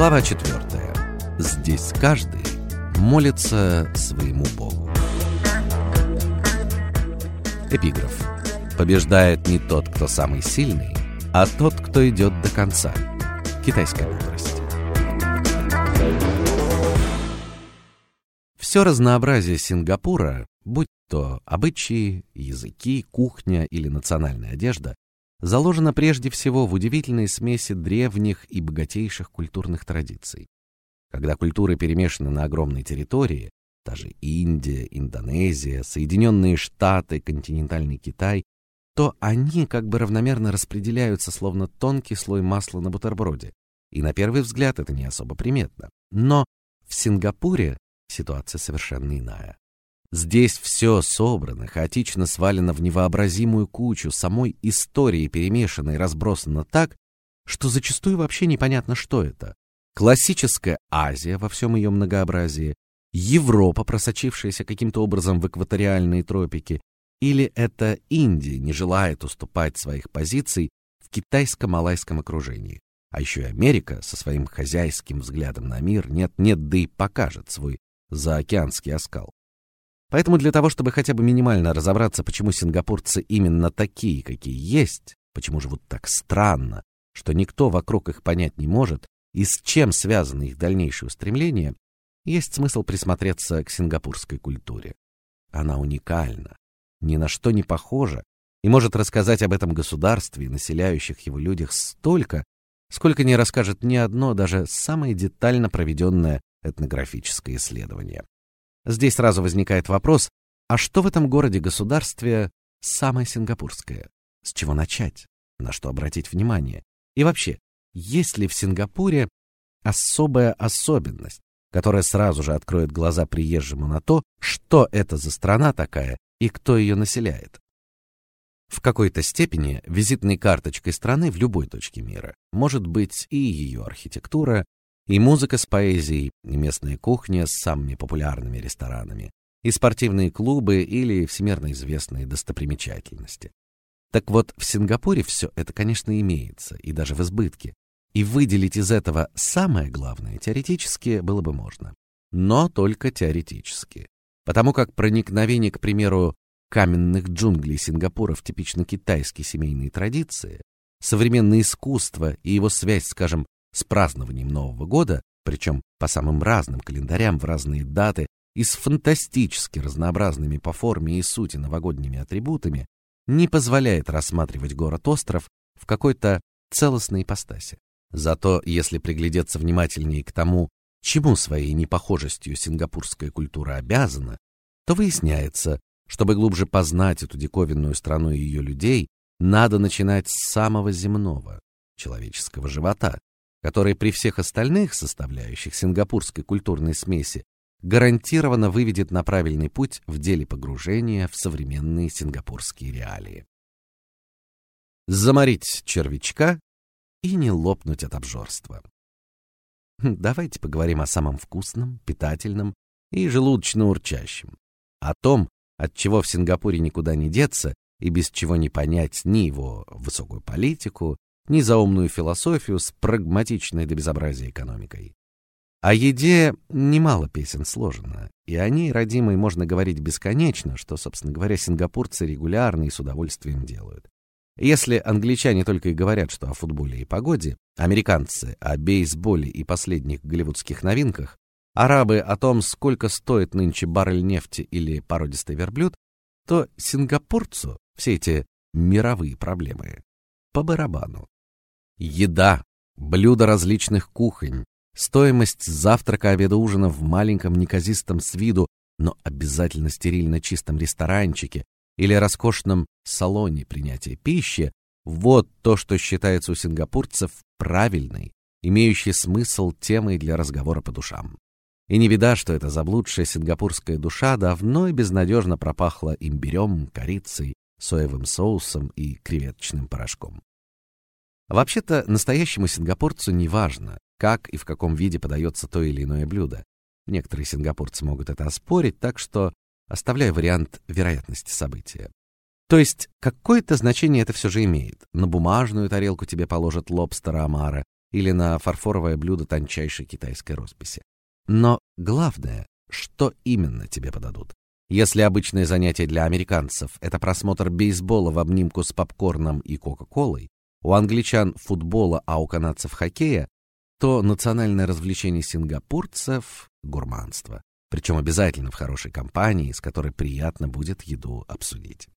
Глава 4. Здесь каждый молится своему Богу. Эпиграф. Побеждает не тот, кто самый сильный, а тот, кто идет до конца. Китайская мудрость. Все разнообразие Сингапура, будь то обычаи, языки, кухня или национальная одежда, заложено прежде всего в удивительной смеси древних и богатейших культурных традиций. Когда культуры перемешаны на огромной территории, та же Индия, Индонезия, Соединенные Штаты, континентальный Китай, то они как бы равномерно распределяются, словно тонкий слой масла на бутерброде. И на первый взгляд это не особо приметно. Но в Сингапуре ситуация совершенно иная. Здесь все собрано, хаотично свалено в невообразимую кучу, самой истории перемешано и разбросано так, что зачастую вообще непонятно, что это. Классическая Азия во всем ее многообразии, Европа, просочившаяся каким-то образом в экваториальные тропики, или это Индия не желает уступать своих позиций в китайско-малайском окружении. А еще и Америка со своим хозяйским взглядом на мир нет-нет, да и покажет свой заокеанский оскал. Поэтому для того, чтобы хотя бы минимально разобраться, почему сингапурцы именно такие, какие есть, почему живут так странно, что никто вокруг их понять не может, и с чем связаны их дальнейшие устремления, есть смысл присмотреться к сингапурской культуре. Она уникальна, ни на что не похожа и может рассказать об этом государстве и населяющих его людях столько, сколько не расскажет ни одно даже самое детально проведенное этнографическое исследование. Здесь сразу возникает вопрос: а что в этом городе-государстве самое сингапурское? С чего начать? На что обратить внимание? И вообще, есть ли в Сингапуре особая особенность, которая сразу же откроет глаза приезжему на то, что это за страна такая и кто ее населяет? В какой-то степени визитной карточкой страны в любой точке мира может быть и ее архитектура, и музыка с поэзией, и местная кухня с самыми популярными ресторанами, и спортивные клубы или всемирно известные достопримечательности. Так вот, в Сингапуре все это, конечно, имеется, и даже в избытке. И выделить из этого самое главное теоретически было бы можно. Но только теоретически. Потому как проникновение, к примеру, каменных джунглей Сингапура в типично китайские семейные традиции, современное искусство и его связь, скажем, с празднованием Нового года, причем по самым разным календарям в разные даты и с фантастически разнообразными по форме и сути новогодними атрибутами, не позволяет рассматривать город-остров в какой-то целостной ипостаси. Зато, если приглядеться внимательнее к тому, чему своей непохожестью сингапурская культура обязана, то выясняется, чтобы глубже познать эту диковинную страну и ее людей, надо начинать с самого земного человеческого живота, который при всех остальных составляющих сингапурской культурной смеси гарантированно выведет на правильный путь в деле погружения в современные сингапурские реалии. Заморить червячка и не лопнуть от обжорства. Давайте поговорим о самом вкусном, питательном и желудочно-урчащем, о том, от чего в Сингапуре никуда не деться и без чего не понять ни его высокую политику, ни заумную философию с прагматичной до безобразия экономикой. О еде немало песен сложено, и о ней, родимой, можно говорить бесконечно, что, собственно говоря, сингапурцы регулярно и с удовольствием делают. Если англичане только и говорят, что о футболе и погоде, американцы о бейсболе и последних голливудских новинках, арабы о том, сколько стоит нынче баррель нефти или породистый верблюд, то сингапурцу все эти мировые проблемы по барабану. Еда, блюда различных кухонь, стоимость завтрака, обеда, ужина в маленьком неказистом с виду, но обязательно стерильно чистом ресторанчике или роскошном салоне принятия пищи вот то, что считается у сингапурцев правильной, имеющей смысл темой для разговора по душам. И не беда, что эта заблудшая сингапурская душа давно и безнадежно пропахла имбирем, корицей, соевым соусом и креветочным порошком. Вообще-то настоящему сингапурцу не важно, как и в каком виде подается то или иное блюдо. Некоторые сингапурцы могут это оспорить, так что оставляю вариант вероятности события. То есть какое-то значение это все же имеет. На бумажную тарелку тебе положат лобстера омара, или на фарфоровое блюдо тончайшей китайской росписи. Но главное, что именно тебе подадут. Если обычное занятие для американцев это просмотр бейсбола в обнимку с попкорном и кока-колой, у англичан футбола, а у канадцев хоккея, то национальное развлечение сингапурцев гурманство, причем обязательно в хорошей компании, с которой приятно будет еду обсудить.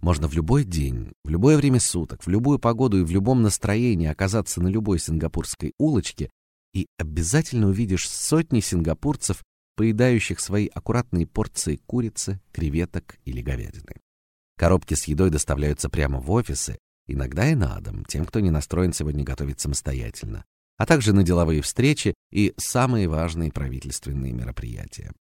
Можно в любой день, в любое время суток, в любую погоду и в любом настроении оказаться на любой сингапурской улочке и обязательно увидишь сотни сингапурцев, поедающих свои аккуратные порции курицы, креветок или говядины. Коробки с едой доставляются прямо в офисы, иногда и на дом, тем, кто не настроен сегодня готовить самостоятельно, а также на деловые встречи и самые важные правительственные мероприятия.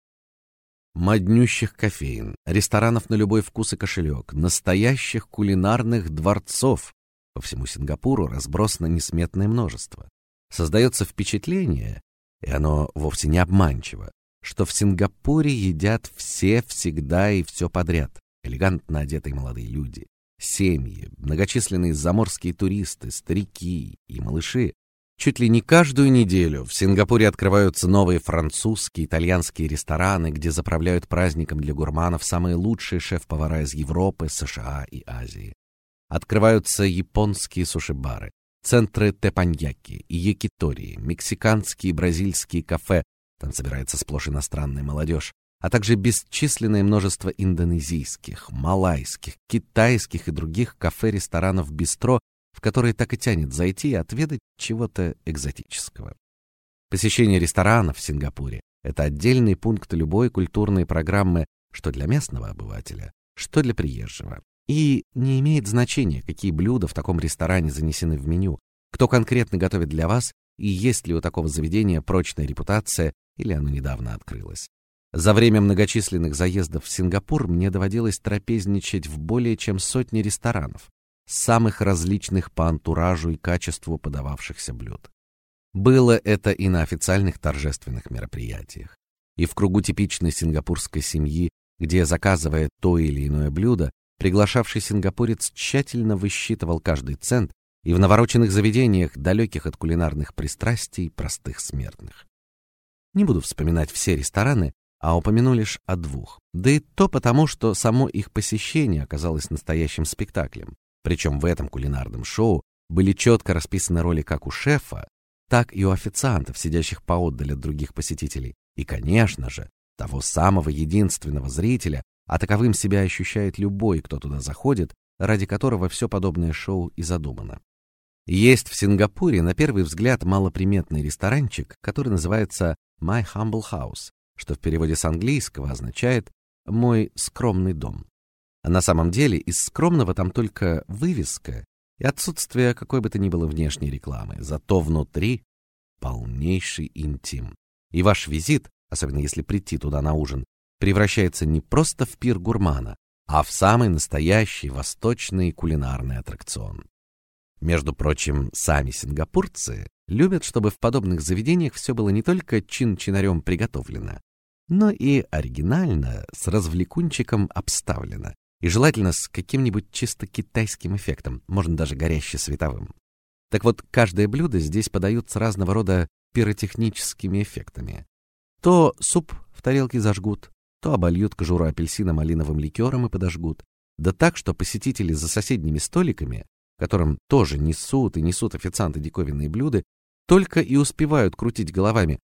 Моднющих кофеин, ресторанов на любой вкус и кошелек, настоящих кулинарных дворцов по всему Сингапуру разбросано несметное множество. Создается впечатление, и оно вовсе не обманчиво, что в Сингапуре едят все всегда и все подряд. Элегантно одетые молодые люди, семьи, многочисленные заморские туристы, старики и малыши. Чуть ли не каждую неделю в Сингапуре открываются новые французские, итальянские рестораны, где заправляют праздником для гурманов самые лучшие шеф-повара из Европы, США и Азии. Открываются японские суши-бары, центры тепаньяки и якитории, мексиканские и бразильские кафе, там собирается сплошь иностранная молодежь, а также бесчисленное множество индонезийских, малайских, китайских и других кафе-ресторанов бистро, в которые так и тянет зайти и отведать чего-то экзотического. Посещение ресторанов в Сингапуре это отдельный пункт любой культурной программы, что для местного обывателя, что для приезжего. И не имеет значения, какие блюда в таком ресторане занесены в меню, кто конкретно готовит для вас и есть ли у такого заведения прочная репутация или оно недавно открылось. За время многочисленных заездов в Сингапур мне доводилось трапезничать в более чем сотне ресторанов, самых различных по антуражу и качеству подававшихся блюд. Было это и на официальных торжественных мероприятиях, и в кругу типичной сингапурской семьи, где заказывая то или иное блюдо, приглашавший сингапурец тщательно высчитывал каждый цент, и в навороченных заведениях, далеких от кулинарных пристрастий простых смертных. Не буду вспоминать все рестораны, а упомяну лишь о двух. Да и то потому, что само их посещение оказалось настоящим спектаклем. Причем в этом кулинарном шоу были четко расписаны роли как у шефа, так и у официантов, сидящих поотдаль от других посетителей, и, конечно же, того самого единственного зрителя, а таковым себя ощущает любой, кто туда заходит, ради которого все подобное шоу и задумано. Есть в Сингапуре на первый взгляд малоприметный ресторанчик, который называется My Humble House, что в переводе с английского означает мой скромный дом. А на самом деле из скромного там только вывеска и отсутствие какой бы то ни было внешней рекламы, зато внутри полнейший интим. И ваш визит, особенно если прийти туда на ужин, превращается не просто в пир гурмана, а в самый настоящий восточный кулинарный аттракцион. Между прочим, сами сингапурцы любят, чтобы в подобных заведениях все было не только чин-чинарем приготовлено, но и оригинально, с развлекунчиком обставлено, и желательно с каким-нибудь чисто китайским эффектом, можно даже горяще световым. Так вот, каждое блюдо здесь подают с разного рода пиротехническими эффектами. То суп в тарелке зажгут, то обольют кожуру апельсина малиновым ликером и подожгут, да так, что посетители за соседними столиками которым тоже несут и несут официанты диковинные блюда, только и успевают крутить головами.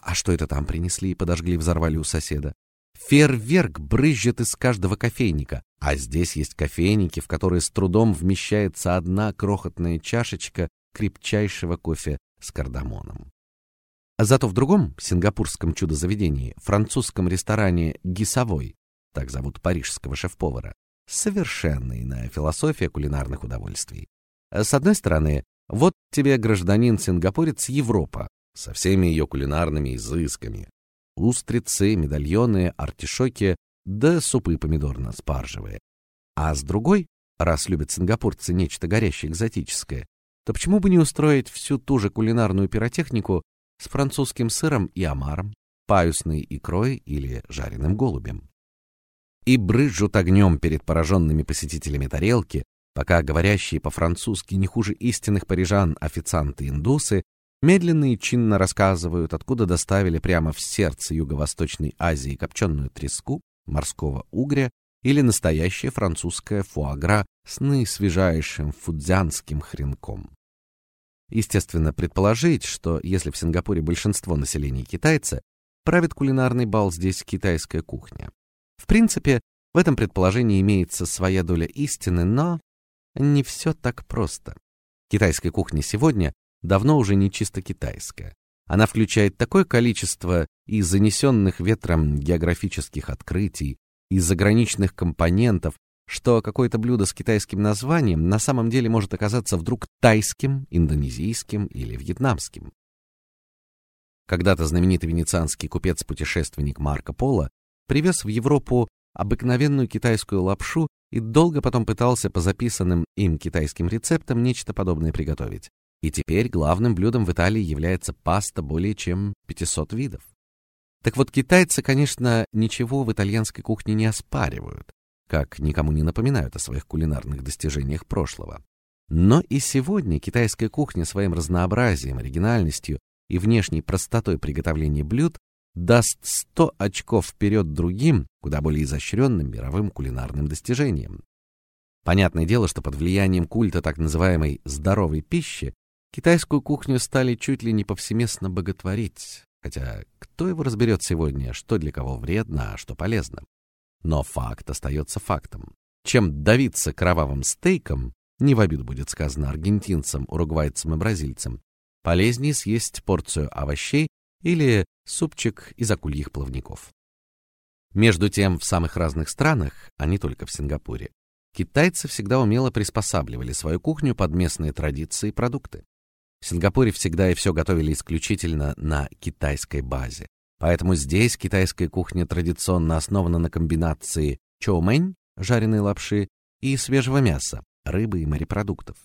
А что это там принесли и подожгли, взорвали у соседа? Фейерверк брызжет из каждого кофейника, а здесь есть кофейники, в которые с трудом вмещается одна крохотная чашечка крепчайшего кофе с кардамоном. Зато в другом сингапурском чудо-заведении, французском ресторане Гисовой, так зовут парижского шеф-повара, совершенно иная философия кулинарных удовольствий. С одной стороны, вот тебе гражданин-сингапурец Европа со всеми ее кулинарными изысками: устрицы, медальоны, артишоки, да супы помидорно-спаржевые. А с другой, раз любят сингапурцы нечто горящее экзотическое, то почему бы не устроить всю ту же кулинарную пиротехнику с французским сыром и омаром, паюсной икрой или жареным голубем? и брызжут огнем перед пораженными посетителями тарелки, пока говорящие по-французски не хуже истинных парижан официанты-индусы медленно и чинно рассказывают, откуда доставили прямо в сердце Юго-Восточной Азии копченую треску, морского угря или настоящее французское фуагра с наисвежайшим фудзянским хренком. Естественно, предположить, что если в Сингапуре большинство населения китайцы, правит кулинарный бал здесь китайская кухня. В принципе, в этом предположении имеется своя доля истины, но не все так просто. Китайская кухня сегодня давно уже не чисто китайская. Она включает такое количество и занесенных ветром географических открытий, и заграничных компонентов, что какое-то блюдо с китайским названием на самом деле может оказаться вдруг тайским, индонезийским или вьетнамским. Когда-то знаменитый венецианский купец-путешественник Марко Поло привез в Европу обыкновенную китайскую лапшу и долго потом пытался по записанным им китайским рецептам нечто подобное приготовить. И теперь главным блюдом в Италии является паста более чем 500 видов. Так вот, китайцы, конечно, ничего в итальянской кухне не оспаривают, как никому не напоминают о своих кулинарных достижениях прошлого. Но и сегодня китайская кухня своим разнообразием, оригинальностью и внешней простотой приготовления блюд даст 100 очков вперед другим, куда более изощренным мировым кулинарным достижениям. Понятное дело, что под влиянием культа так называемой здоровой пищи китайскую кухню стали чуть ли не повсеместно боготворить, хотя кто его разберет сегодня, что для кого вредно, а что полезно. Но факт остается фактом. Чем давиться кровавым стейком, не в обиду будет сказано аргентинцам, уругвайцам и бразильцам, полезнее съесть порцию овощей или супчик из акульих плавников. Между тем, в самых разных странах, а не только в Сингапуре, китайцы всегда умело приспосабливали свою кухню под местные традиции и продукты. В Сингапуре всегда и все готовили исключительно на китайской базе. Поэтому здесь китайская кухня традиционно основана на комбинации чоумэнь, жареной лапши, и свежего мяса, рыбы и морепродуктов.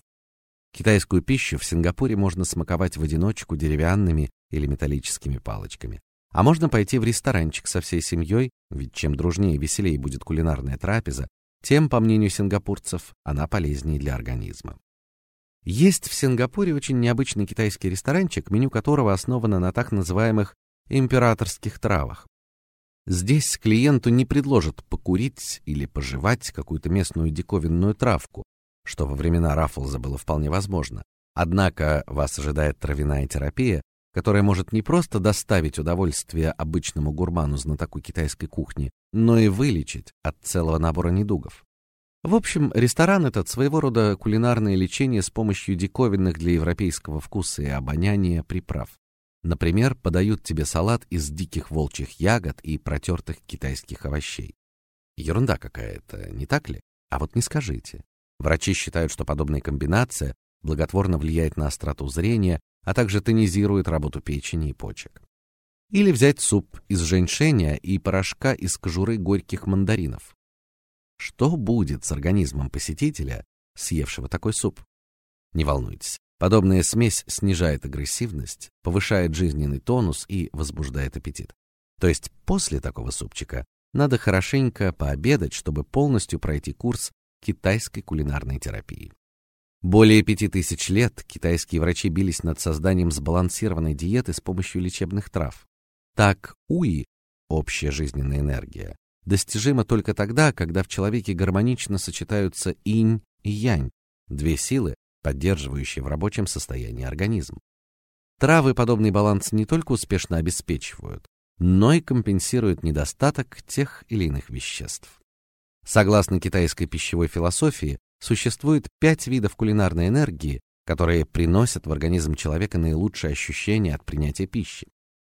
Китайскую пищу в Сингапуре можно смаковать в одиночку деревянными или металлическими палочками. А можно пойти в ресторанчик со всей семьей, ведь чем дружнее и веселее будет кулинарная трапеза, тем, по мнению сингапурцев, она полезнее для организма. Есть в Сингапуре очень необычный китайский ресторанчик, меню которого основано на так называемых императорских травах. Здесь клиенту не предложат покурить или пожевать какую-то местную диковинную травку, что во времена Раффлза было вполне возможно. Однако вас ожидает травяная терапия, которая может не просто доставить удовольствие обычному гурману знатоку китайской кухни, но и вылечить от целого набора недугов. В общем, ресторан этот своего рода кулинарное лечение с помощью диковинных для европейского вкуса и обоняния приправ. Например, подают тебе салат из диких волчьих ягод и протертых китайских овощей. Ерунда какая-то, не так ли? А вот не скажите. Врачи считают, что подобная комбинация благотворно влияет на остроту зрения, а также тонизирует работу печени и почек. Или взять суп из женьшеня и порошка из кожуры горьких мандаринов. Что будет с организмом посетителя, съевшего такой суп? Не волнуйтесь, Подобная смесь снижает агрессивность, повышает жизненный тонус и возбуждает аппетит. То есть после такого супчика надо хорошенько пообедать, чтобы полностью пройти курс китайской кулинарной терапии. Более пяти тысяч лет китайские врачи бились над созданием сбалансированной диеты с помощью лечебных трав. Так уи, общая жизненная энергия, достижима только тогда, когда в человеке гармонично сочетаются инь и янь, две силы, поддерживающие в рабочем состоянии организм. Травы подобный баланс не только успешно обеспечивают, но и компенсируют недостаток тех или иных веществ. Согласно китайской пищевой философии, существует пять видов кулинарной энергии, которые приносят в организм человека наилучшие ощущения от принятия пищи.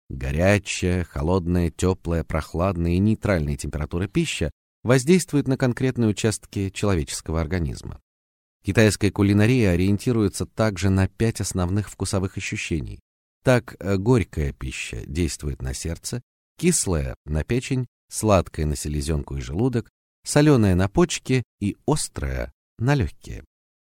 Горячая, холодная, теплая, прохладная и нейтральная температура пищи воздействуют на конкретные участки человеческого организма. Китайская кулинария ориентируется также на пять основных вкусовых ощущений. Так, э, горькая пища действует на сердце, кислая на печень, сладкая на селезенку и желудок, соленая на почки и острая на легкие.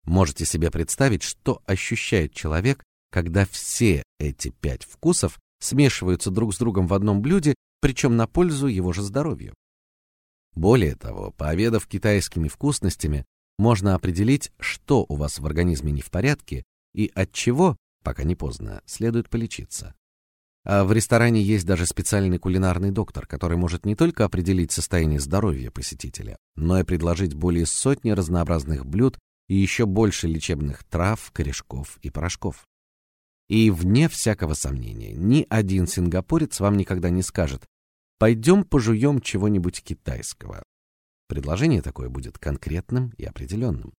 Можете себе представить, что ощущает человек, когда все эти пять вкусов смешиваются друг с другом в одном блюде, причем на пользу его же здоровью. Более того, пообедав китайскими вкусностями, можно определить, что у вас в организме не в порядке и от чего, пока не поздно, следует полечиться. А в ресторане есть даже специальный кулинарный доктор, который может не только определить состояние здоровья посетителя, но и предложить более сотни разнообразных блюд и еще больше лечебных трав, корешков и порошков. И вне всякого сомнения, ни один сингапурец вам никогда не скажет: "Пойдем пожуем чего-нибудь китайского". Предложение такое будет конкретным и определенным.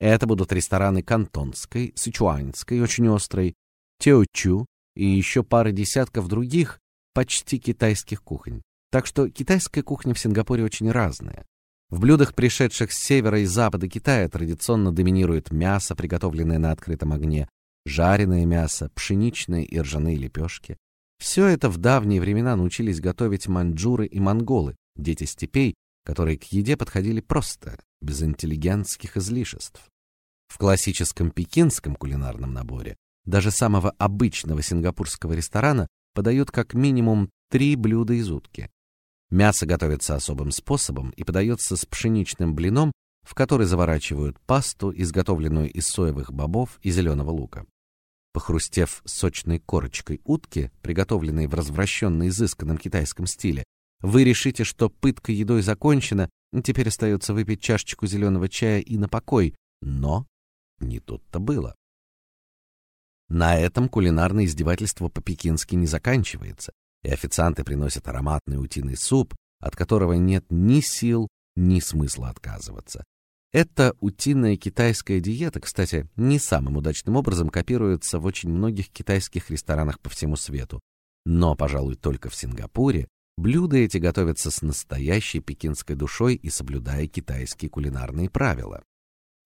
Это будут рестораны кантонской, сычуанской, очень острой, теочу, и еще пара десятков других почти китайских кухонь. Так что китайская кухня в Сингапуре очень разная. В блюдах, пришедших с севера и запада Китая, традиционно доминирует мясо, приготовленное на открытом огне, жареное мясо, пшеничные и ржаные лепешки. Все это в давние времена научились готовить маньчжуры и монголы, дети степей, которые к еде подходили просто, без интеллигентских излишеств. В классическом пекинском кулинарном наборе даже самого обычного сингапурского ресторана подают как минимум три блюда из утки. Мясо готовится особым способом и подается с пшеничным блином, в который заворачивают пасту, изготовленную из соевых бобов и зеленого лука. Похрустев сочной корочкой утки, приготовленной в развращенно изысканном китайском стиле, вы решите, что пытка едой закончена, теперь остается выпить чашечку зеленого чая и на покой. Но не тут-то было. На этом кулинарное издевательство по-пекински не заканчивается, и официанты приносят ароматный утиный суп, от которого нет ни сил, ни смысла отказываться. Эта утиная китайская диета, кстати, не самым удачным образом копируется в очень многих китайских ресторанах по всему свету. Но, пожалуй, только в Сингапуре блюда эти готовятся с настоящей пекинской душой и соблюдая китайские кулинарные правила.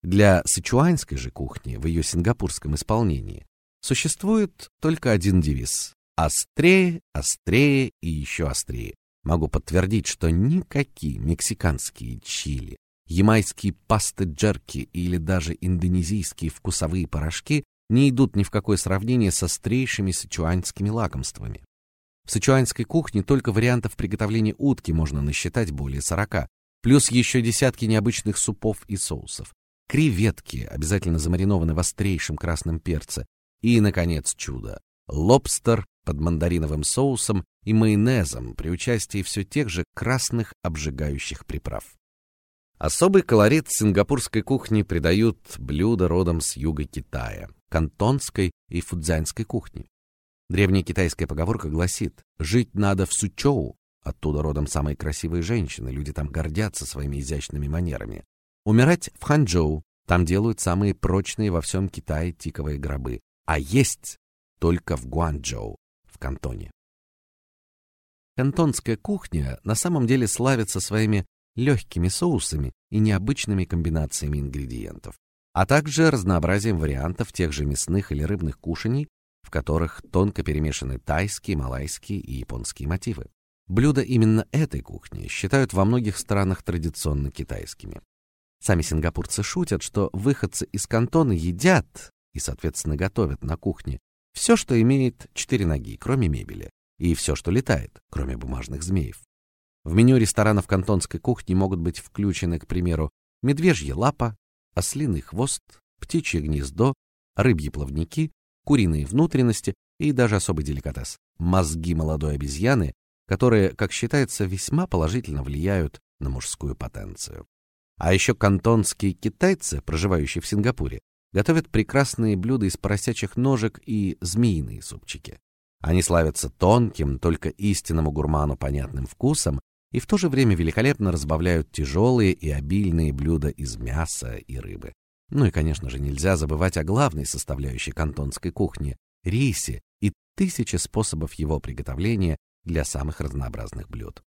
Для сычуанской же кухни в ее сингапурском исполнении Существует только один девиз: острее, острее и еще острее. Могу подтвердить, что никакие мексиканские чили, ямайские пасты джерки или даже индонезийские вкусовые порошки не идут ни в какое сравнение с острейшими сычуанскими лакомствами. В сычуанской кухне только вариантов приготовления утки можно насчитать более сорока, плюс еще десятки необычных супов и соусов. Креветки обязательно замаринованы в острейшем красном перце, и, наконец, чудо лобстер под мандариновым соусом и майонезом при участии все тех же красных обжигающих приправ. Особый колорит сингапурской кухни придают блюда родом с юга Китая, кантонской и фудзянской кухни. Древняя китайская поговорка гласит: жить надо в Сучоу, оттуда родом самые красивые женщины, люди там гордятся своими изящными манерами. Умирать в Ханчжоу, там делают самые прочные во всем Китае тиковые гробы а есть только в Гуанчжоу, в Кантоне. Кантонская кухня на самом деле славится своими легкими соусами и необычными комбинациями ингредиентов, а также разнообразием вариантов тех же мясных или рыбных кушаний, в которых тонко перемешаны тайские, малайские и японские мотивы. Блюда именно этой кухни считают во многих странах традиционно китайскими. Сами сингапурцы шутят, что выходцы из Кантона едят и, соответственно, готовят на кухне все, что имеет четыре ноги, кроме мебели, и все, что летает, кроме бумажных змеев. В меню ресторанов кантонской кухни могут быть включены, к примеру, медвежья лапа, ослиный хвост, птичье гнездо, рыбьи плавники, куриные внутренности и даже особый деликатес мозги молодой обезьяны, которые, как считается, весьма положительно влияют на мужскую потенцию. А еще кантонские китайцы, проживающие в Сингапуре, готовят прекрасные блюда из поросячьих ножек и змеиные супчики. Они славятся тонким, только истинному гурману понятным вкусом и в то же время великолепно разбавляют тяжелые и обильные блюда из мяса и рыбы. Ну и, конечно же, нельзя забывать о главной составляющей кантонской кухни рисе и тысячи способов его приготовления для самых разнообразных блюд.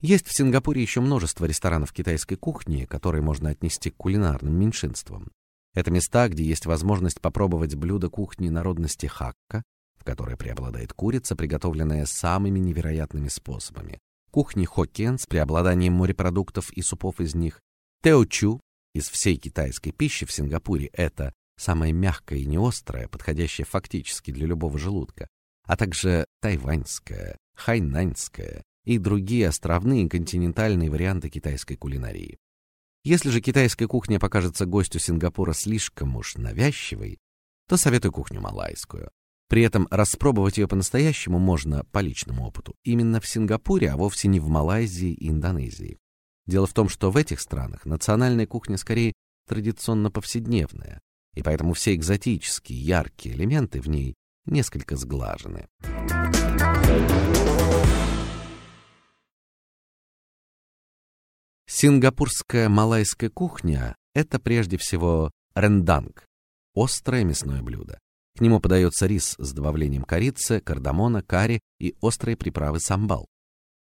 Есть в Сингапуре еще множество ресторанов китайской кухни, которые можно отнести к кулинарным меньшинствам. Это места, где есть возможность попробовать блюда кухни народности Хакка, в которой преобладает курица, приготовленная самыми невероятными способами. Кухни Хоккен с преобладанием морепродуктов и супов из них. Теочу из всей китайской пищи в Сингапуре это самая мягкая и неострая, подходящая фактически для любого желудка, а также тайваньская, хайнаньская и другие островные и континентальные варианты китайской кулинарии. Если же китайская кухня покажется гостю Сингапура слишком уж навязчивой, то советую кухню малайскую. При этом распробовать ее по-настоящему можно по личному опыту именно в Сингапуре, а вовсе не в Малайзии и Индонезии. Дело в том, что в этих странах национальная кухня скорее традиционно повседневная, и поэтому все экзотические, яркие элементы в ней несколько сглажены. Сингапурская малайская кухня это прежде всего ренданг острое мясное блюдо. К нему подается рис с добавлением корицы, кардамона, карри и острые приправы самбал.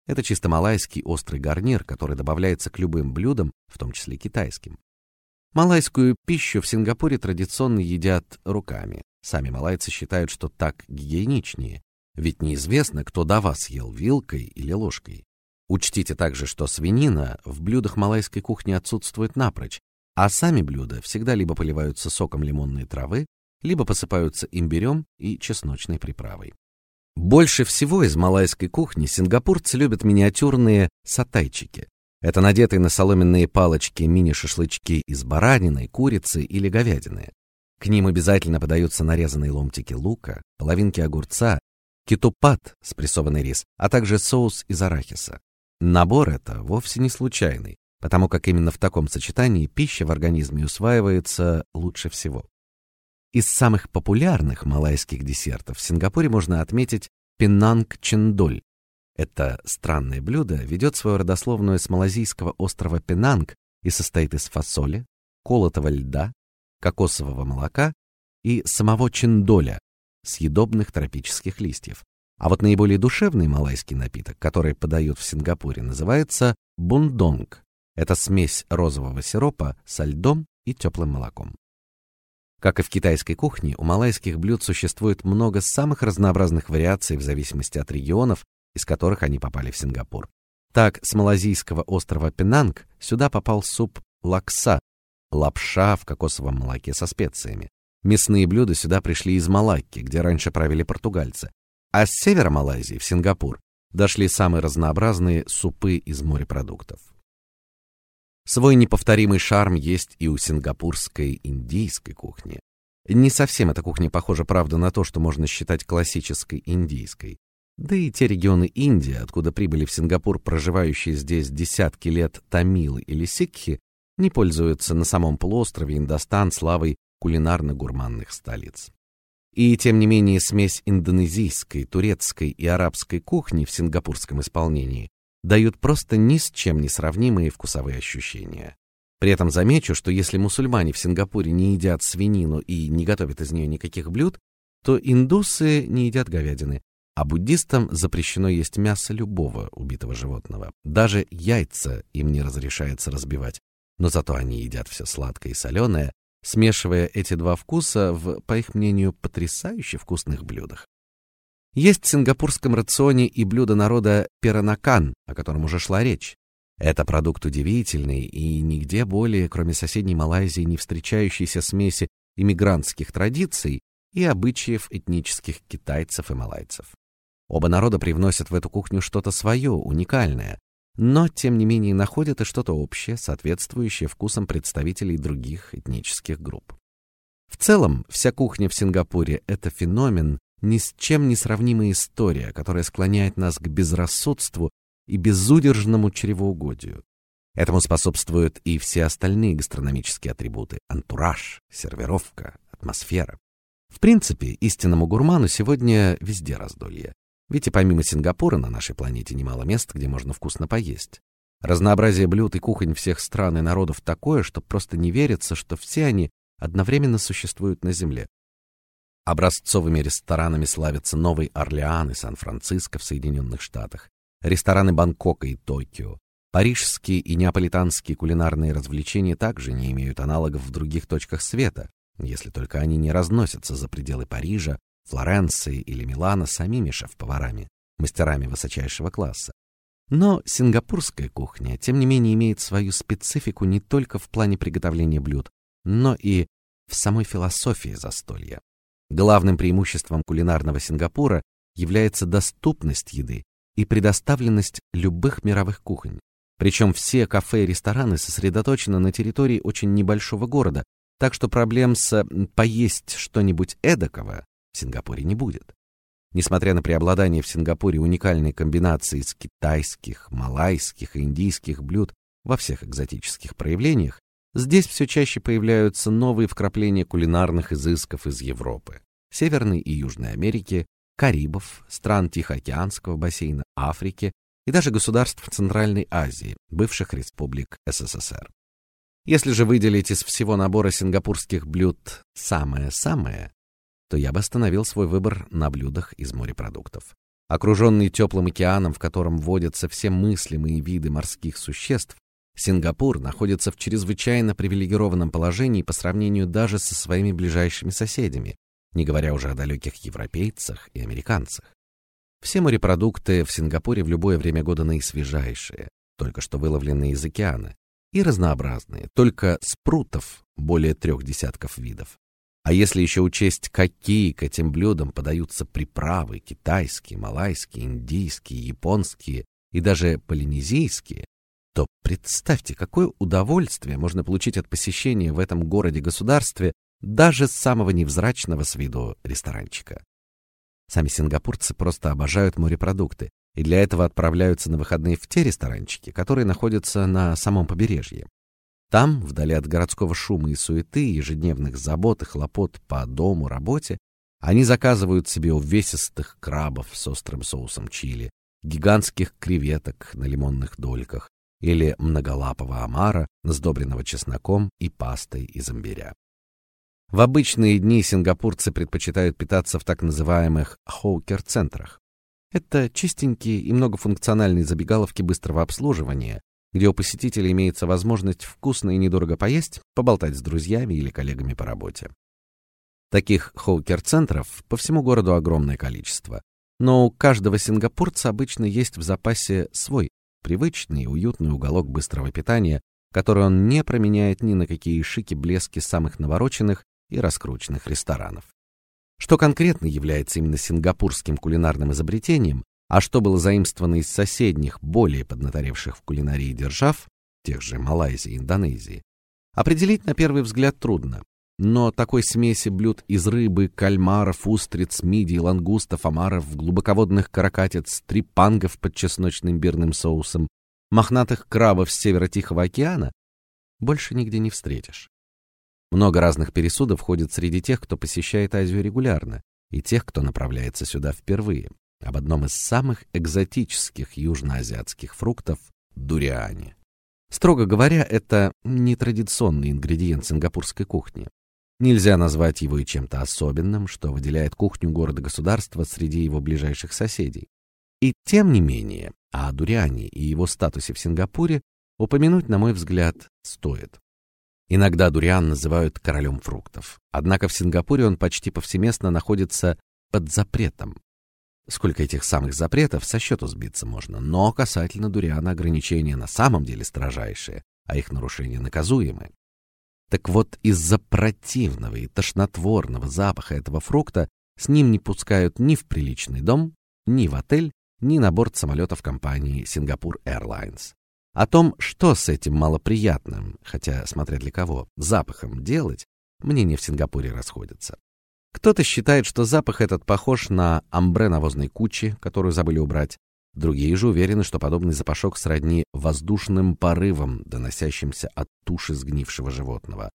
Это чисто малайский острый гарнир, который добавляется к любым блюдам, в том числе китайским. Малайскую пищу в Сингапуре традиционно едят руками. Сами малайцы считают, что так гигиеничнее, ведь неизвестно, кто до вас ел вилкой или ложкой. Учтите также, что свинина в блюдах малайской кухни отсутствует напрочь, а сами блюда всегда либо поливаются соком лимонной травы, либо посыпаются имбирем и чесночной приправой. Больше всего из малайской кухни сингапурцы любят миниатюрные сатайчики. Это надетые на соломенные палочки мини-шашлычки из баранины, курицы или говядины. К ним обязательно подаются нарезанные ломтики лука, половинки огурца, кетупат, спрессованный рис, а также соус из арахиса. Набор это вовсе не случайный потому как именно в таком сочетании пища в организме усваивается лучше всего. Из самых популярных малайских десертов в Сингапуре можно отметить пенанг чендоль. Это странное блюдо ведет свою родословную с малазийского острова Пенанг и состоит из фасоли, колотого льда, кокосового молока и самого чендоля, съедобных тропических листьев. А вот наиболее душевный малайский напиток, который подают в Сингапуре, называется бундонг. Это смесь розового сиропа со льдом и теплым молоком. Как и в китайской кухне, у малайских блюд существует много самых разнообразных вариаций в зависимости от регионов, из которых они попали в Сингапур. Так, с малазийского острова Пенанг сюда попал суп лакса, лапша в кокосовом молоке со специями. Мясные блюда сюда пришли из Малакки, где раньше правили португальцы. А с севера Малайзии в Сингапур дошли самые разнообразные супы из морепродуктов. Свой неповторимый шарм есть и у сингапурской индийской кухни. Не совсем эта кухня похожа, правда, на то, что можно считать классической индийской. Да и те регионы Индии, откуда прибыли в Сингапур проживающие здесь десятки лет тамилы или сикхи, не пользуются на самом полуострове Индостан славой кулинарно-гурманных столиц. И тем не менее смесь индонезийской, турецкой и арабской кухни в сингапурском исполнении дают просто ни с чем не сравнимые вкусовые ощущения. При этом замечу, что если мусульмане в Сингапуре не едят свинину и не готовят из нее никаких блюд, то индусы не едят говядины, а буддистам запрещено есть мясо любого убитого животного. Даже яйца им не разрешается разбивать, но зато они едят все сладкое и соленое, смешивая эти два вкуса в, по их мнению, потрясающе вкусных блюдах. Есть в сингапурском рационе и блюдо народа перанакан, о котором уже шла речь. Это продукт удивительный и нигде более, кроме соседней Малайзии, не встречающейся смеси иммигрантских традиций и обычаев этнических китайцев и малайцев. Оба народа привносят в эту кухню что-то свое, уникальное, но тем не менее находят и что-то общее, соответствующее вкусам представителей других этнических групп. В целом, вся кухня в Сингапуре это феномен, ни с чем не сравнимая история, которая склоняет нас к безрассудству и безудержному чревоугодию. Этому способствуют и все остальные гастрономические атрибуты: антураж, сервировка, атмосфера. В принципе, истинному гурману сегодня везде раздолье. Ведь и помимо Сингапура на нашей планете немало мест, где можно вкусно поесть. Разнообразие блюд и кухонь всех стран и народов такое, что просто не верится, что все они одновременно существуют на земле. Образцовыми ресторанами славятся Новый Орлеан и Сан-Франциско в Соединенных Штатах, рестораны Бангкока и Токио. Парижские и неаполитанские кулинарные развлечения также не имеют аналогов в других точках света, если только они не разносятся за пределы Парижа, Флоренции или Милана самими шеф-поварами, мастерами высочайшего класса. Но сингапурская кухня, тем не менее, имеет свою специфику не только в плане приготовления блюд, но и в самой философии застолья. Главным преимуществом кулинарного Сингапура является доступность еды и предоставленность любых мировых кухонь. Причем все кафе и рестораны сосредоточены на территории очень небольшого города, так что проблем с поесть что-нибудь эдакого в Сингапуре не будет. Несмотря на преобладание в Сингапуре уникальной комбинации из китайских, малайских и индийских блюд во всех экзотических проявлениях, здесь все чаще появляются новые вкрапления кулинарных изысков из Европы, Северной и Южной Америки, Карибов, стран Тихоокеанского бассейна, Африки и даже государств Центральной Азии, бывших республик СССР. Если же выделить из всего набора сингапурских блюд самое-самое, то я бы остановил свой выбор на блюдах из морепродуктов. Окруженный теплым океаном, в котором водятся все мыслимые виды морских существ, Сингапур находится в чрезвычайно привилегированном положении по сравнению даже со своими ближайшими соседями, не говоря уже о далеких европейцах и американцах. Все морепродукты в Сингапуре в любое время года наисвежайшие, только что выловленные из океана, и разнообразные, только спрутов более трех десятков видов. А если еще учесть, какие к этим блюдам подаются приправы китайские, малайские, индийские, японские и даже полинезийские, то представьте, какое удовольствие можно получить от посещения в этом городе-государстве даже самого невзрачного с виду ресторанчика. Сами сингапурцы просто обожают морепродукты и для этого отправляются на выходные в те ресторанчики, которые находятся на самом побережье. Там, вдали от городского шума и суеты, ежедневных забот и хлопот по дому, работе, они заказывают себе увесистых крабов с острым соусом чили, гигантских креветок на лимонных дольках или многолапого омара, сдобренного чесноком и пастой из имбиря. В обычные дни сингапурцы предпочитают питаться в так называемых хоукер-центрах. Это чистенькие и многофункциональные забегаловки быстрого обслуживания, где у посетителя имеется возможность вкусно и недорого поесть, поболтать с друзьями или коллегами по работе. Таких хоукер-центров по всему городу огромное количество, но у каждого сингапурца обычно есть в запасе свой привычный и уютный уголок быстрого питания, который он не променяет ни на какие шики-блески самых навороченных и раскрученных ресторанов. Что конкретно является именно сингапурским кулинарным изобретением, а что было заимствовано из соседних, более поднаторевших в кулинарии держав, тех же Малайзии и Индонезии, определить на первый взгляд трудно. Но такой смеси блюд из рыбы, кальмаров, устриц, мидий, лангустов, омаров, глубоководных каракатиц, трипангов под чесночно-имбирным соусом, мохнатых крабов с северо-тихого океана больше нигде не встретишь. Много разных пересудов входит среди тех, кто посещает Азию регулярно, и тех, кто направляется сюда впервые об одном из самых экзотических южноазиатских фруктов дуриане. Строго говоря, это не традиционный ингредиент сингапурской кухни. Нельзя назвать его и чем-то особенным, что выделяет кухню города-государства среди его ближайших соседей. И тем не менее, о дуриане и его статусе в Сингапуре упомянуть, на мой взгляд, стоит. Иногда дуриан называют королем фруктов. Однако в Сингапуре он почти повсеместно находится под запретом. Сколько этих самых запретов со счету сбиться можно, но касательно дуриана ограничения на самом деле строжайшие, а их нарушения наказуемы. Так вот, из-за противного и тошнотворного запаха этого фрукта с ним не пускают ни в приличный дом, ни в отель, ни на борт самолетов компании Singapore Airlines. О том, что с этим малоприятным, хотя смотря для кого, запахом делать, мнения в Сингапуре расходятся. Кто-то считает, что запах этот похож на амбре навозной кучи, которую забыли убрать. Другие же уверены, что подобный запашок сродни воздушным порывам, доносящимся от туши сгнившего животного.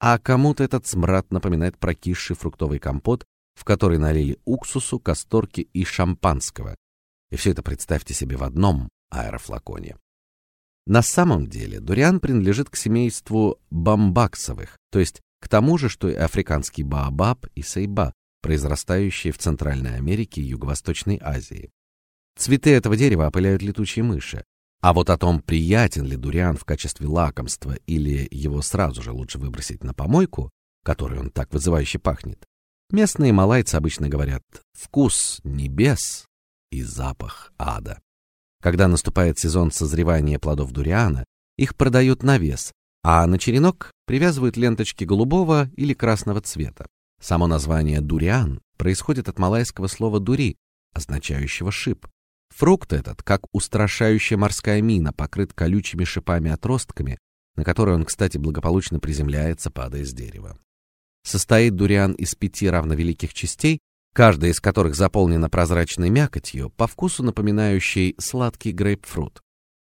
А кому-то этот смрад напоминает прокисший фруктовый компот, в который налили уксусу, касторки и шампанского. И все это представьте себе в одном аэрофлаконе. На самом деле дуриан принадлежит к семейству бамбаксовых, то есть к тому же, что и африканский баобаб и сейба, произрастающие в Центральной Америке и Юго-Восточной Азии. Цветы этого дерева опыляют летучие мыши. А вот о том, приятен ли дуриан в качестве лакомства или его сразу же лучше выбросить на помойку, которой он так вызывающе пахнет, местные малайцы обычно говорят «вкус небес и запах ада». Когда наступает сезон созревания плодов дуриана, их продают на вес, а на черенок привязывают ленточки голубого или красного цвета. Само название дуриан происходит от малайского слова дури, означающего шип. Фрукт этот, как устрашающая морская мина, покрыт колючими шипами-отростками, на которые он, кстати, благополучно приземляется, падая с дерева. Состоит дуриан из пяти равновеликих частей, каждая из которых заполнена прозрачной мякотью, по вкусу напоминающей сладкий грейпфрут.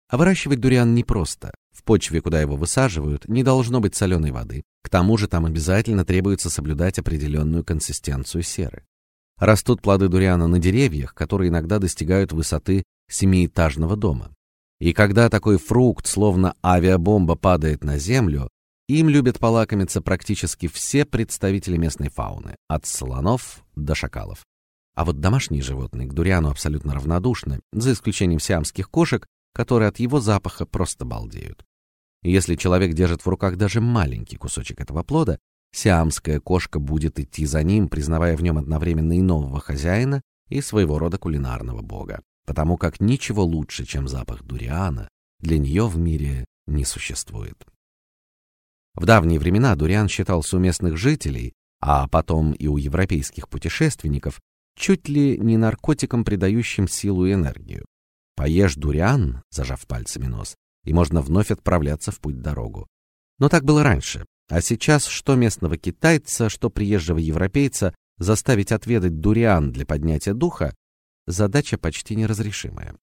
А выращивать дуриан непросто. В почве, куда его высаживают, не должно быть соленой воды. К тому же там обязательно требуется соблюдать определенную консистенцию серы. Растут плоды дуриана на деревьях, которые иногда достигают высоты семиэтажного дома. И когда такой фрукт, словно авиабомба, падает на землю, им любят полакомиться практически все представители местной фауны, от слонов до шакалов. А вот домашние животные к дуриану абсолютно равнодушны, за исключением сиамских кошек, которые от его запаха просто балдеют. Если человек держит в руках даже маленький кусочек этого плода, сиамская кошка будет идти за ним, признавая в нем одновременно и нового хозяина, и своего рода кулинарного бога, потому как ничего лучше, чем запах дуриана, для нее в мире не существует. В давние времена дуриан считался у местных жителей, а потом и у европейских путешественников, чуть ли не наркотиком, придающим силу и энергию. Поешь дуриан, зажав пальцами нос, и можно вновь отправляться в путь-дорогу. Но так было раньше, а сейчас что местного китайца, что приезжего европейца заставить отведать дуриан для поднятия духа задача почти неразрешимая.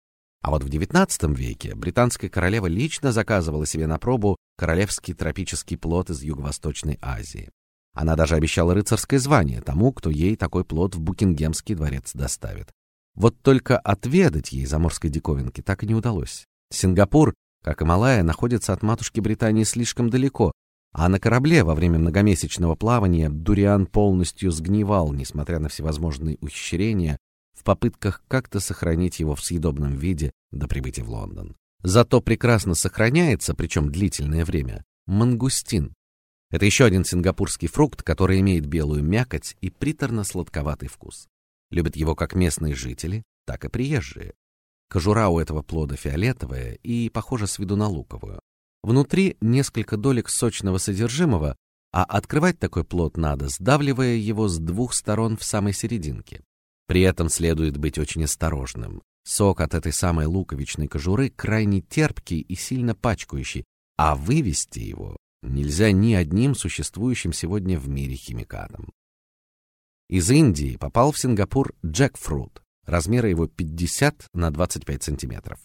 А вот в XIX веке британская королева лично заказывала себе на пробу королевский тропический плод из Юго-Восточной Азии. Она даже обещала рыцарское звание тому, кто ей такой плод в Букингемский дворец доставит. Вот только отведать ей заморской диковинки так и не удалось. Сингапур как и Малайя, находится от матушки Британии слишком далеко, а на корабле во время многомесячного плавания дуриан полностью сгнивал, несмотря на всевозможные ухищрения, в попытках как-то сохранить его в съедобном виде до прибытия в Лондон. Зато прекрасно сохраняется, причем длительное время, мангустин. Это еще один сингапурский фрукт, который имеет белую мякоть и приторно-сладковатый вкус. Любят его как местные жители, так и приезжие. Кожура у этого плода фиолетовая и похожа с виду на луковую. Внутри несколько долек сочного содержимого, а открывать такой плод надо, сдавливая его с двух сторон в самой серединке. При этом следует быть очень осторожным. Сок от этой самой луковичной кожуры крайне терпкий и сильно пачкающий, а вывести его нельзя ни одним существующим сегодня в мире химикатом. Из Индии попал в Сингапур джекфрут, Размеры его 50 на 25 сантиметров.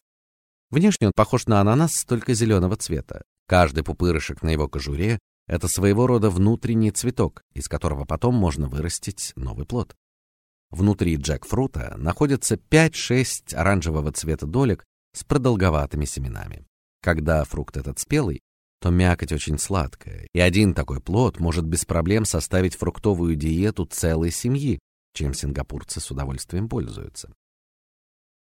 Внешне он похож на ананас, только зеленого цвета. Каждый пупырышек на его кожуре это своего рода внутренний цветок, из которого потом можно вырастить новый плод. Внутри джекфрута находится 5-6 оранжевого цвета долек с продолговатыми семенами. Когда фрукт этот спелый, то мякоть очень сладкая, и один такой плод может без проблем составить фруктовую диету целой семьи, чем сингапурцы с удовольствием пользуются.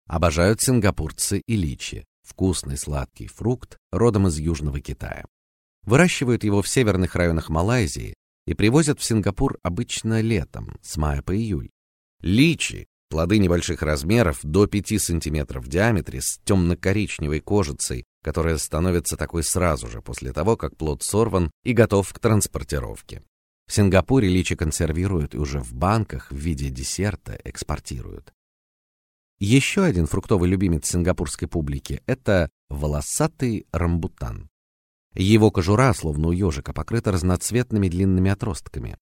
Обожают сингапурцы и личи, вкусный сладкий фрукт, родом из Южного Китая. Выращивают его в северных районах Малайзии и привозят в Сингапур обычно летом, с мая по июль. Личи плоды небольших размеров, до 5 сантиметров в диаметре, с темно-коричневой кожицей, которая становится такой сразу же после того, как плод сорван и готов к транспортировке. В Сингапуре личи консервируют и уже в банках в виде десерта экспортируют. Еще один фруктовый любимец сингапурской публики это волосатый рамбутан. Его кожура, словно у ежика, покрыта разноцветными длинными отростками.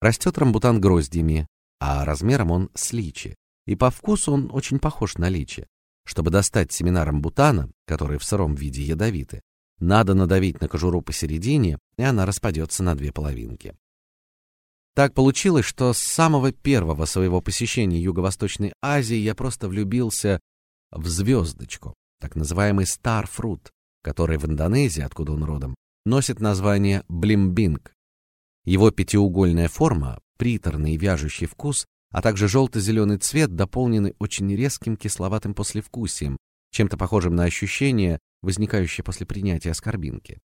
Растет рамбутан гроздьями, а размером он с личи, и по вкусу он очень похож на личи. Чтобы достать семена рамбутана, которые в сыром виде ядовиты, надо надавить на кожуру посередине, и она распадется на две половинки. Так получилось, что с самого первого своего посещения Юго-Восточной Азии я просто влюбился в звездочку, так называемый старфрут, который в Индонезии, откуда он родом, носит название блимбинг. Его пятиугольная форма, приторный и вяжущий вкус, а также желто-зеленый цвет дополнены очень резким кисловатым послевкусием, чем-то похожим на ощущение, возникающее после принятия аскорбинки.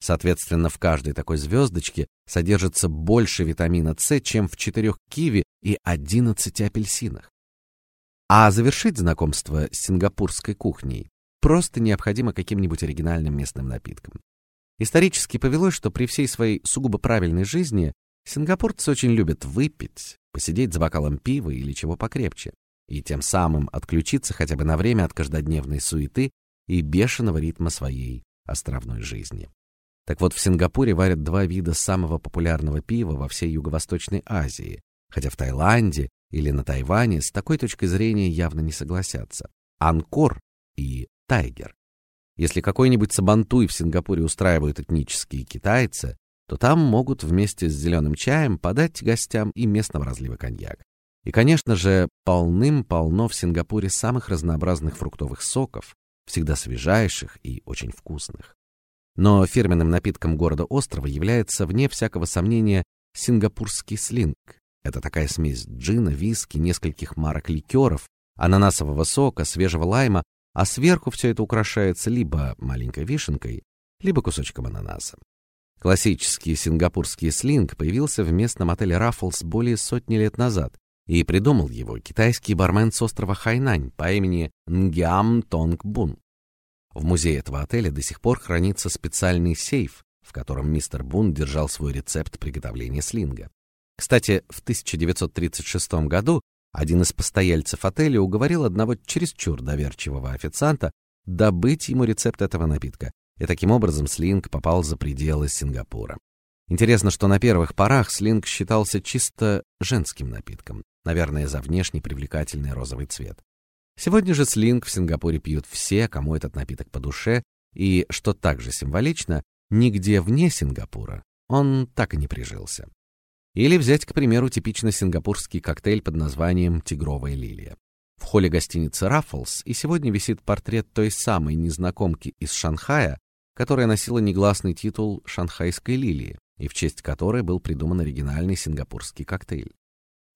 Соответственно, в каждой такой звездочке содержится больше витамина С, чем в четырех киви и 11 апельсинах. А завершить знакомство с сингапурской кухней просто необходимо каким-нибудь оригинальным местным напитком. Исторически повелось, что при всей своей сугубо правильной жизни сингапурцы очень любят выпить, посидеть за бокалом пива или чего покрепче. и тем самым отключиться хотя бы на время от каждодневной суеты и бешеного ритма своей островной жизни. Так вот, в Сингапуре варят два вида самого популярного пива во всей Юго-Восточной Азии, хотя в Таиланде или на Тайване с такой точкой зрения явно не согласятся. Анкор и Тайгер. Если какой-нибудь сабантуй в Сингапуре устраивают этнические китайцы, то там могут вместе с зеленым чаем подать гостям и местного разлива коньяк. И, конечно же, полным-полно в Сингапуре самых разнообразных фруктовых соков, всегда свежайших и очень вкусных. Но фирменным напитком города-острова является вне всякого сомнения сингапурский слинг. Это такая смесь джина, виски, нескольких марок ликеров, ананасового сока, свежего лайма, а сверху все это украшается либо маленькой вишенкой, либо кусочком ананаса. Классический сингапурский слинг появился в местном отеле Raffles более сотни лет назад, и придумал его китайский бармен с острова Хайнань по имени Нгиам Тонг Бун. В музее этого отеля до сих пор хранится специальный сейф, в котором мистер Бун держал свой рецепт приготовления слинга. Кстати, в 1936 году один из постояльцев отеля уговорил одного чересчур доверчивого официанта добыть ему рецепт этого напитка, и таким образом слинг попал за пределы Сингапура. Интересно, что на первых порах слинг считался чисто женским напитком, наверное, за внешне привлекательный розовый цвет. Сегодня же слинг в Сингапуре пьют все, кому этот напиток по душе, и, что также символично, нигде вне Сингапура он так и не прижился. Или взять, к примеру, типично сингапурский коктейль под названием «Тигровая лилия». В холле гостиницы Raffles и сегодня висит портрет той самой незнакомки из Шанхая, которая носила негласный титул «Шанхайской лилии», и в честь которой был придуман оригинальный сингапурский коктейль.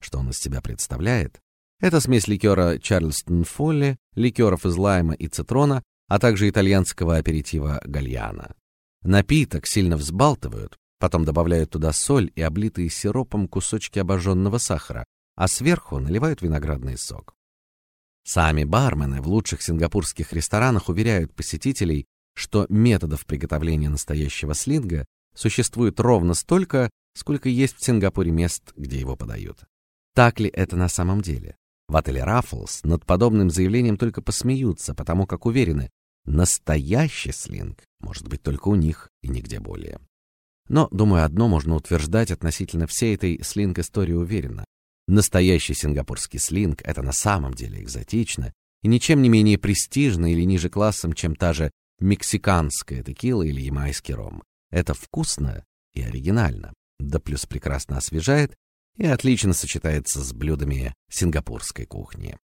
Что он из себя представляет? Это смесь ликера Чарльстон Фолли, ликеров из лайма и цитрона, а также итальянского аперитива Гальяна. Напиток сильно взбалтывают, потом добавляют туда соль и облитые сиропом кусочки обожженного сахара, а сверху наливают виноградный сок. Сами бармены в лучших сингапурских ресторанах уверяют посетителей, что методов приготовления настоящего слинга существует ровно столько, сколько есть в Сингапуре мест, где его подают. Так ли это на самом деле? В отеле Raffles над подобным заявлением только посмеются, потому как уверены, настоящий слинг может быть только у них и нигде более. Но, думаю, одно можно утверждать относительно всей этой слинг-истории уверенно. Настоящий сингапурский слинг — это на самом деле экзотично и ничем не менее престижно или ниже классом, чем та же мексиканская текила или ямайский ром. Это вкусно и оригинально, да плюс прекрасно освежает и отлично сочетается с блюдами сингапурской кухни.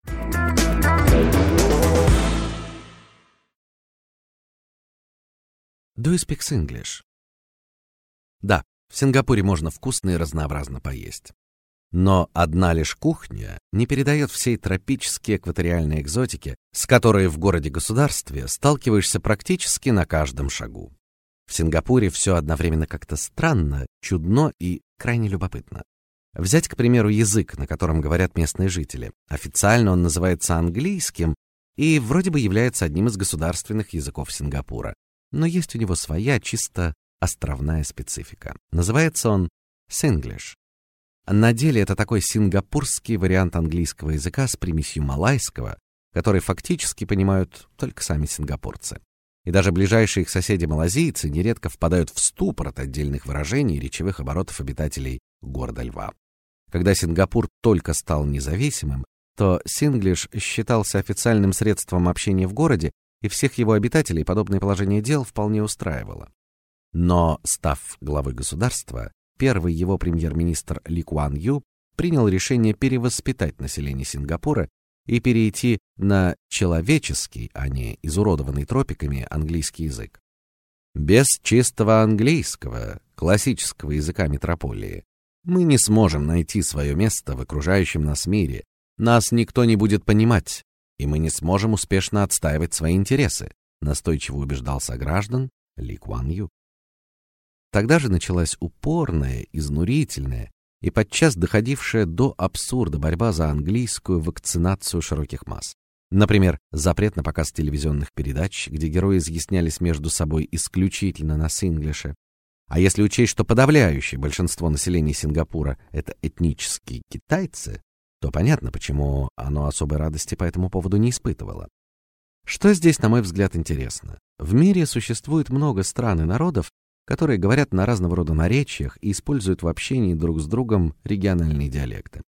Do you speak English? Да, в Сингапуре можно вкусно и разнообразно поесть. Но одна лишь кухня не передает всей тропической экваториальной экзотики, с которой в городе-государстве сталкиваешься практически на каждом шагу. В Сингапуре все одновременно как-то странно, чудно и крайне любопытно. Взять, к примеру, язык, на котором говорят местные жители. Официально он называется английским и вроде бы является одним из государственных языков Сингапура. Но есть у него своя чисто островная специфика. Называется он синглиш. На деле это такой сингапурский вариант английского языка с примесью малайского, который фактически понимают только сами сингапурцы. И даже ближайшие их соседи малазийцы нередко впадают в ступор от отдельных выражений и речевых оборотов обитателей города Льва. Когда Сингапур только стал независимым, то синглиш считался официальным средством общения в городе, и всех его обитателей подобное положение дел вполне устраивало. Но, став главой государства, первый его премьер-министр Ли Куан Ю принял решение перевоспитать население Сингапура и перейти на человеческий, а не изуродованный тропиками английский язык. Без чистого английского, классического языка метрополии, мы не сможем найти свое место в окружающем нас мире. Нас никто не будет понимать, и мы не сможем успешно отстаивать свои интересы, настойчиво убеждал сограждан Ли Куан Ю. Тогда же началась упорная, изнурительная и подчас доходившая до абсурда борьба за английскую вакцинацию широких масс. Например, запрет на показ телевизионных передач, где герои изъяснялись между собой исключительно на синглише. А если учесть, что подавляющее большинство населения Сингапура это этнические китайцы, то понятно, почему оно особой радости по этому поводу не испытывало. Что здесь, на мой взгляд, интересно? В мире существует много стран и народов, которые говорят на разного рода наречиях и используют в общении друг с другом региональные диалекты.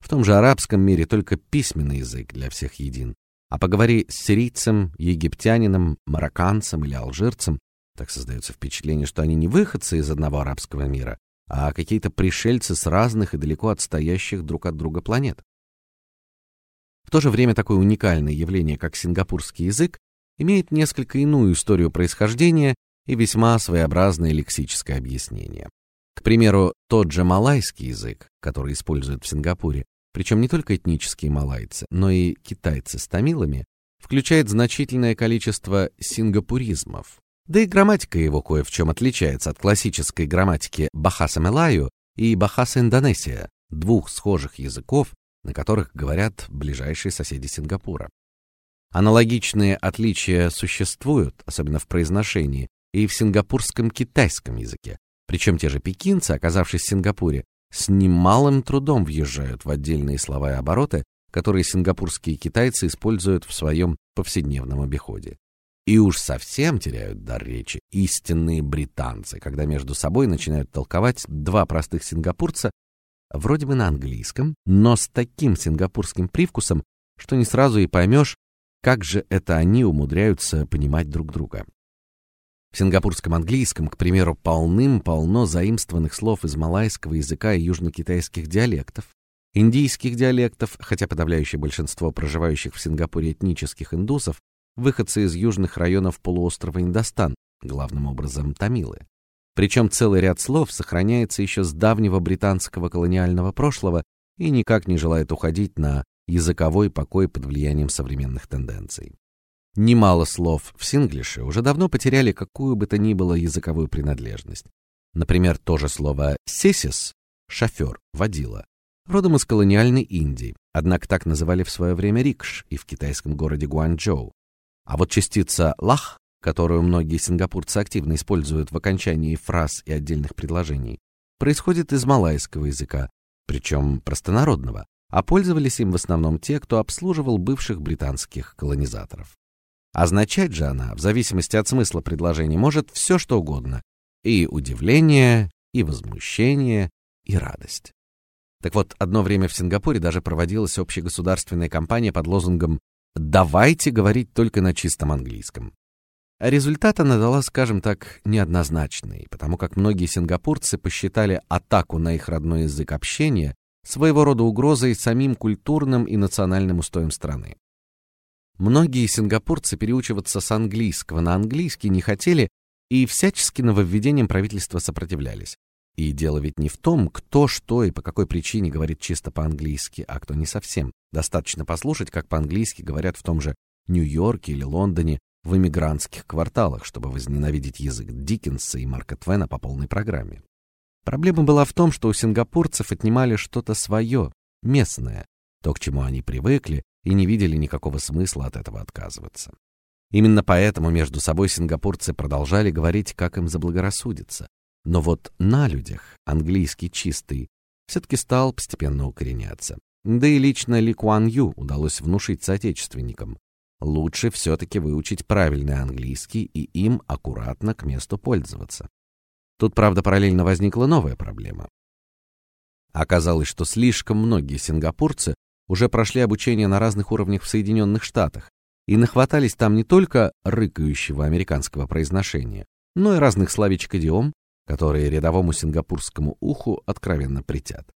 В том же арабском мире только письменный язык для всех един. А поговори с сирийцем, египтянином, марокканцем или алжирцем, так создается впечатление, что они не выходцы из одного арабского мира, а какие-то пришельцы с разных и далеко отстоящих друг от друга планет. В то же время такое уникальное явление, как сингапурский язык, имеет несколько иную историю происхождения и весьма своеобразное лексическое объяснение. К примеру, тот же малайский язык, который используют в Сингапуре, причем не только этнические малайцы, но и китайцы с тамилами, включает значительное количество сингапуризмов. Да и грамматика его кое в чем отличается от классической грамматики Бахаса Мелаю и Бахаса Индонезия, двух схожих языков, на которых говорят ближайшие соседи Сингапура. Аналогичные отличия существуют, особенно в произношении, и в сингапурском китайском языке. Причем те же пекинцы, оказавшись в Сингапуре, с немалым трудом въезжают в отдельные слова и обороты, которые сингапурские китайцы используют в своем повседневном обиходе. И уж совсем теряют дар речи истинные британцы, когда между собой начинают толковать два простых сингапурца, вроде бы на английском, но с таким сингапурским привкусом, что не сразу и поймешь, как же это они умудряются понимать друг друга. В сингапурском английском, к примеру, полным-полно заимствованных слов из малайского языка и южно-китайских диалектов, индийских диалектов, хотя подавляющее большинство проживающих в Сингапуре этнических индусов выходцы из южных районов полуострова Индостан, главным образом тамилы. Причем целый ряд слов сохраняется еще с давнего британского колониального прошлого и никак не желает уходить на языковой покой под влиянием современных тенденций. Немало слов в синглише уже давно потеряли какую бы то ни было языковую принадлежность. Например, то же слово «сесис» — шофер, водила, родом из колониальной Индии, однако так называли в свое время рикш и в китайском городе Гуанчжоу. А вот частица «лах», которую многие сингапурцы активно используют в окончании фраз и отдельных предложений, происходит из малайского языка, причем простонародного, а пользовались им в основном те, кто обслуживал бывших британских колонизаторов. Означать же она, в зависимости от смысла предложения, может все что угодно: и удивление, и возмущение, и радость. Так вот, одно время в Сингапуре даже проводилась общегосударственная кампания под лозунгом «Давайте говорить только на чистом английском». результат она дала, скажем так, неоднозначный, потому как многие сингапурцы посчитали атаку на их родной язык общения своего рода угрозой самим культурным и национальным устоям страны. Многие сингапурцы переучиваться с английского на английский не хотели и всячески нововведениям правительства сопротивлялись. И дело ведь не в том, кто что и по какой причине говорит чисто по-английски, а кто не совсем. Достаточно послушать, как по-английски говорят в том же Нью-Йорке или Лондоне в эмигрантских кварталах, чтобы возненавидеть язык Диккенса и Марка Твена по полной программе. Проблема была в том, что у сингапурцев отнимали что-то свое, местное, то, к чему они привыкли, и не видели никакого смысла от этого отказываться. Именно поэтому между собой сингапурцы продолжали говорить, как им заблагорассудится. Но вот на людях английский чистый все-таки стал постепенно укореняться. Да и лично Ли Куан Ю удалось внушить соотечественникам. Лучше все-таки выучить правильный английский и им аккуратно к месту пользоваться. Тут, правда, параллельно возникла новая проблема. Оказалось, что слишком многие сингапурцы уже прошли обучение на разных уровнях в Соединенных Штатах и нахватались там не только рыкающего американского произношения, но и разных словечек идиом, которые рядовому сингапурскому уху откровенно притят.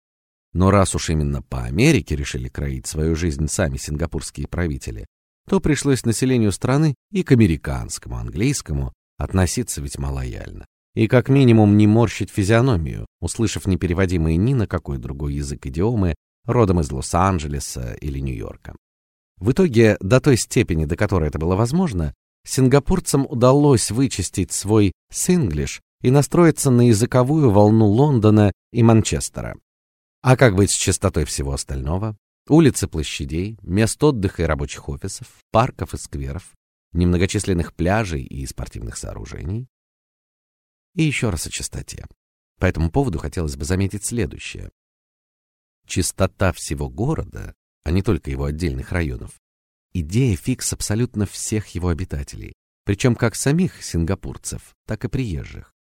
Но раз уж именно по Америке решили кроить свою жизнь сами сингапурские правители, то пришлось населению страны и к американскому английскому относиться весьма лояльно. И как минимум не морщить физиономию, услышав непереводимые ни на какой другой язык идиомы родом из Лос-Анджелеса или Нью-Йорка. В итоге, до той степени, до которой это было возможно, сингапурцам удалось вычистить свой синглиш и настроиться на языковую волну Лондона и Манчестера. А как быть с чистотой всего остального? Улицы площадей, мест отдыха и рабочих офисов, парков и скверов, немногочисленных пляжей и спортивных сооружений? И еще раз о чистоте. По этому поводу хотелось бы заметить следующее. чистота всего города, а не только его отдельных районов, идея фикс абсолютно всех его обитателей, причем как самих сингапурцев, так и приезжих.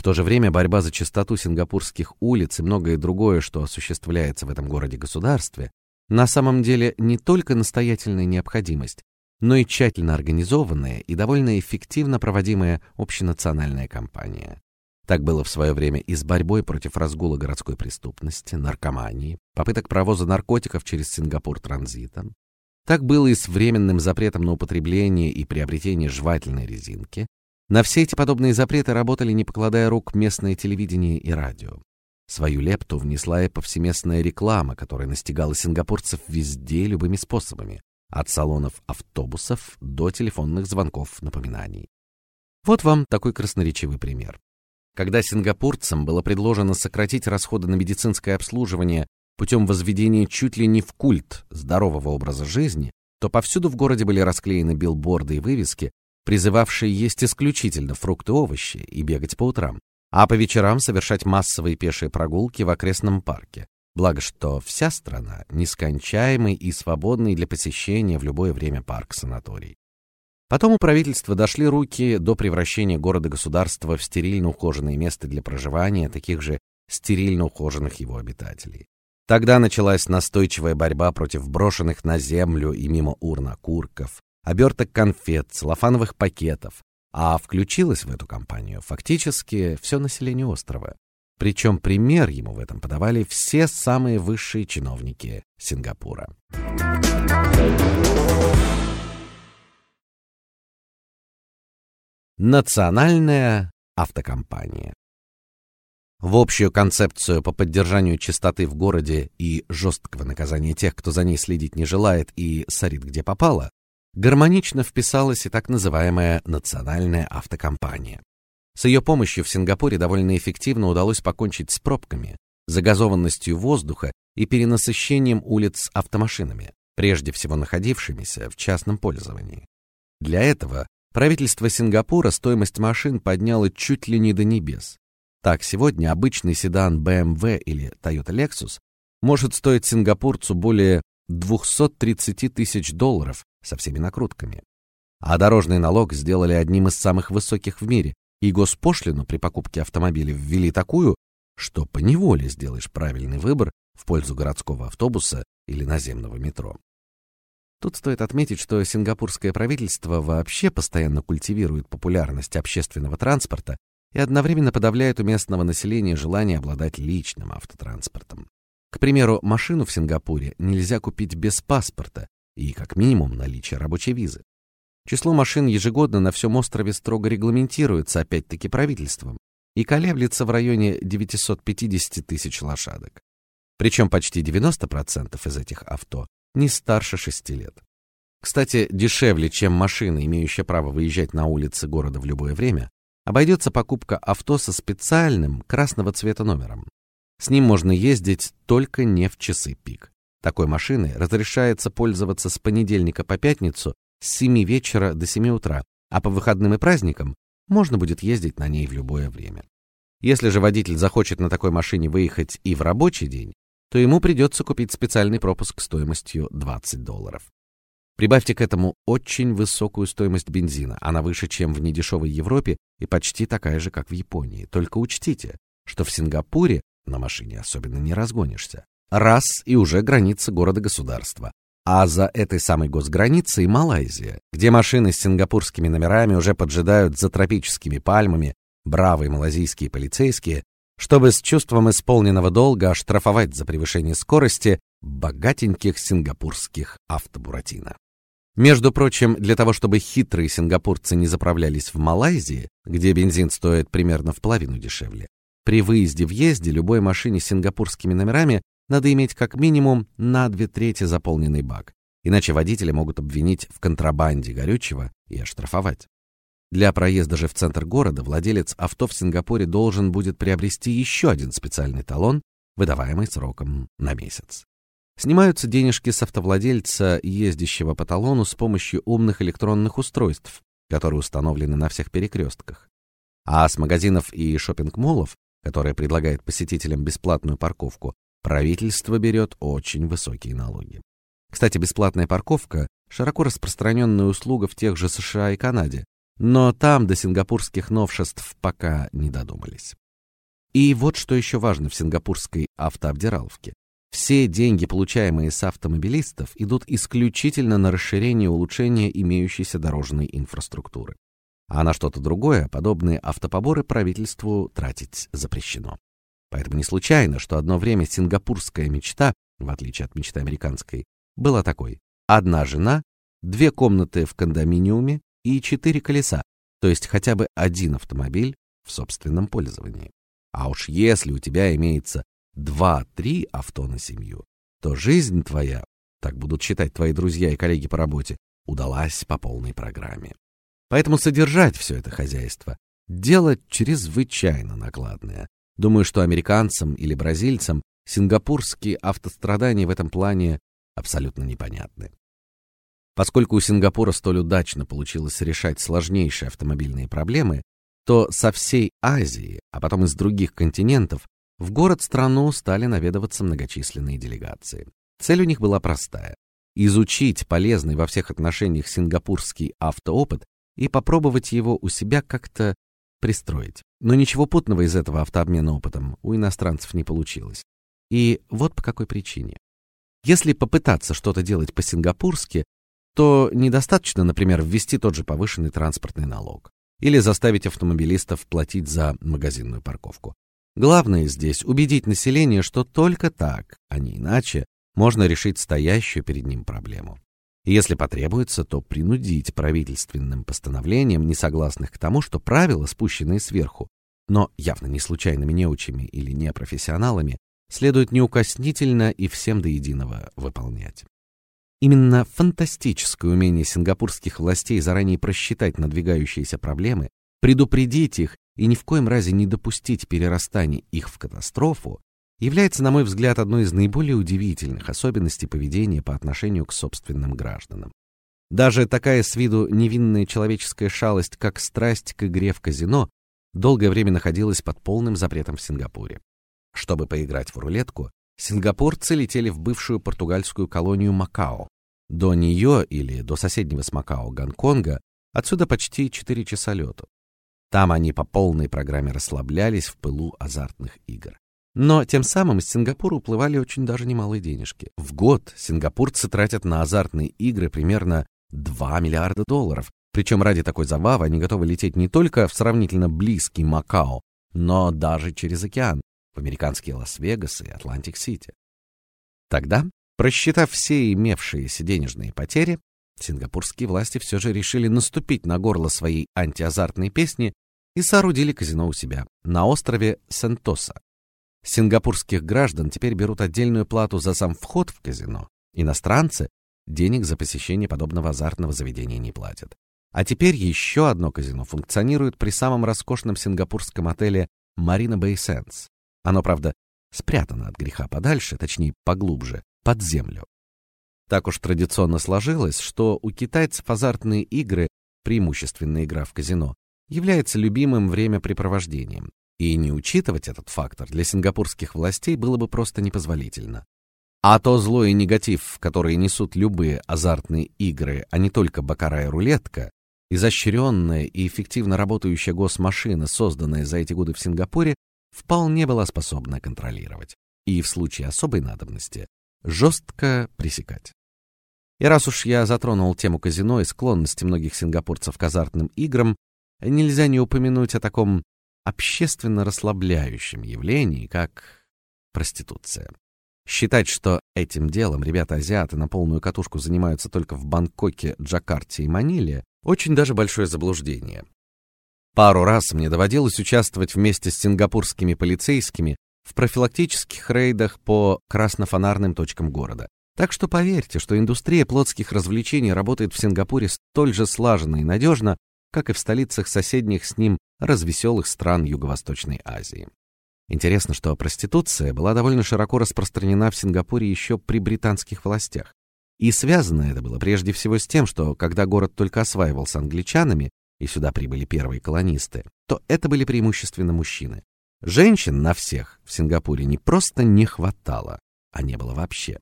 В то же время борьба за чистоту сингапурских улиц и многое другое, что осуществляется в этом городе-государстве, на самом деле не только настоятельная необходимость, но и тщательно организованная и довольно эффективно проводимая общенациональная кампания. Так было в свое время и с борьбой против разгула городской преступности, наркомании, попыток провоза наркотиков через Сингапур транзитом. Так было и с временным запретом на употребление и приобретение жевательной резинки. На все эти подобные запреты работали, не покладая рук, местное телевидение и радио. Свою лепту внесла и повсеместная реклама, которая настигала сингапурцев везде любыми способами, от салонов автобусов до телефонных звонков напоминаний. Вот вам такой красноречивый пример. Когда сингапурцам было предложено сократить расходы на медицинское обслуживание путем возведения чуть ли не в культ здорового образа жизни, то повсюду в городе были расклеены билборды и вывески, призывавшие есть исключительно фрукты и овощи и бегать по утрам, а по вечерам совершать массовые пешие прогулки в окрестном парке. Благо, что вся страна нескончаемый и свободный для посещения в любое время парк-санаторий. Потом у правительства дошли руки до превращения города-государства в стерильно ухоженное место для проживания таких же стерильно ухоженных его обитателей. Тогда началась настойчивая борьба против брошенных на землю и мимо урн окурков, оберток конфет, целлофановых пакетов, а включилось в эту кампанию фактически все население острова. Причем пример ему в этом подавали все самые высшие чиновники Сингапура. Национальная автокомпания. В общую концепцию по поддержанию чистоты в городе и жесткого наказания тех, кто за ней следить не желает и сорит где попало, гармонично вписалась и так называемая национальная автокомпания. С ее помощью в Сингапуре довольно эффективно удалось покончить с пробками, загазованностью воздуха и перенасыщением улиц автомашинами, прежде всего находившимися в частном пользовании. Для этого Правительство Сингапура стоимость машин подняло чуть ли не до небес. Так, сегодня обычный седан BMW или Toyota Lexus может стоить сингапурцу более 230 тысяч долларов со всеми накрутками. А дорожный налог сделали одним из самых высоких в мире, и госпошлину при покупке автомобиля ввели такую, что поневоле сделаешь правильный выбор в пользу городского автобуса или наземного метро. Тут стоит отметить, что сингапурское правительство вообще постоянно культивирует популярность общественного транспорта и одновременно подавляет у местного населения желание обладать личным автотранспортом. К примеру, машину в Сингапуре нельзя купить без паспорта и как минимум наличия рабочей визы. Число машин ежегодно на всем острове строго регламентируется опять-таки правительством и колеблется в районе 950 тысяч лошадок. Причем почти 90% из этих авто не старше шести лет. Кстати, дешевле, чем машина, имеющая право выезжать на улицы города в любое время, обойдется покупка авто со специальным красного цвета номером. С ним можно ездить только не в часы пик. Такой машиной разрешается пользоваться с понедельника по пятницу с 7 вечера до 7 утра, а по выходным и праздникам можно будет ездить на ней в любое время. Если же водитель захочет на такой машине выехать и в рабочий день, то ему придется купить специальный пропуск стоимостью 20 долларов. Прибавьте к этому очень высокую стоимость бензина, она выше, чем в недешевой Европе и почти такая же, как в Японии. Только учтите, что в Сингапуре на машине особенно не разгонишься. Раз и уже граница города-государства. А за этой самой госграницей Малайзия, где машины с сингапурскими номерами уже поджидают за тропическими пальмами бравые малазийские полицейские, чтобы с чувством исполненного долга оштрафовать за превышение скорости богатеньких сингапурских автобуратино. Между прочим, для того, чтобы хитрые сингапурцы не заправлялись в Малайзии, где бензин стоит примерно в половину дешевле, при выезде-въезде любой машине с сингапурскими номерами надо иметь как минимум на две трети заполненный бак, иначе водители могут обвинить в контрабанде горючего и оштрафовать. Для проезда же в центр города владелец авто в Сингапуре должен будет приобрести еще один специальный талон, выдаваемый сроком на месяц. Снимаются денежки с автовладельца, ездящего по талону с помощью умных электронных устройств, которые установлены на всех перекрестках. А с магазинов и шопинг-моллов, которые предлагают посетителям бесплатную парковку, правительство берет очень высокие налоги. Кстати, бесплатная парковка широко распространенная услуга в тех же США и Канаде, но там до сингапурских новшеств пока не додумались. И вот что еще важно в сингапурской автообдираловке. Все деньги, получаемые с автомобилистов, идут исключительно на расширение и улучшение имеющейся дорожной инфраструктуры. А на что-то другое подобные автопоборы правительству тратить запрещено. Поэтому не случайно, что одно время сингапурская мечта, в отличие от мечты американской, была такой: одна жена, две комнаты в кондоминиуме и четыре колеса, то есть хотя бы один автомобиль в собственном пользовании. А уж если у тебя имеется два-три авто на семью, то жизнь твоя, так будут считать твои друзья и коллеги по работе, удалась по полной программе. Поэтому содержать все это хозяйство дело чрезвычайно накладное. Думаю, что американцам или бразильцам сингапурские автострадания в этом плане абсолютно непонятны. Поскольку у Сингапура столь удачно получилось решать сложнейшие автомобильные проблемы, то со всей Азии, а потом из других континентов, в город-страну стали наведываться многочисленные делегации. Цель у них была простая: изучить полезный во всех отношениях сингапурский автоопыт и попробовать его у себя как-то пристроить. Но ничего путного из этого автообмена опытом у иностранцев не получилось. И вот по какой причине. Если попытаться что-то делать по-сингапурски, то недостаточно, например, ввести тот же повышенный транспортный налог или заставить автомобилистов платить за магазинную парковку. Главное здесь убедить население, что только так, а не иначе, можно решить стоящую перед ним проблему. Если потребуется, то принудить правительственным постановлением несогласных к тому, что правила, спущенные сверху, но явно не случайными неучами или непрофессионалами, следует неукоснительно и всем до единого выполнять. Именно фантастическое умение сингапурских властей заранее просчитать надвигающиеся проблемы, предупредить их и ни в коем разе не допустить перерастания их в катастрофу, является, на мой взгляд, одной из наиболее удивительных особенностей поведения по отношению к собственным гражданам. Даже такая с виду невинная человеческая шалость, как страсть к игре в казино, долгое время находилась под полным запретом в Сингапуре. Чтобы поиграть в рулетку, сингапурцы летели в бывшую португальскую колонию Макао. До нее или до соседнего с Макао Гонконга отсюда почти 4 часа лету. Там они по полной программе расслаблялись в пылу азартных игр. Но тем самым из Сингапура уплывали очень даже немалые денежки. В год сингапурцы тратят на азартные игры примерно 2 миллиарда долларов. Причем ради такой забавы они готовы лететь не только в сравнительно близкий Макао, но даже через океан, в американские Лас-Вегас и Атлантик-Сити. Тогда, просчитав все имевшиеся денежные потери, сингапурские власти все же решили наступить на горло своей антиазартной песни и соорудили казино у себя на острове Сентоса. Сингапурских граждан теперь берут отдельную плату за сам вход в казино. Иностранцы денег за посещение подобного азартного заведения не платят. А теперь еще одно казино функционирует при самом роскошном сингапурском отеле Marina Bay Sands. Оно, правда, спрятано от греха подальше, точнее, поглубже, под землю. Так уж традиционно сложилось, что у китайцев азартные игры, преимущественно игра в казино, является любимым времяпрепровождением, и не учитывать этот фактор для сингапурских властей было бы просто непозволительно. А то злой и негатив, который несут любые азартные игры, а не только баккара и рулетка, изощренная и эффективно работающая госмашина, созданная за эти годы в Сингапуре, вполне была способна контролировать и в случае особой надобности жестко пресекать. И раз уж я затронул тему казино и склонности многих сингапурцев к азартным играм, нельзя не упомянуть о таком общественно расслабляющем явлении, как проституция. Считать, что этим делом ребята-азиаты на полную катушку занимаются только в Бангкоке, Джакарте и Маниле, очень даже большое заблуждение. Пару раз мне доводилось участвовать вместе с сингапурскими полицейскими в профилактических рейдах по краснофонарным точкам города. Так что поверьте, что индустрия плотских развлечений работает в Сингапуре столь же слаженно и надежно, как и в столицах соседних с ним развеселых стран Юго-Восточной Азии. Интересно, что проституция была довольно широко распространена в Сингапуре еще при британских властях. И связано это было прежде всего с тем, что когда город только осваивался англичанами, и сюда прибыли первые колонисты, то это были преимущественно мужчины. Женщин на всех в Сингапуре не просто не хватало, а не было вообще.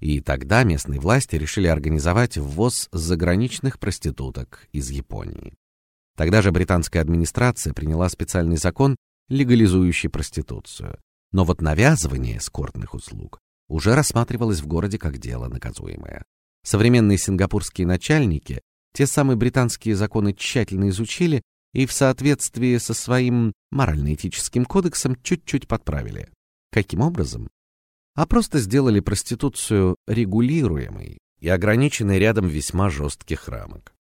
И тогда местные власти решили организовать ввоз заграничных проституток из Японии. Тогда же британская администрация приняла специальный закон, легализующий проституцию. Но вот навязывание эскортных услуг уже рассматривалось в городе как дело наказуемое. Современные сингапурские начальники те самые британские законы тщательно изучили и в соответствии со своим морально-этическим кодексом чуть-чуть подправили. Каким образом? А просто сделали проституцию регулируемой и ограниченной рядом весьма жестких рамок.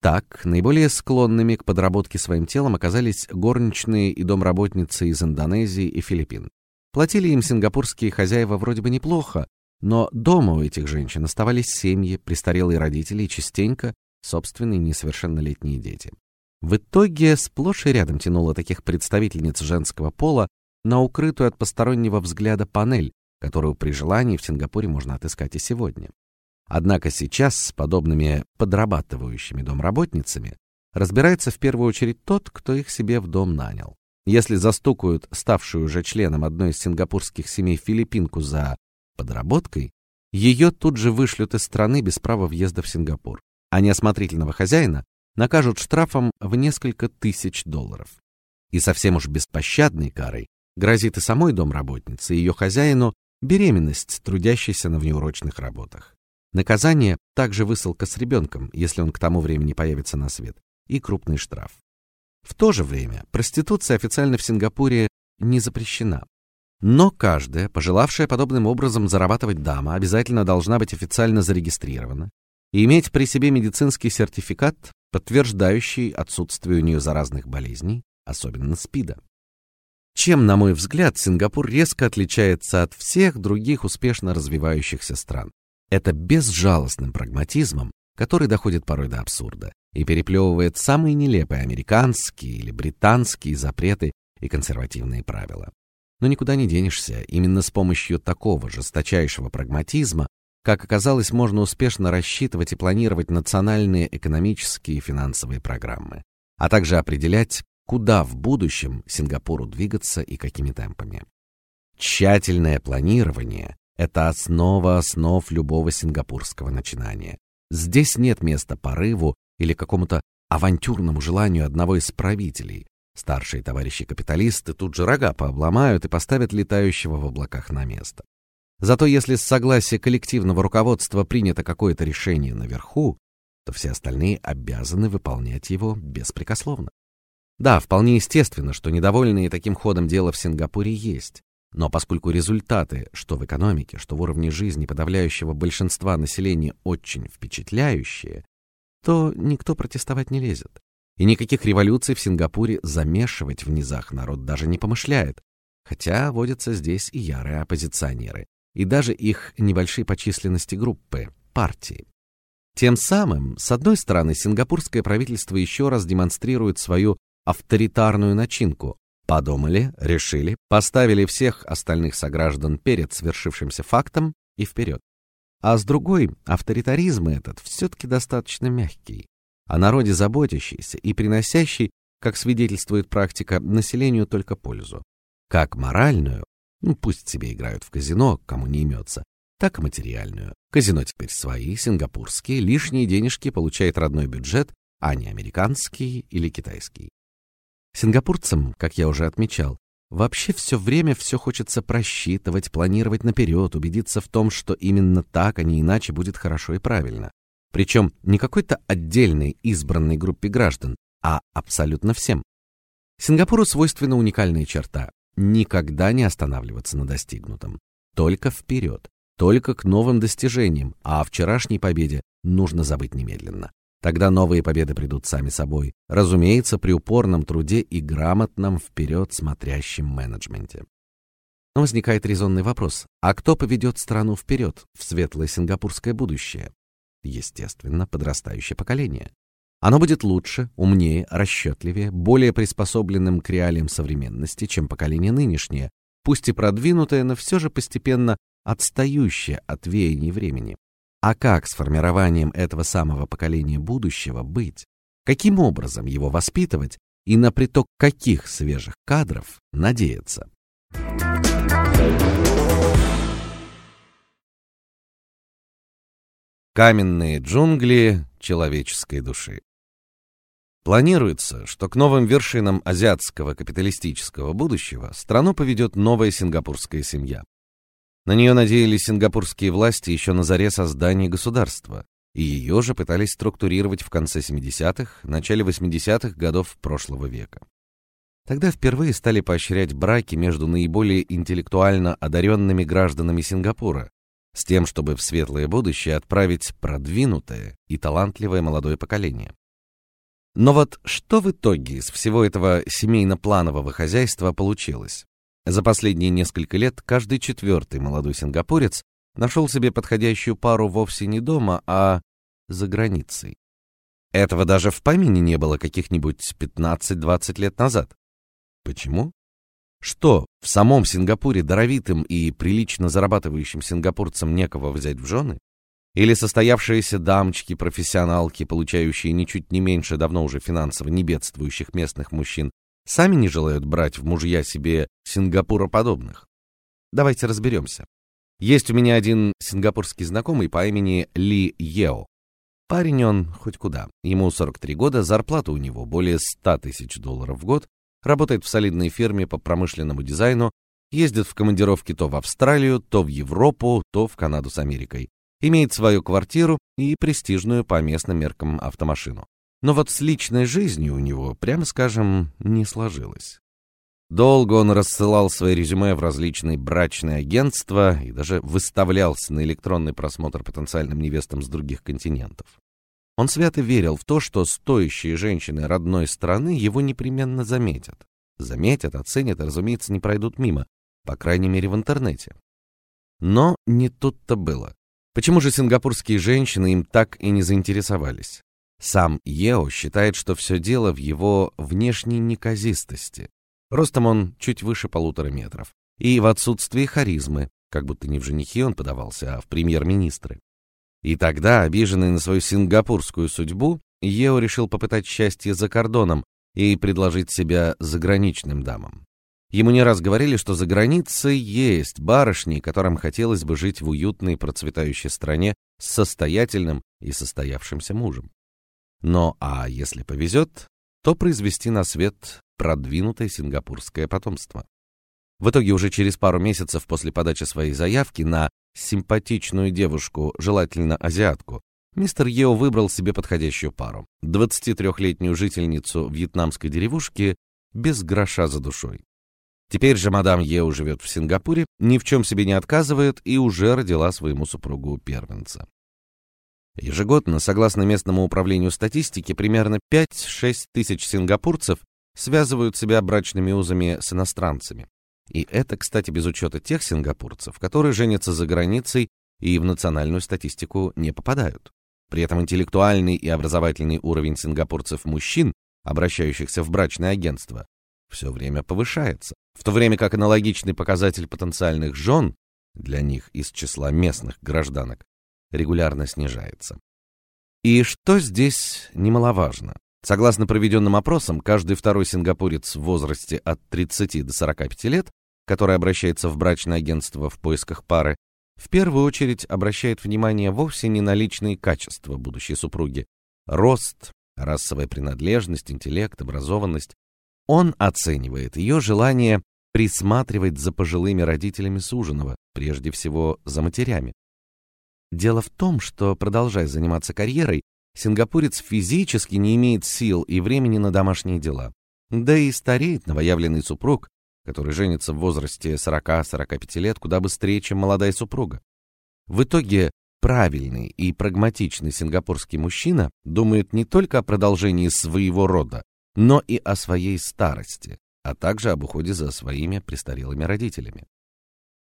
Так, наиболее склонными к подработке своим телом оказались горничные и домработницы из Индонезии и Филиппин. Платили им сингапурские хозяева вроде бы неплохо, но дома у этих женщин оставались семьи, престарелые родители и частенько собственные несовершеннолетние дети. В итоге сплошь и рядом тянуло таких представительниц женского пола на укрытую от постороннего взгляда панель, которую при желании в Сингапуре можно отыскать и сегодня. Однако сейчас с подобными подрабатывающими домработницами разбирается в первую очередь тот, кто их себе в дом нанял. Если застукают ставшую уже членом одной из сингапурских семей филиппинку за подработкой, ее тут же вышлют из страны без права въезда в Сингапур, а неосмотрительного хозяина накажут штрафом в несколько тысяч долларов. И совсем уж беспощадной карой грозит и самой домработнице, и ее хозяину беременность, трудящейся на внеурочных работах. Наказание также высылка с ребенком, если он к тому времени появится на свет, и крупный штраф. В то же время проституция официально в Сингапуре не запрещена. Но каждая, пожелавшая подобным образом зарабатывать дама, обязательно должна быть официально зарегистрирована и иметь при себе медицинский сертификат, подтверждающий отсутствие у нее заразных болезней, особенно СПИДа. Чем, на мой взгляд, Сингапур резко отличается от всех других успешно развивающихся стран? Это безжалостным прагматизмом, который доходит порой до абсурда и переплевывает самые нелепые американские или британские запреты и консервативные правила. Но никуда не денешься, именно с помощью такого жесточайшего прагматизма, как оказалось, можно успешно рассчитывать и планировать национальные экономические и финансовые программы, а также определять куда в будущем Сингапуру двигаться и какими темпами. Тщательное планирование это основа основ любого сингапурского начинания. Здесь нет места порыву или какому-то авантюрному желанию одного из правителей. Старшие товарищи-капиталисты тут же рога пообломают и поставят летающего в облаках на место. Зато если с согласия коллективного руководства принято какое-то решение наверху, то все остальные обязаны выполнять его беспрекословно. Да, вполне естественно, что недовольные таким ходом дела в Сингапуре есть. Но поскольку результаты, что в экономике, что в уровне жизни подавляющего большинства населения очень впечатляющие, то никто протестовать не лезет. И никаких революций в Сингапуре замешивать в низах народ даже не помышляет. Хотя водятся здесь и ярые оппозиционеры, и даже их небольшие по численности группы, партии. Тем самым, с одной стороны, сингапурское правительство еще раз демонстрирует свою авторитарную начинку. Подумали, решили, поставили всех остальных сограждан перед свершившимся фактом и вперед. А с другой, авторитаризм этот все-таки достаточно мягкий, о народе заботящийся и приносящий, как свидетельствует практика, населению только пользу. Как моральную, ну пусть себе играют в казино, кому не имется, так и материальную. Казино теперь свои, сингапурские, лишние денежки получает родной бюджет, а не американский или китайский. Сингапурцам, как я уже отмечал, вообще все время все хочется просчитывать, планировать наперед, убедиться в том, что именно так, а не иначе будет хорошо и правильно. Причем не какой-то отдельной избранной группе граждан, а абсолютно всем. Сингапуру свойственна уникальная черта никогда не останавливаться на достигнутом, только вперед, только к новым достижениям, а о вчерашней победе нужно забыть немедленно. Тогда новые победы придут сами собой, разумеется, при упорном труде и грамотном вперед смотрящем менеджменте. Но возникает резонный вопрос: а кто поведет страну вперед в светлое сингапурское будущее? Естественно, подрастающее поколение. Оно будет лучше, умнее, расчетливее, более приспособленным к реалиям современности, чем поколение нынешнее, пусть и продвинутое, но все же постепенно отстающее от веяний времени. А как с формированием этого самого поколения будущего быть? Каким образом его воспитывать, и на приток каких свежих кадров надеяться. Каменные джунгли человеческой души. Планируется, что к новым вершинам азиатского капиталистического будущего страну поведет новая сингапурская семья. На нее надеялись сингапурские власти еще на заре создания государства, и ее же пытались структурировать в конце 70-х, начале 80-х годов прошлого века. Тогда впервые стали поощрять браки между наиболее интеллектуально одаренными гражданами Сингапура, с тем, чтобы в светлое будущее отправить продвинутое и талантливое молодое поколение. Но вот что в итоге из всего этого семейно-планового хозяйства получилось? За последние несколько лет каждый четвертый молодой сингапурец нашел себе подходящую пару вовсе не дома, а за границей. Этого даже в помине не было каких-нибудь 15-20 лет назад. Почему? Что, в самом Сингапуре даровитым и прилично зарабатывающим сингапурцам некого взять в жены? Или состоявшиеся дамочки-профессионалки, получающие ничуть не меньше давно уже финансово не бедствующих местных мужчин, сами не желают брать в мужья себе сингапуроподобных? Давайте разберемся. Есть у меня один сингапурский знакомый по имени Ли Ео. Парень он хоть куда. Ему 43 года, зарплата у него более 100 тысяч долларов в год, работает в солидной фирме по промышленному дизайну, ездит в командировки то в Австралию, то в Европу, то в Канаду с Америкой. Имеет свою квартиру и престижную по местным меркам автомашину. Но вот с личной жизнью у него, прямо скажем, не сложилось. Долго он рассылал свои резюме в различные брачные агентства и даже выставлялся на электронный просмотр потенциальным невестам с других континентов. Он свято верил в то, что стоящие женщины родной страны его непременно заметят. Заметят, оценят и, разумеется, не пройдут мимо, по крайней мере, в интернете. Но не тут-то было. Почему же сингапурские женщины им так и не заинтересовались? Сам Ео считает, что все дело в его внешней неказистости. Ростом он чуть выше полутора метров. И в отсутствии харизмы, как будто не в женихи он подавался, а в премьер-министры. И тогда, обиженный на свою сингапурскую судьбу, Ео решил попытать счастье за кордоном и предложить себя заграничным дамам. Ему не раз говорили, что за границей есть барышни, которым хотелось бы жить в уютной процветающей стране с состоятельным и состоявшимся мужем. Но а если повезет, то произвести на свет продвинутое сингапурское потомство. В итоге уже через пару месяцев после подачи своей заявки на симпатичную девушку, желательно азиатку, мистер Ео выбрал себе подходящую пару. 23-летнюю жительницу вьетнамской деревушки без гроша за душой. Теперь же мадам Ео живет в Сингапуре, ни в чем себе не отказывает и уже родила своему супругу первенца. Ежегодно, согласно местному управлению статистики, примерно 5-6 тысяч сингапурцев связывают себя брачными узами с иностранцами. И это, кстати, без учета тех сингапурцев, которые женятся за границей и в национальную статистику не попадают. При этом интеллектуальный и образовательный уровень сингапурцев-мужчин, обращающихся в брачное агентство, все время повышается, в то время как аналогичный показатель потенциальных жен для них из числа местных гражданок регулярно снижается. И что здесь немаловажно, согласно проведенным опросам, каждый второй сингапурец в возрасте от 30 до 45 лет, который обращается в брачное агентство в поисках пары, в первую очередь обращает внимание вовсе не на личные качества будущей супруги: рост, расовая принадлежность, интеллект, образованность. Он оценивает ее желание присматривать за пожилыми родителями суженого, прежде всего за матерями. Дело в том, что, продолжая заниматься карьерой, сингапурец физически не имеет сил и времени на домашние дела. Да и стареет новоявленный супруг, который женится в возрасте 40-45 лет, куда быстрее, чем молодая супруга. В итоге правильный и прагматичный сингапурский мужчина думает не только о продолжении своего рода, но и о своей старости, а также об уходе за своими престарелыми родителями.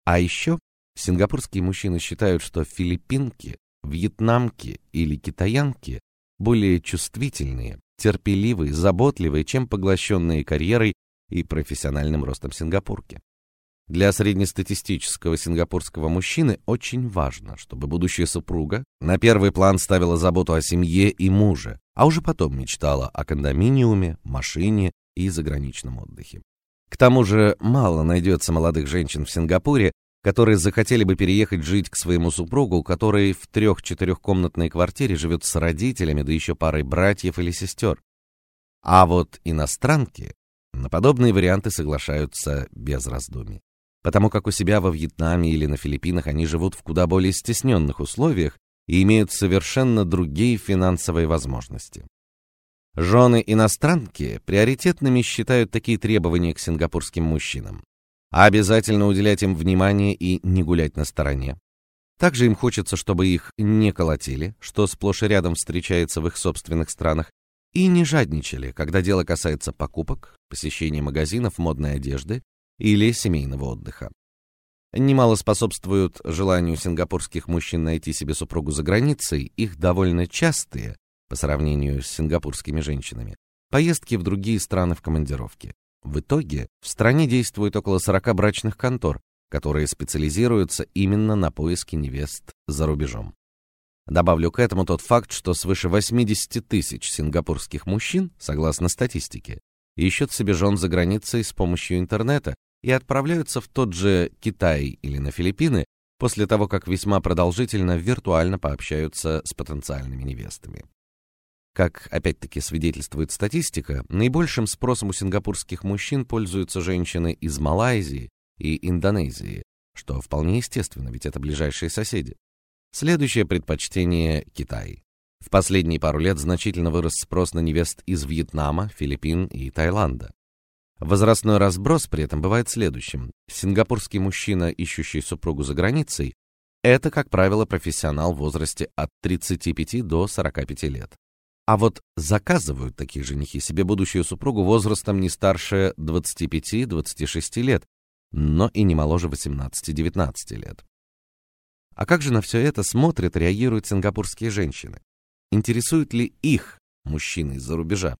А еще Сингапурские мужчины считают, что филиппинки, вьетнамки или китаянки более чувствительные, терпеливые, заботливые, чем поглощенные карьерой и профессиональным ростом сингапурки. Для среднестатистического сингапурского мужчины очень важно, чтобы будущая супруга на первый план ставила заботу о семье и муже, а уже потом мечтала о кондоминиуме, машине и заграничном отдыхе. К тому же мало найдется молодых женщин в Сингапуре, которые захотели бы переехать жить к своему супругу, который в трех-четырехкомнатной квартире живет с родителями, да еще парой братьев или сестер. А вот иностранки на подобные варианты соглашаются без раздумий, потому как у себя во Вьетнаме или на Филиппинах они живут в куда более стесненных условиях и имеют совершенно другие финансовые возможности. Жены иностранки приоритетными считают такие требования к сингапурским мужчинам. А обязательно уделять им внимание и не гулять на стороне. Также им хочется, чтобы их не колотили, что сплошь и рядом встречается в их собственных странах, и не жадничали, когда дело касается покупок, посещения магазинов модной одежды или семейного отдыха. Немало способствуют желанию сингапурских мужчин найти себе супругу за границей их довольно частые по сравнению с сингапурскими женщинами, поездки в другие страны в командировке. В итоге в стране действует около 40 брачных контор, которые специализируются именно на поиске невест за рубежом. Добавлю к этому тот факт, что свыше 80 тысяч сингапурских мужчин, согласно статистике, ищут себе жен за границей с помощью интернета и отправляются в тот же Китай или на Филиппины после того, как весьма продолжительно виртуально пообщаются с потенциальными невестами. Как опять-таки свидетельствует статистика, наибольшим спросом у сингапурских мужчин пользуются женщины из Малайзии и Индонезии, что вполне естественно, ведь это ближайшие соседи. Следующее предпочтение Китай. В последние пару лет значительно вырос спрос на невест из Вьетнама, Филиппин и Таиланда. Возрастной разброс при этом бывает следующим: сингапурский мужчина, ищущий супругу за границей, это, как правило, профессионал в возрасте от 35 до 45 лет. А вот заказывают такие женихи себе будущую супругу возрастом не старше 25-26 лет, но и не моложе 18-19 лет. А как же на все это смотрят, реагируют сингапурские женщины? Интересуют ли их мужчины из-за рубежа?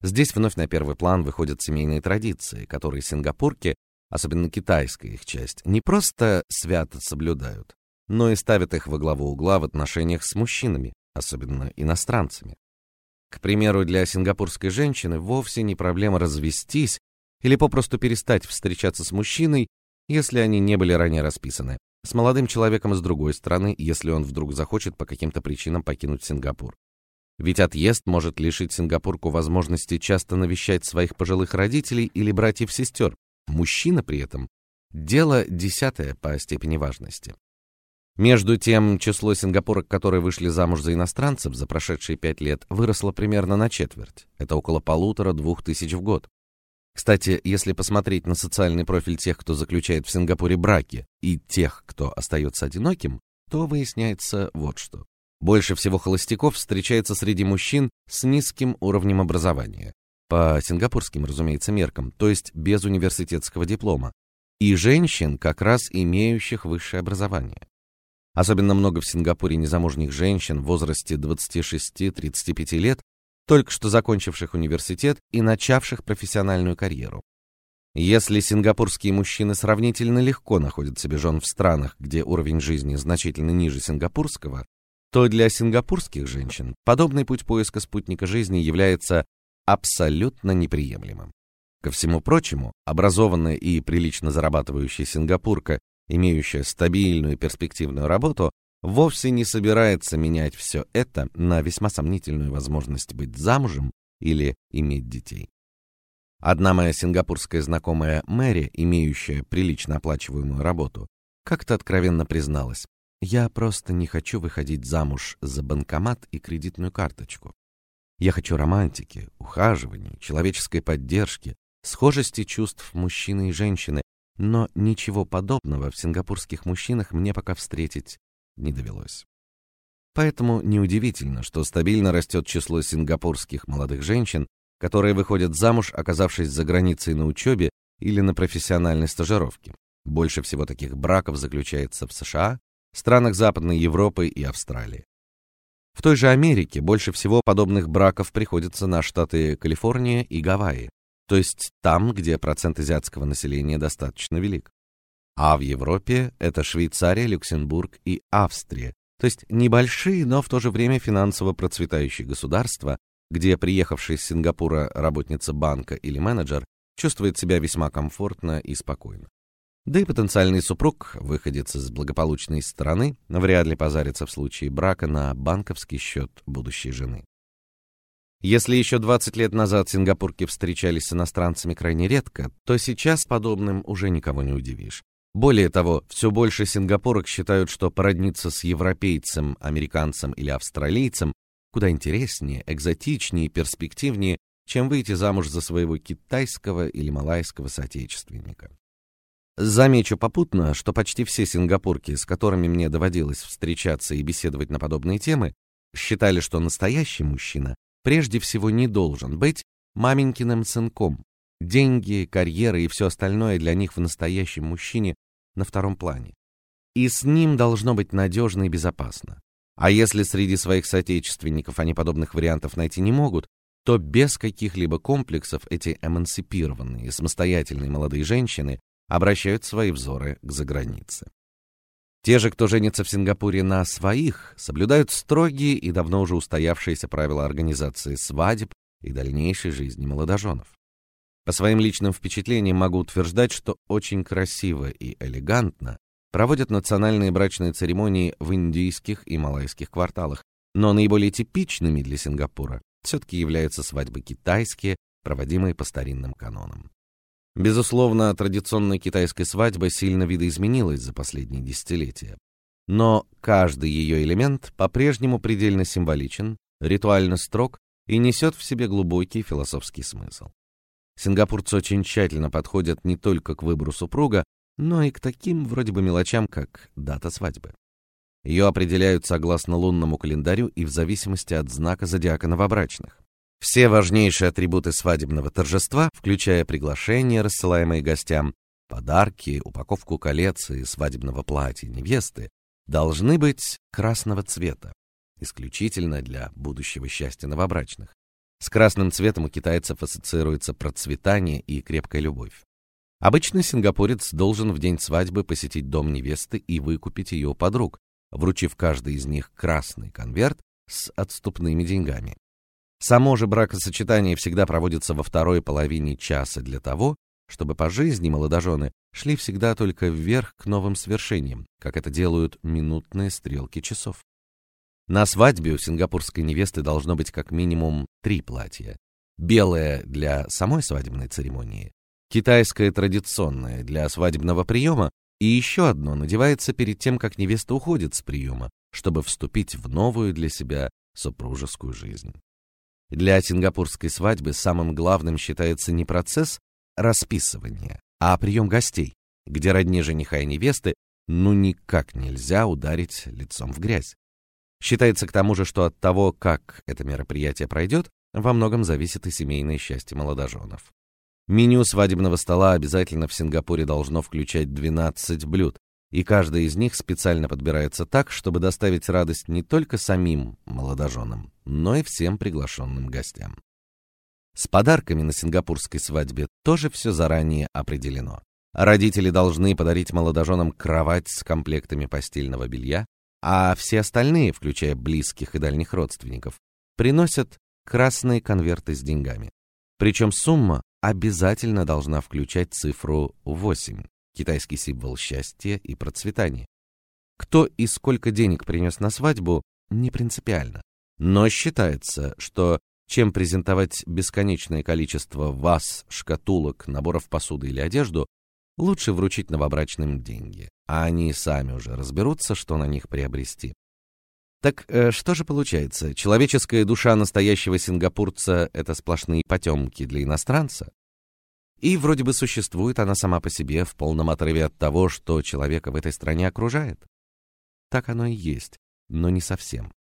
Здесь вновь на первый план выходят семейные традиции, которые сингапурки, особенно китайская их часть, не просто свято соблюдают, но и ставят их во главу угла в отношениях с мужчинами, особенно иностранцами. К примеру, для сингапурской женщины вовсе не проблема развестись или попросту перестать встречаться с мужчиной, если они не были ранее расписаны, с молодым человеком с другой стороны, если он вдруг захочет по каким-то причинам покинуть Сингапур. Ведь отъезд может лишить сингапурку возможности часто навещать своих пожилых родителей или братьев-сестер. Мужчина при этом дело десятое по степени важности. Между тем, число сингапурок, которые вышли замуж за иностранцев за прошедшие пять лет, выросло примерно на четверть. Это около полутора-двух тысяч в год. Кстати, если посмотреть на социальный профиль тех, кто заключает в Сингапуре браки, и тех, кто остается одиноким, то выясняется вот что. Больше всего холостяков встречается среди мужчин с низким уровнем образования, по сингапурским, разумеется, меркам, то есть без университетского диплома, и женщин, как раз имеющих высшее образование. Особенно много в Сингапуре незамужних женщин в возрасте 26-35 лет, только что закончивших университет и начавших профессиональную карьеру. Если сингапурские мужчины сравнительно легко находят себе жен в странах, где уровень жизни значительно ниже сингапурского, то для сингапурских женщин подобный путь поиска спутника жизни является абсолютно неприемлемым. Ко всему прочему, образованная и прилично зарабатывающая сингапурка имеющая стабильную перспективную работу, вовсе не собирается менять все это на весьма сомнительную возможность быть замужем или иметь детей. Одна моя сингапурская знакомая Мэри, имеющая прилично оплачиваемую работу, как-то откровенно призналась: "Я просто не хочу выходить замуж за банкомат и кредитную карточку. Я хочу романтики, ухаживаний, человеческой поддержки, схожести чувств мужчины и женщины, но ничего подобного в сингапурских мужчинах мне пока встретить не довелось. Поэтому неудивительно, что стабильно растет число сингапурских молодых женщин, которые выходят замуж, оказавшись за границей на учебе или на профессиональной стажировке. Больше всего таких браков заключается в США, странах Западной Европы и Австралии. В той же Америке больше всего подобных браков приходится на штаты Калифорния и Гавайи то есть там, где процент азиатского населения достаточно велик. А в Европе это Швейцария, Люксембург и Австрия, то есть небольшие, но в то же время финансово процветающие государства, где приехавшая из Сингапура работница банка или менеджер чувствует себя весьма комфортно и спокойно. Да и потенциальный супруг, выходец из благополучной страны, вряд ли позарится в случае брака на банковский счет будущей жены. Если еще 20 лет назад сингапурки встречались с иностранцами крайне редко, то сейчас подобным уже никого не удивишь. Более того, все больше сингапурок считают, что породниться с европейцем, американцем или австралийцем куда интереснее, экзотичнее и перспективнее, чем выйти замуж за своего китайского или малайского соотечественника. Замечу попутно, что почти все сингапурки, с которыми мне доводилось встречаться и беседовать на подобные темы, считали, что настоящий мужчина прежде всего не должен быть маменькиным сынком. Деньги, карьера и все остальное для них в настоящем мужчине на втором плане. И с ним должно быть надежно и безопасно. А если среди своих соотечественников они подобных вариантов найти не могут, то без каких-либо комплексов эти эмансипированные, самостоятельные молодые женщины обращают свои взоры к загранице. Те же, кто женится в Сингапуре на своих, соблюдают строгие и давно уже устоявшиеся правила организации свадеб и дальнейшей жизни молодоженов. По своим личным впечатлениям могу утверждать, что очень красиво и элегантно проводят национальные брачные церемонии в индийских и малайских кварталах, но наиболее типичными для Сингапура все-таки являются свадьбы китайские, проводимые по старинным канонам. Безусловно, традиционная китайская свадьба сильно видоизменилась за последние десятилетия. Но каждый ее элемент по-прежнему предельно символичен, ритуально строг и несет в себе глубокий философский смысл. Сингапурцы очень тщательно подходят не только к выбору супруга, но и к таким вроде бы мелочам, как дата свадьбы. Ее определяют согласно лунному календарю и в зависимости от знака зодиака новобрачных. Все важнейшие атрибуты свадебного торжества, включая приглашения, рассылаемые гостям, подарки, упаковку колец и свадебного платья невесты, должны быть красного цвета, исключительно для будущего счастья новобрачных. С красным цветом у китайцев ассоциируется процветание и крепкая любовь. Обычно сингапурец должен в день свадьбы посетить дом невесты и выкупить ее подруг, вручив каждой из них красный конверт с отступными деньгами. Само же бракосочетание всегда проводится во второй половине часа для того, чтобы по жизни молодожены шли всегда только вверх к новым свершениям, как это делают минутные стрелки часов. На свадьбе у сингапурской невесты должно быть как минимум три платья: белое для самой свадебной церемонии, китайское традиционное для свадебного приема и еще одно надевается перед тем, как невеста уходит с приема, чтобы вступить в новую для себя супружескую жизнь. Для сингапурской свадьбы самым главным считается не процесс расписывания, а прием гостей, где родни жениха и невесты ну никак нельзя ударить лицом в грязь. Считается к тому же, что от того, как это мероприятие пройдет, во многом зависит и семейное счастье молодоженов. Меню свадебного стола обязательно в Сингапуре должно включать 12 блюд, и каждое из них специально подбирается так, чтобы доставить радость не только самим молодоженам, но и всем приглашенным гостям. С подарками на сингапурской свадьбе тоже все заранее определено. Родители должны подарить молодоженам кровать с комплектами постельного белья, а все остальные, включая близких и дальних родственников, приносят красные конверты с деньгами. Причем сумма обязательно должна включать цифру 8 китайский символ счастья и процветания. Кто и сколько денег принес на свадьбу, не принципиально. Но считается, что чем презентовать бесконечное количество ваз, шкатулок, наборов посуды или одежду, лучше вручить новобрачным деньги, а они сами уже разберутся, что на них приобрести. Так э, что же получается? Человеческая душа настоящего сингапурца это сплошные потемки для иностранца? И вроде бы существует она сама по себе в полном отрыве от того, что человека в этой стране окружает. Так оно и есть, но не совсем.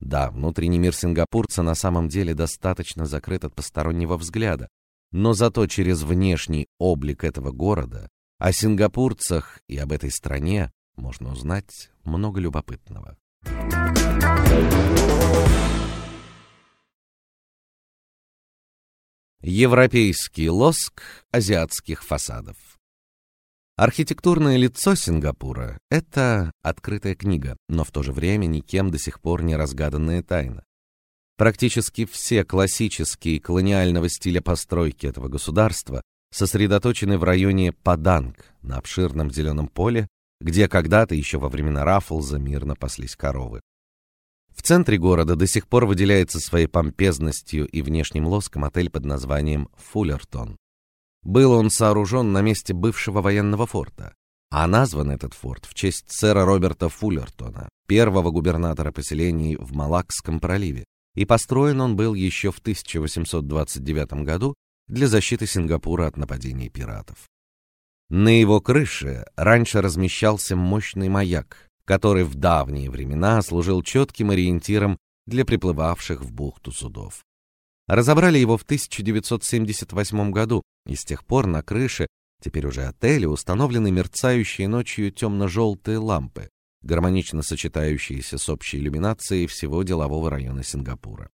Да, внутренний мир сингапурца на самом деле достаточно закрыт от постороннего взгляда, но зато через внешний облик этого города о сингапурцах и об этой стране можно узнать много любопытного. Европейский лоск азиатских фасадов. Архитектурное лицо Сингапура это открытая книга, но в то же время никем до сих пор не разгаданная тайна. Практически все классические колониального стиля постройки этого государства сосредоточены в районе Паданг, на обширном зеленом поле, где когда-то еще во времена Раффлза мирно паслись коровы. В центре города до сих пор выделяется своей помпезностью и внешним лоском отель под названием Фуллертон. Был он сооружен на месте бывшего военного форта, а назван этот форт в честь сэра Роберта Фуллертона, первого губернатора поселений в Малакском проливе, и построен он был еще в 1829 году для защиты Сингапура от нападений пиратов. На его крыше раньше размещался мощный маяк, который в давние времена служил четким ориентиром для приплывавших в бухту судов. Разобрали его в 1978 году, и с тех пор на крыше, теперь уже отеля, установлены мерцающие ночью темно-желтые лампы, гармонично сочетающиеся с общей иллюминацией всего делового района Сингапура.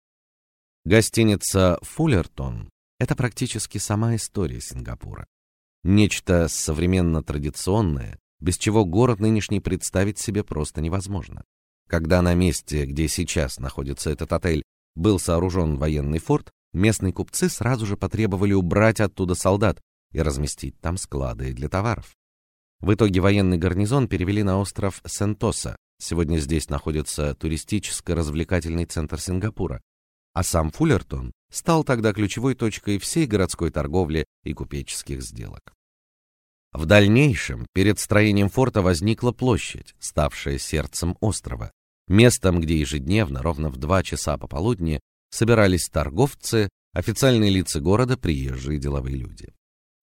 Гостиница Фуллертон это практически сама история Сингапура. Нечто современно традиционное, без чего город нынешний представить себе просто невозможно. Когда на месте, где сейчас находится этот отель, был сооружен военный форт, местные купцы сразу же потребовали убрать оттуда солдат и разместить там склады для товаров. В итоге военный гарнизон перевели на остров Сентоса. Сегодня здесь находится туристическо-развлекательный центр Сингапура, а сам Фуллертон стал тогда ключевой точкой всей городской торговли и купеческих сделок. В дальнейшем перед строением форта возникла площадь, ставшая сердцем острова, местом, где ежедневно ровно в два часа пополудни собирались торговцы, официальные лица города, приезжие деловые люди.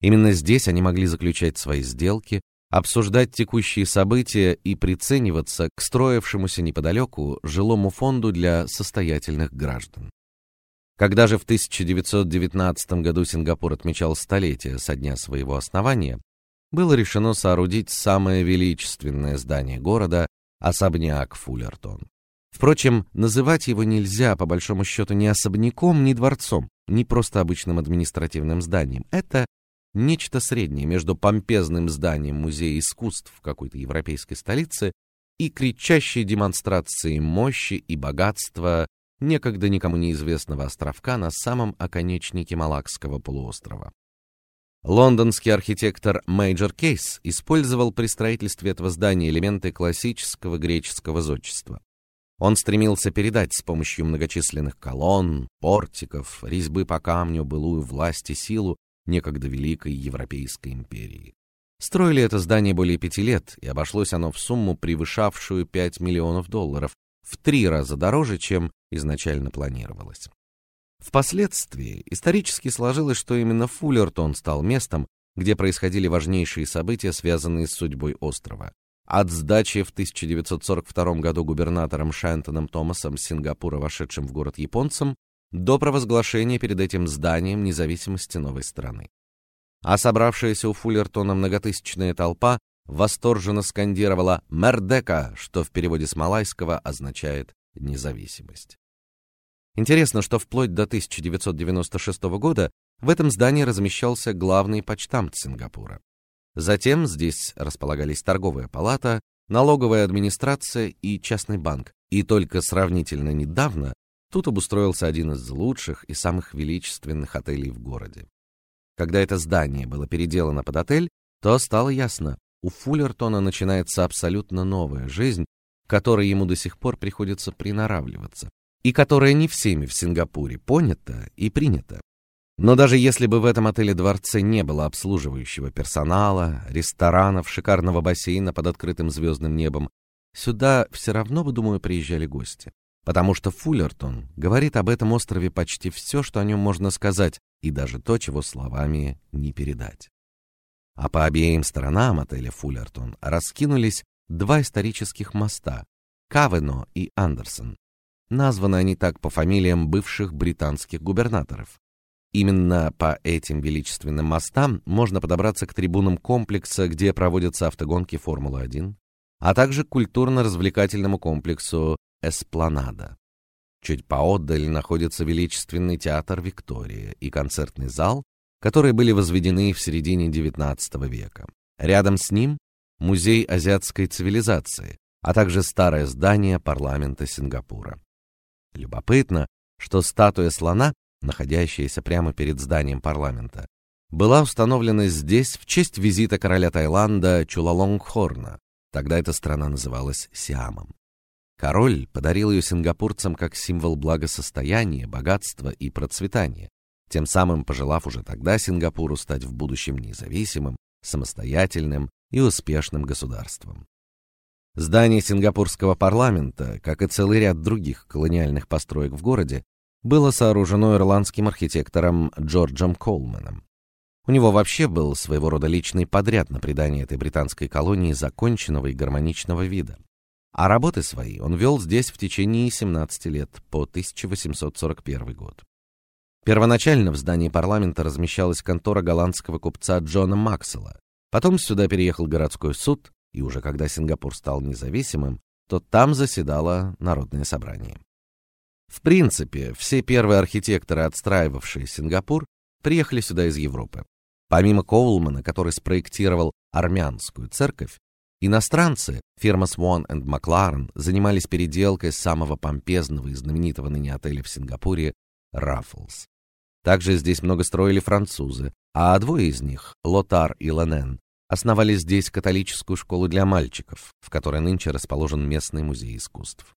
Именно здесь они могли заключать свои сделки, обсуждать текущие события и прицениваться к строившемуся неподалеку жилому фонду для состоятельных граждан. Когда же в 1919 году Сингапур отмечал столетие со дня своего основания, было решено соорудить самое величественное здание города особняк Фуллертон. Впрочем, называть его нельзя по большому счету ни особняком, ни дворцом, ни просто обычным административным зданием. Это нечто среднее между помпезным зданием музея искусств в какой-то европейской столице и кричащей демонстрацией мощи и богатства некогда никому неизвестного островка на самом оконечности Малакского полуострова. Лондонский архитектор Мейджор Кейс использовал при строительстве этого здания элементы классического греческого зодчества. Он стремился передать с помощью многочисленных колонн, портиков, резьбы по камню былую власть и силу некогда великой европейской империи. Строили это здание более пяти лет, и обошлось оно в сумму, превышавшую 5 миллионов долларов, в три раза дороже, чем изначально планировалось. Впоследствии исторически сложилось, что именно Фуллертон стал местом, где происходили важнейшие события, связанные с судьбой острова. От сдачи в 1942 году губернатором Шентоном Томасом Сингапура, вошедшим в город японцам, до провозглашения перед этим зданием независимости новой страны. А собравшаяся у Фуллертона многотысячная толпа восторженно скандировала «Мердека», что в переводе с малайского означает «независимость». Интересно, что вплоть до 1996 года в этом здании размещался главный почтамт Сингапура. Затем здесь располагались торговая палата, налоговая администрация и частный банк, и только сравнительно недавно тут обустроился один из лучших и самых величественных отелей в городе. Когда это здание было переделано под отель, то стало ясно, у Фуллертона начинается абсолютно новая жизнь, к которой ему до сих пор приходится приноравливаться, и которая не всеми в Сингапуре понята и принята. Но даже если бы в этом отеле-дворце не было обслуживающего персонала, ресторанов, шикарного бассейна под открытым звездным небом, сюда все равно бы, думаю, приезжали гости. Потому что Фуллертон говорит об этом острове почти все, что о нем можно сказать, и даже то, чего словами не передать а по обеим сторонам отеля Фуллертон раскинулись два исторических моста Кавено и Андерсон. Названы они так по фамилиям бывших британских губернаторов. Именно по этим величественным мостам можно подобраться к трибунам комплекса, где проводятся автогонки Формулы-1, а также к культурно-развлекательному комплексу Эспланада. Чуть поодаль находится величественный театр Виктория и концертный зал, которые были возведены в середине XIX века. Рядом с ним музей азиатской цивилизации, а также старое здание парламента Сингапура. Любопытно, что статуя слона, находящаяся прямо перед зданием парламента, была установлена здесь в честь визита короля Таиланда Чулалонгхорна. Тогда эта страна называлась Сиамом. Король подарил ее сингапурцам как символ благосостояния, богатства и процветания, тем самым пожелав уже тогда Сингапуру стать в будущем независимым, самостоятельным и успешным государством. Здание сингапурского парламента, как и целый ряд других колониальных построек в городе, было сооружено ирландским архитектором Джорджем Колманом. У него вообще был своего рода личный подряд на придание этой британской колонии законченного и гармоничного вида. А работы свои он вел здесь в течение 17 лет, по 1841 год. Первоначально в здании парламента размещалась контора голландского купца Джона Максела. Потом сюда переехал городской суд, и уже когда Сингапур стал независимым, то там заседало народное собрание. В принципе, все первые архитекторы, отстраивавшие Сингапур, приехали сюда из Европы. Помимо Коулмана, который спроектировал армянскую церковь, иностранцы, фирма Swan and McLaren, занимались переделкой самого помпезного и знаменитого ныне отеля в Сингапуре Raffles. Также здесь много строили французы, а двое из них, Лотар и Ленен, основали здесь католическую школу для мальчиков, в которой нынче расположен местный музей искусств.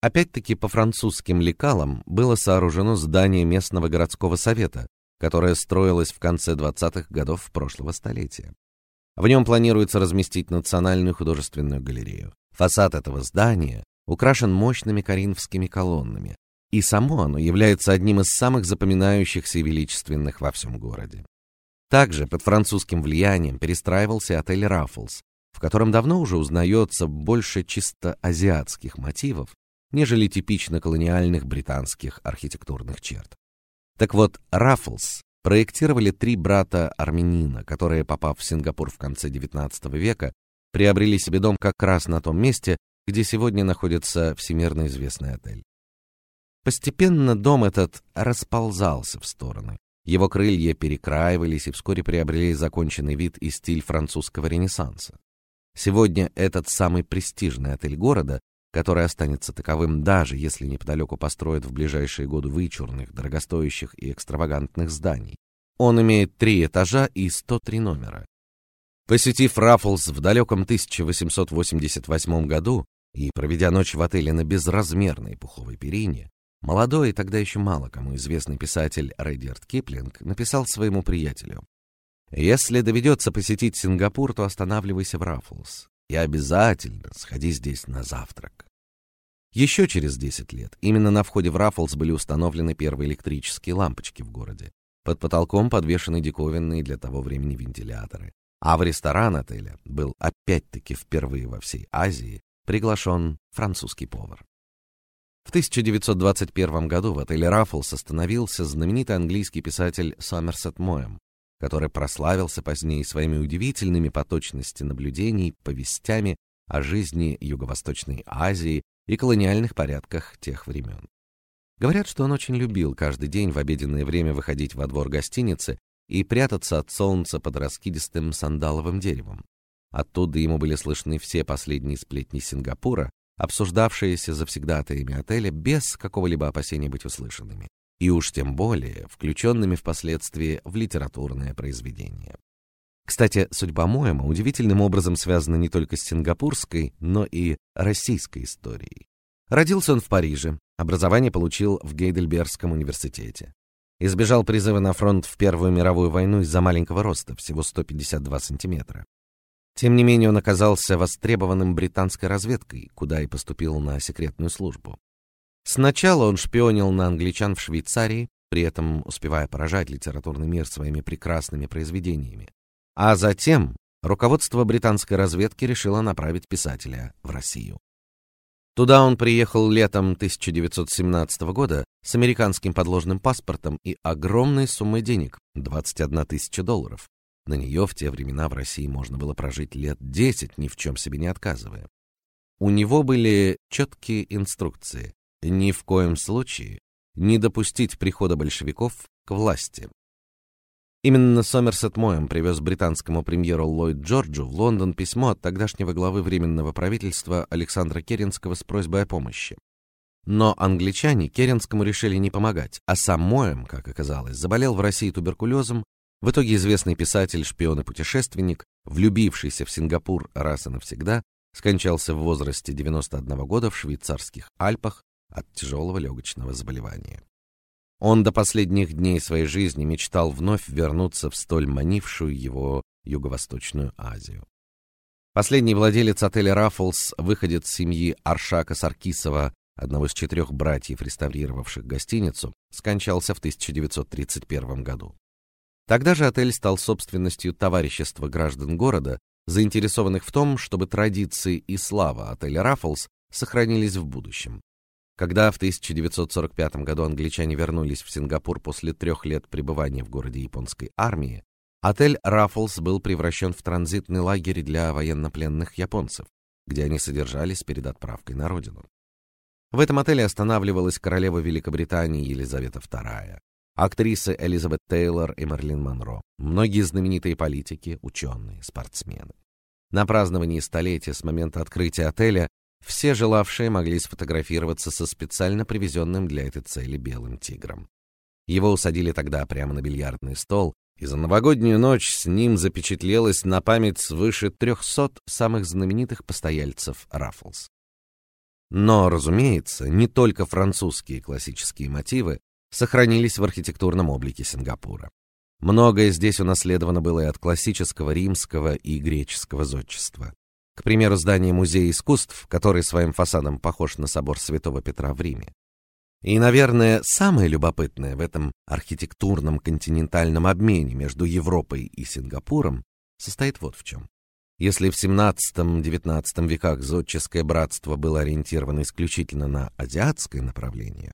Опять-таки по французским лекалам было сооружено здание местного городского совета, которое строилось в конце 20-х годов прошлого столетия. В нем планируется разместить национальную художественную галерею. Фасад этого здания украшен мощными коринфскими колоннами, и само оно является одним из самых запоминающихся и величественных во всем городе. Также под французским влиянием перестраивался отель Raffles, в котором давно уже узнается больше чисто азиатских мотивов, нежели типично колониальных британских архитектурных черт. Так вот, Raffles проектировали три брата-армянина, которые, попав в Сингапур в конце XIX века, приобрели себе дом как раз на том месте, где сегодня находится всемирно известный отель. Постепенно дом этот расползался в стороны. Его крылья перекраивались и вскоре приобрели законченный вид и стиль французского ренессанса. Сегодня этот самый престижный отель города, который останется таковым даже если неподалеку построят в ближайшие годы вычурных, дорогостоящих и экстравагантных зданий. Он имеет три этажа и 103 номера. Посетив Раффлс в далеком 1888 году и проведя ночь в отеле на безразмерной пуховой перине, Молодой и тогда еще мало кому известный писатель Редьярд Киплинг написал своему приятелю: "Если доведется посетить Сингапур, то останавливайся в Раффлс и обязательно сходи здесь на завтрак". Еще через 10 лет именно на входе в Раффлс были установлены первые электрические лампочки в городе. Под потолком подвешены диковинные для того времени вентиляторы. А в ресторан отеля был опять-таки впервые во всей Азии приглашен французский повар. В 1921 году в отеле Раффлс остановился знаменитый английский писатель Сомерсет Моэм, который прославился позднее своими удивительными по точности наблюдений повестями о жизни Юго-Восточной Азии и колониальных порядках тех времен. Говорят, что он очень любил каждый день в обеденное время выходить во двор гостиницы и прятаться от солнца под раскидистым сандаловым деревом. Оттуда ему были слышны все последние сплетни Сингапура, обсуждавшиеся завсегдатаями отеля без какого-либо опасения быть услышанными, и уж тем более включенными впоследствии в литературное произведение. Кстати, судьба Моэма удивительным образом связана не только с сингапурской, но и российской историей. Родился он в Париже, образование получил в Гейдельбергском университете. Избежал призыва на фронт в Первую мировую войну из-за маленького роста, всего 152 сантиметра. Тем не менее, он оказался востребованным британской разведкой, куда и поступил на секретную службу. Сначала он шпионил на англичан в Швейцарии, при этом успевая поражать литературный мир своими прекрасными произведениями. А затем руководство британской разведки решило направить писателя в Россию. Туда он приехал летом 1917 года с американским подложным паспортом и огромной суммой денег 21 тысяча долларов. На нее в те времена в России можно было прожить лет десять, ни в чем себе не отказывая. У него были четкие инструкции: ни в коем случае не допустить прихода большевиков к власти. Именно Сомерсет Моэм привез британскому премьеру Ллойд Джорджу в Лондон письмо от тогдашнего главы временного правительства Александра Керенского с просьбой о помощи. Но англичане Керенскому решили не помогать, а сам Моэм, как оказалось, заболел в России туберкулезом. В итоге известный писатель, шпион и путешественник, влюбившийся в Сингапур раз и навсегда, скончался в возрасте 91 года в швейцарских Альпах от тяжелого легочного заболевания. Он до последних дней своей жизни мечтал вновь вернуться в столь манившую его юго-восточную Азию. Последний владелец отеля Раффлс, выходец семьи Аршака Саркисова, одного из четырех братьев, реставрировавших гостиницу, скончался в 1931 году. Тогда же отель стал собственностью товарищества граждан города, заинтересованных в том, чтобы традиции и слава отеля Раффлс сохранились в будущем. Когда в 1945 году англичане вернулись в Сингапур после трех лет пребывания в городе японской армии, отель Раффлс был превращен в транзитный лагерь для военнопленных японцев, где они содержались перед отправкой на родину. В этом отеле останавливалась королева Великобритании Елизавета II, актрисы Элизабет Тейлор и Мерлин Монро, многие знаменитые политики, ученые, спортсмены. На праздновании столетия с момента открытия отеля все желавшие могли сфотографироваться со специально привезенным для этой цели белым тигром. Его усадили тогда прямо на бильярдный стол, и за новогоднюю ночь с ним запечатлелось на память свыше трехсот самых знаменитых постояльцев Раффлс. Но, разумеется, не только французские классические мотивы сохранились в архитектурном облике Сингапура. Многое здесь унаследовано было и от классического римского и греческого зодчества. К примеру, здание Музея искусств, который своим фасадом похож на собор Святого Петра в Риме. И, наверное, самое любопытное в этом архитектурном континентальном обмене между Европой и Сингапуром состоит вот в чем. Если в XVII-XIX веках зодческое братство было ориентировано исключительно на азиатское направление,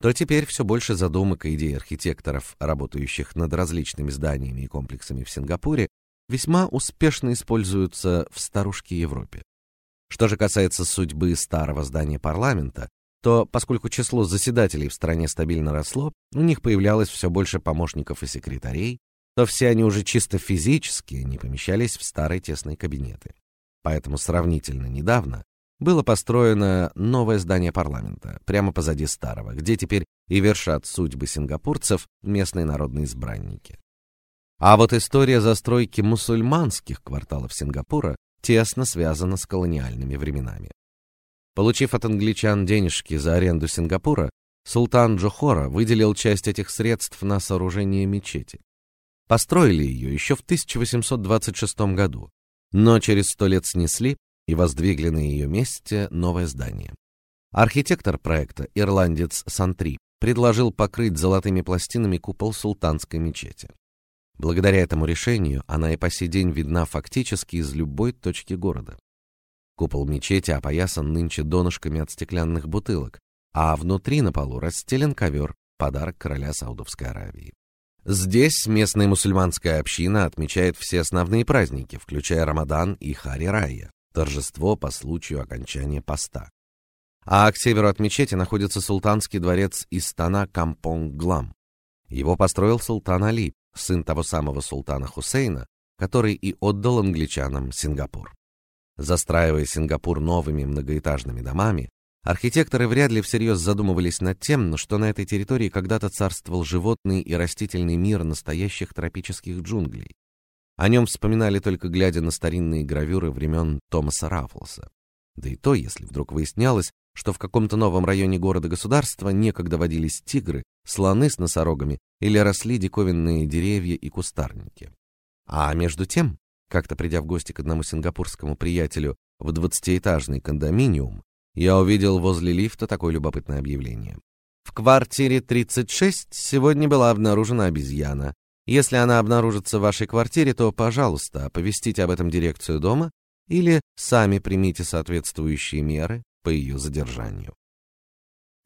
то теперь все больше задумок и идей архитекторов, работающих над различными зданиями и комплексами в Сингапуре, весьма успешно используются в старушке Европе. Что же касается судьбы старого здания парламента, то поскольку число заседателей в стране стабильно росло, у них появлялось все больше помощников и секретарей, то все они уже чисто физически не помещались в старые тесные кабинеты. Поэтому сравнительно недавно было построено новое здание парламента прямо позади старого, где теперь и вершат судьбы сингапурцев местные народные избранники. А вот история застройки мусульманских кварталов Сингапура тесно связана с колониальными временами. Получив от англичан денежки за аренду Сингапура, султан Джохора выделил часть этих средств на сооружение мечети. Построили ее еще в 1826 году, но через сто лет снесли и воздвигли на ее месте новое здание. Архитектор проекта, ирландец Сантри, предложил покрыть золотыми пластинами купол султанской мечети. Благодаря этому решению она и по сей день видна фактически из любой точки города. Купол мечети опоясан нынче донышками от стеклянных бутылок, а внутри на полу расстелен ковер, подарок короля Саудовской Аравии. Здесь местная мусульманская община отмечает все основные праздники, включая Рамадан и Хари-Райя, торжество по случаю окончания поста. А к северу от мечети находится султанский дворец Истана Кампонг-Глам. Его построил султан Али, сын того самого султана Хусейна, который и отдал англичанам Сингапур. Застраивая Сингапур новыми многоэтажными домами, Архитекторы вряд ли всерьез задумывались над тем, что на этой территории когда-то царствовал животный и растительный мир настоящих тропических джунглей. О нем вспоминали только глядя на старинные гравюры времен Томаса Раффлса. Да и то, если вдруг выяснялось, что в каком-то новом районе города-государства некогда водились тигры, слоны с носорогами или росли диковинные деревья и кустарники. А между тем, как-то придя в гости к одному сингапурскому приятелю в двадцатиэтажный кондоминиум, я увидел возле лифта такое любопытное объявление. В квартире 36 сегодня была обнаружена обезьяна. Если она обнаружится в вашей квартире, то, пожалуйста, оповестите об этом дирекцию дома или сами примите соответствующие меры по ее задержанию.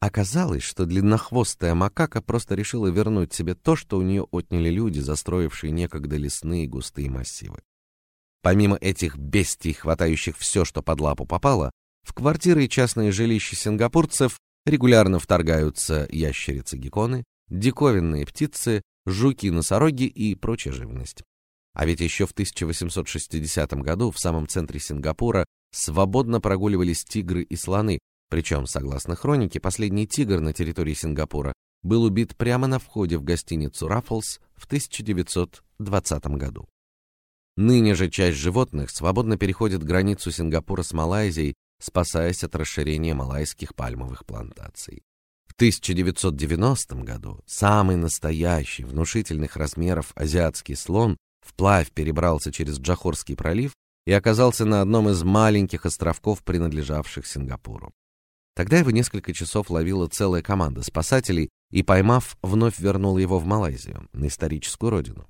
Оказалось, что длиннохвостая макака просто решила вернуть себе то, что у нее отняли люди, застроившие некогда лесные густые массивы. Помимо этих бестий, хватающих все, что под лапу попало, в квартиры и частные жилища сингапурцев регулярно вторгаются ящерицы-гекконы, диковинные птицы, жуки-носороги и прочая живность. А ведь еще в 1860 году в самом центре Сингапура свободно прогуливались тигры и слоны, Причем, согласно хронике, последний тигр на территории Сингапура был убит прямо на входе в гостиницу Раффлс в 1920 году. Ныне же часть животных свободно переходит границу Сингапура с Малайзией, спасаясь от расширения малайских пальмовых плантаций. В 1990 году самый настоящий, внушительных размеров азиатский слон вплавь перебрался через Джохорский пролив и оказался на одном из маленьких островков, принадлежавших Сингапуру. Тогда его несколько часов ловила целая команда спасателей и, поймав, вновь вернула его в Малайзию, на историческую родину.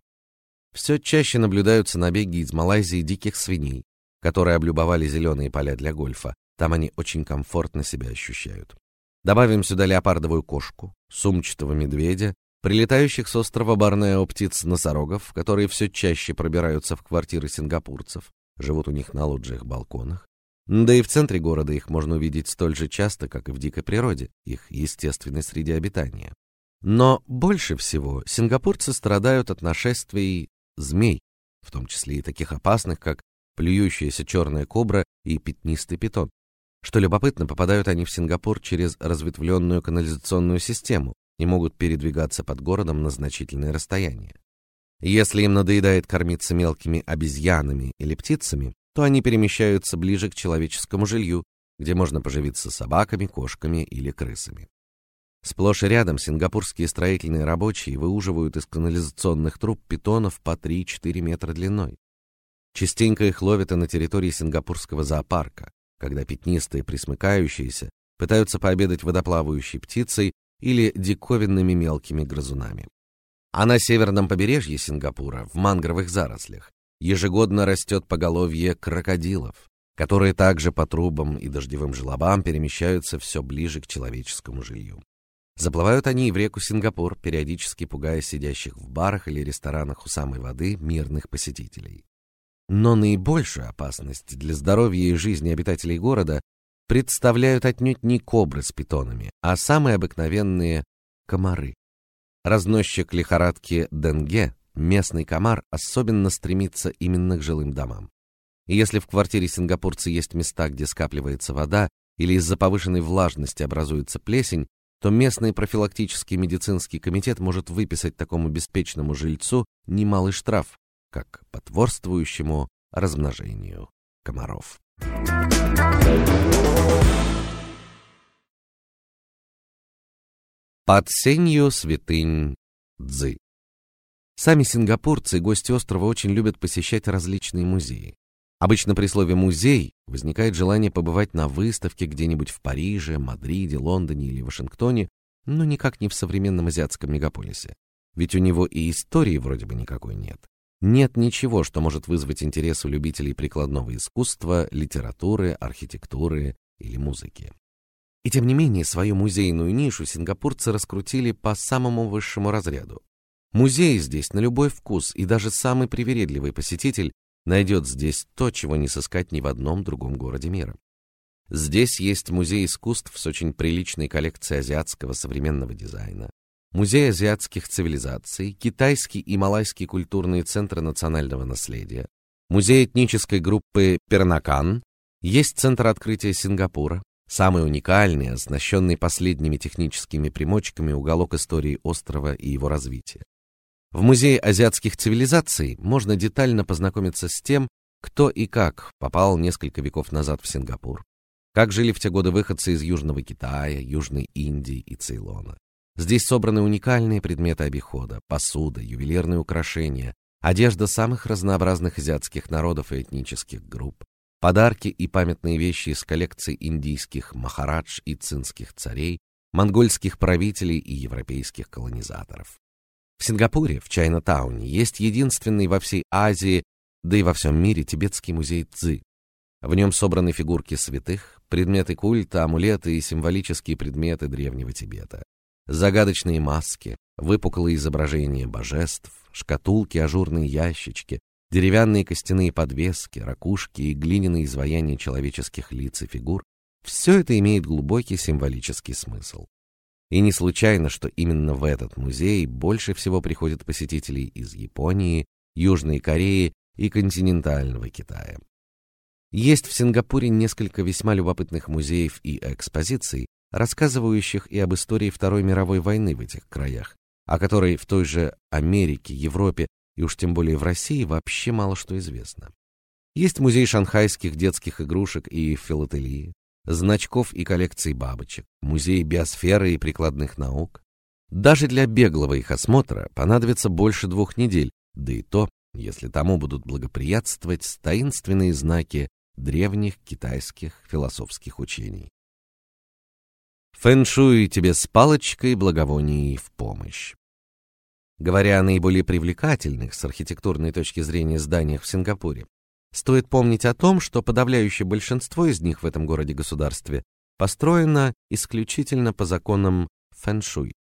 Все чаще наблюдаются набеги из Малайзии диких свиней, которые облюбовали зеленые поля для гольфа. Там они очень комфортно себя ощущают. Добавим сюда леопардовую кошку, сумчатого медведя, прилетающих с острова Борнео птиц-носорогов, которые все чаще пробираются в квартиры сингапурцев, живут у них на лоджиях-балконах, да и в центре города их можно увидеть столь же часто, как и в дикой природе, их естественной среде обитания. Но больше всего сингапурцы страдают от нашествий змей, в том числе и таких опасных, как плюющаяся черная кобра и пятнистый питон. Что любопытно, попадают они в Сингапур через разветвленную канализационную систему и могут передвигаться под городом на значительные расстояния. Если им надоедает кормиться мелкими обезьянами или птицами, то они перемещаются ближе к человеческому жилью, где можно поживиться собаками, кошками или крысами. Сплошь и рядом сингапурские строительные рабочие выуживают из канализационных труб питонов по 3-4 метра длиной. Частенько их ловят и на территории сингапурского зоопарка, когда пятнистые присмыкающиеся пытаются пообедать водоплавающей птицей или диковинными мелкими грызунами. А на северном побережье Сингапура, в мангровых зарослях, ежегодно растет поголовье крокодилов, которые также по трубам и дождевым желобам перемещаются все ближе к человеческому жилью. Заплывают они и в реку Сингапур, периодически пугая сидящих в барах или ресторанах у самой воды мирных посетителей. Но наибольшую опасность для здоровья и жизни обитателей города представляют отнюдь не кобры с питонами, а самые обыкновенные комары. Разносчик лихорадки Денге местный комар особенно стремится именно к жилым домам. И если в квартире сингапурца есть места, где скапливается вода, или из-за повышенной влажности образуется плесень, то местный профилактический медицинский комитет может выписать такому беспечному жильцу немалый штраф, как потворствующему размножению комаров. Под сенью святынь Цзы Сами сингапурцы и гости острова очень любят посещать различные музеи. Обычно при слове музей возникает желание побывать на выставке где-нибудь в Париже, Мадриде, Лондоне или Вашингтоне, но никак не в современном азиатском мегаполисе. Ведь у него и истории вроде бы никакой нет. Нет ничего, что может вызвать интерес у любителей прикладного искусства, литературы, архитектуры или музыки. И тем не менее, свою музейную нишу сингапурцы раскрутили по самому высшему разряду. Музей здесь на любой вкус, и даже самый привередливый посетитель найдет здесь то, чего не сыскать ни в одном другом городе мира. Здесь есть музей искусств с очень приличной коллекцией азиатского современного дизайна, музей азиатских цивилизаций, китайский и малайский культурные центры национального наследия, музей этнической группы Пернакан, есть центр открытия Сингапура, самый уникальный, оснащенный последними техническими примочками уголок истории острова и его развития. В Музее азиатских цивилизаций можно детально познакомиться с тем, кто и как попал несколько веков назад в Сингапур, как жили в те годы выходцы из Южного Китая, Южной Индии и Цейлона. Здесь собраны уникальные предметы обихода, посуда, ювелирные украшения, одежда самых разнообразных азиатских народов и этнических групп, подарки и памятные вещи из коллекций индийских махарадж и цинских царей, монгольских правителей и европейских колонизаторов. В Сингапуре, в Чайна-тауне, есть единственный во всей Азии, да и во всем мире тибетский музей Цзы. В нем собраны фигурки святых, предметы культа, амулеты и символические предметы древнего Тибета. Загадочные маски, выпуклые изображения божеств, шкатулки, ажурные ящички, деревянные костяные подвески, ракушки и глиняные изваяния человеческих лиц и фигур — все это имеет глубокий символический смысл. И не случайно, что именно в этот музей больше всего приходят посетителей из Японии, Южной Кореи и континентального Китая. Есть в Сингапуре несколько весьма любопытных музеев и экспозиций, рассказывающих и об истории Второй мировой войны в этих краях, о которой в той же Америке, Европе и уж тем более в России вообще мало что известно. Есть музей шанхайских детских игрушек и филателии, значков и коллекций бабочек, музей биосферы и прикладных наук. Даже для беглого их осмотра понадобится больше двух недель, да и то, если тому будут благоприятствовать таинственные знаки древних китайских философских учений. Фэншуй тебе с палочкой благовоний в помощь. Говоря о наиболее привлекательных с архитектурной точки зрения зданиях в Сингапуре, стоит помнить о том, что подавляющее большинство из них в этом городе-государстве построено исключительно по законам фэншуй.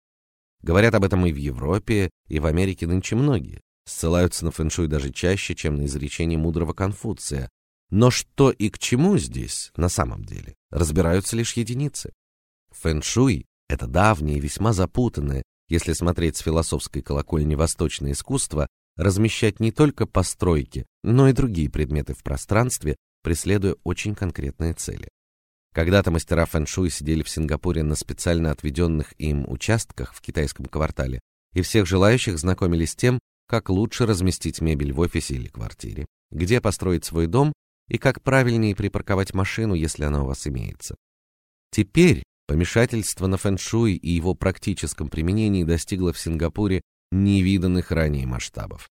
Говорят об этом и в Европе, и в Америке нынче многие. Ссылаются на фэншуй даже чаще, чем на изречение мудрого Конфуция. Но что и к чему здесь на самом деле, разбираются лишь единицы. Фэншуй — это давнее и весьма запутанное, если смотреть с философской колокольни восточное искусство, размещать не только постройки, но и другие предметы в пространстве, преследуя очень конкретные цели. Когда-то мастера фэншуй сидели в Сингапуре на специально отведенных им участках в китайском квартале, и всех желающих знакомились с тем, как лучше разместить мебель в офисе или квартире, где построить свой дом и как правильнее припарковать машину, если она у вас имеется. Теперь помешательство на фэншуй и его практическом применении достигло в Сингапуре невиданных ранее масштабов.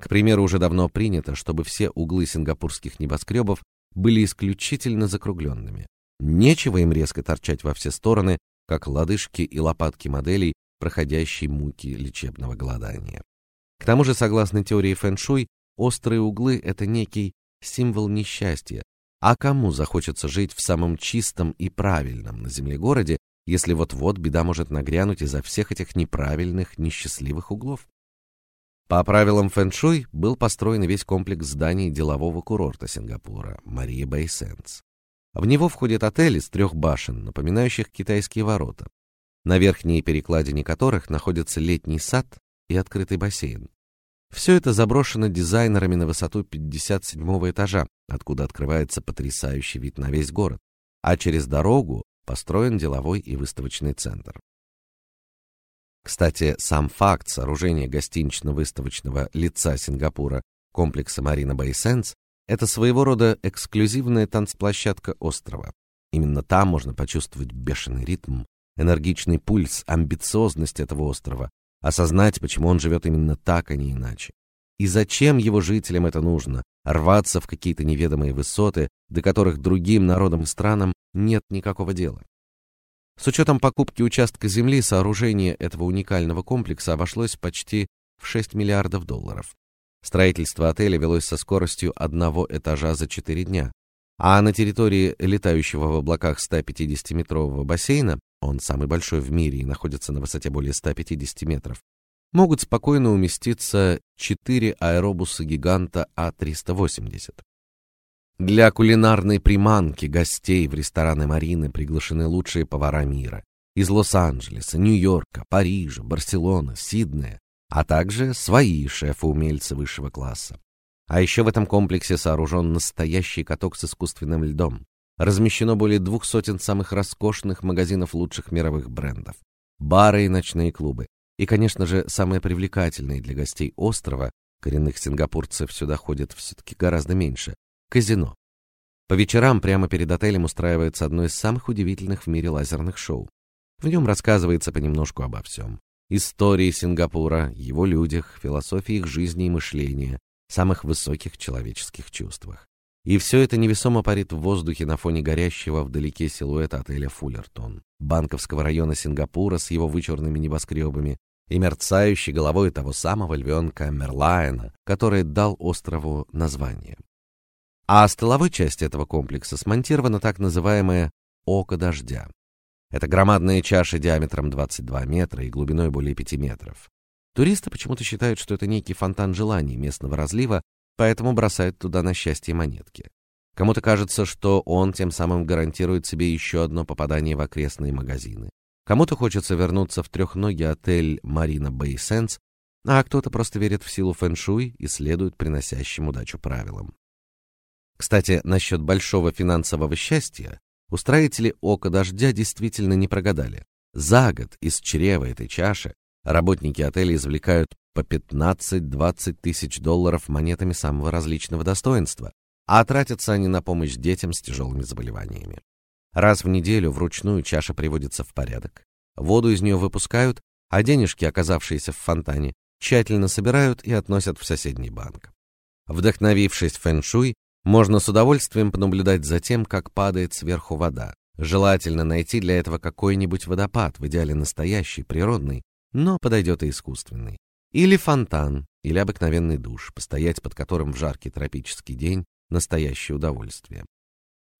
К примеру, уже давно принято, чтобы все углы сингапурских небоскребов были исключительно закругленными. Нечего им резко торчать во все стороны, как лодыжки и лопатки моделей, проходящей муки лечебного голодания. К тому же, согласно теории фэн-шуй, острые углы это некий символ несчастья. А кому захочется жить в самом чистом и правильном на земле городе, если вот-вот беда может нагрянуть из-за всех этих неправильных, несчастливых углов? По правилам фэн-шуй был построен весь комплекс зданий делового курорта Сингапура Мария Бэй Сэнс. В него входит отель из трех башен, напоминающих китайские ворота, на верхней перекладине которых находится летний сад и открытый бассейн. Все это заброшено дизайнерами на высоту 57 этажа, откуда открывается потрясающий вид на весь город, а через дорогу построен деловой и выставочный центр. Кстати, сам факт сооружения гостинично-выставочного лица Сингапура комплекса Marina Bay Sands это своего рода эксклюзивная танцплощадка острова. Именно там можно почувствовать бешеный ритм, энергичный пульс, амбициозность этого острова, осознать, почему он живет именно так, а не иначе. И зачем его жителям это нужно рваться в какие-то неведомые высоты, до которых другим народам и странам нет никакого дела. С учетом покупки участка земли сооружение этого уникального комплекса обошлось почти в 6 миллиардов долларов. Строительство отеля велось со скоростью одного этажа за 4 дня, а на территории летающего в облаках 150-метрового бассейна, он самый большой в мире и находится на высоте более 150 метров, могут спокойно уместиться 4 аэробуса гиганта А380. Для кулинарной приманки гостей в рестораны Марины приглашены лучшие повара мира из Лос-Анджелеса, Нью-Йорка, Парижа, Барселоны, Сиднея, а также свои шефы-умельцы высшего класса. А еще в этом комплексе сооружен настоящий каток с искусственным льдом. Размещено более двух сотен самых роскошных магазинов лучших мировых брендов, бары и ночные клубы. И, конечно же, самое привлекательное для гостей острова, коренных сингапурцев сюда ходит все-таки гораздо меньше, казино. По вечерам прямо перед отелем устраивается одно из самых удивительных в мире лазерных шоу. В нем рассказывается понемножку обо всем истории Сингапура, его людях, философии их жизни и мышления, самых высоких человеческих чувствах. И все это невесомо парит в воздухе на фоне горящего вдалеке силуэта отеля Фуллертон, банковского района Сингапура с его вычурными небоскребами и мерцающей головой того самого львенка Мерлайна, который дал острову название. А с тыловой части этого комплекса смонтировано так называемое «Око дождя», это громадная чаша диаметром 22 метра и глубиной более 5 метров. Туристы почему-то считают, что это некий фонтан желаний местного разлива, поэтому бросают туда на счастье монетки. Кому-то кажется, что он тем самым гарантирует себе еще одно попадание в окрестные магазины. Кому-то хочется вернуться в трехногий отель Marina Bay Sands, а кто-то просто верит в силу фэн-шуй и следует приносящим удачу правилам. Кстати, насчет большого финансового счастья устроители Ока Дождя действительно не прогадали. За год из чрева этой чаши работники отеля извлекают по 15-20 тысяч долларов монетами самого различного достоинства, а тратятся они на помощь детям с тяжелыми заболеваниями. Раз в неделю вручную чаша приводится в порядок, воду из нее выпускают, а денежки, оказавшиеся в фонтане, тщательно собирают и относят в соседний банк. Вдохновившись фэн-шуй, можно с удовольствием понаблюдать за тем, как падает сверху вода. Желательно найти для этого какой-нибудь водопад, в идеале настоящий, природный, но подойдет и искусственный. Или фонтан, или обыкновенный душ, постоять под которым в жаркий тропический день настоящее удовольствие.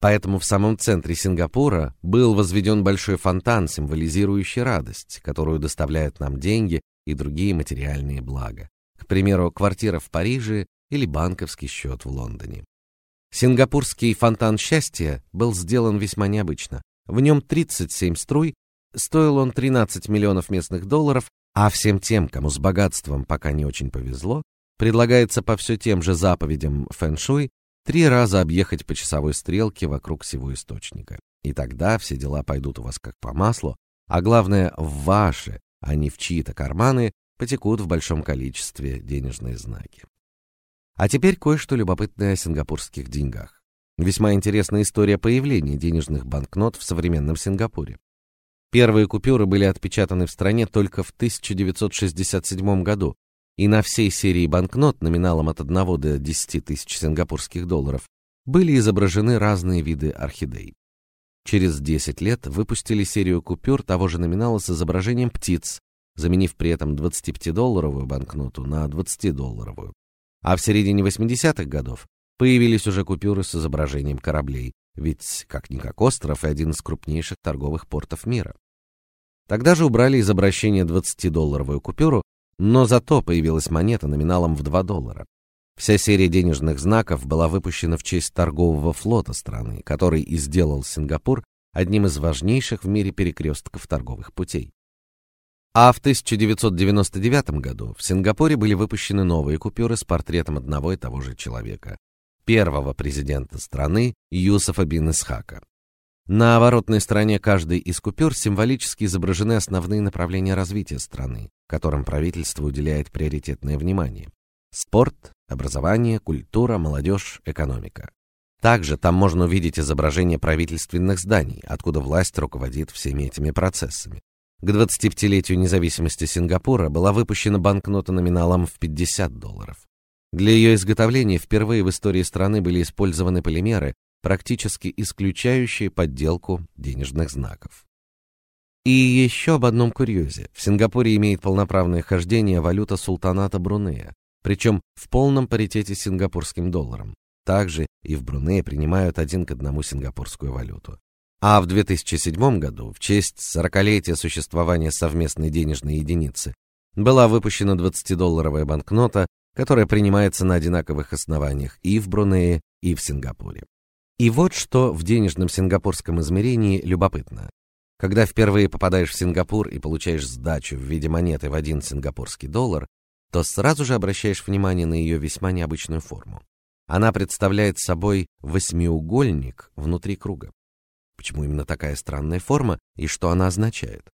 Поэтому в самом центре Сингапура был возведен большой фонтан, символизирующий радость, которую доставляют нам деньги и другие материальные блага. К примеру, квартира в Париже или банковский счет в Лондоне. Сингапурский фонтан счастья был сделан весьма необычно. В нем 37 струй, стоил он 13 миллионов местных долларов, а всем тем, кому с богатством пока не очень повезло, предлагается по все тем же заповедям фэн-шуй три раза объехать по часовой стрелке вокруг всего источника. И тогда все дела пойдут у вас как по маслу, а главное, в ваши, а не в чьи-то карманы, потекут в большом количестве денежные знаки. А теперь кое-что любопытное о сингапурских деньгах. Весьма интересная история появления денежных банкнот в современном Сингапуре. Первые купюры были отпечатаны в стране только в 1967 году, и на всей серии банкнот номиналом от 1 до 10 тысяч сингапурских долларов были изображены разные виды орхидей. Через 10 лет выпустили серию купюр того же номинала с изображением птиц, заменив при этом 25-долларовую банкноту на 20-долларовую. А в середине 80-х годов появились уже купюры с изображением кораблей, ведь как-никак остров и один из крупнейших торговых портов мира. Тогда же убрали из обращения 20-долларовую купюру, но зато появилась монета номиналом в 2 доллара. Вся серия денежных знаков была выпущена в честь торгового флота страны, который и сделал Сингапур одним из важнейших в мире перекрестков торговых путей. А в 1999 году в Сингапуре были выпущены новые купюры с портретом одного и того же человека, первого президента страны Юсуфа бин Исхака. На оборотной стороне каждой из купюр символически изображены основные направления развития страны, которым правительство уделяет приоритетное внимание: спорт, образование, культура, молодежь, экономика. Также там можно увидеть изображение правительственных зданий, откуда власть руководит всеми этими процессами. К 25-летию независимости Сингапура была выпущена банкнота номиналом в 50 долларов. Для ее изготовления впервые в истории страны были использованы полимеры, практически исключающие подделку денежных знаков. И еще об одном курьезе. В Сингапуре имеет полноправное хождение валюта султаната Брунея, причем в полном паритете с сингапурским долларом. Также и в Брунее принимают один к одному сингапурскую валюту. А в 2007 году, в честь сорокалетия существования совместной денежной единицы, была выпущена 20-долларовая банкнота, которая принимается на одинаковых основаниях и в Брунее, и в Сингапуре. И вот что в денежном сингапурском измерении любопытно. Когда впервые попадаешь в Сингапур и получаешь сдачу в виде монеты в один сингапурский доллар, то сразу же обращаешь внимание на ее весьма необычную форму. Она представляет собой восьмиугольник внутри круга. Почему именно такая странная форма и что она означает?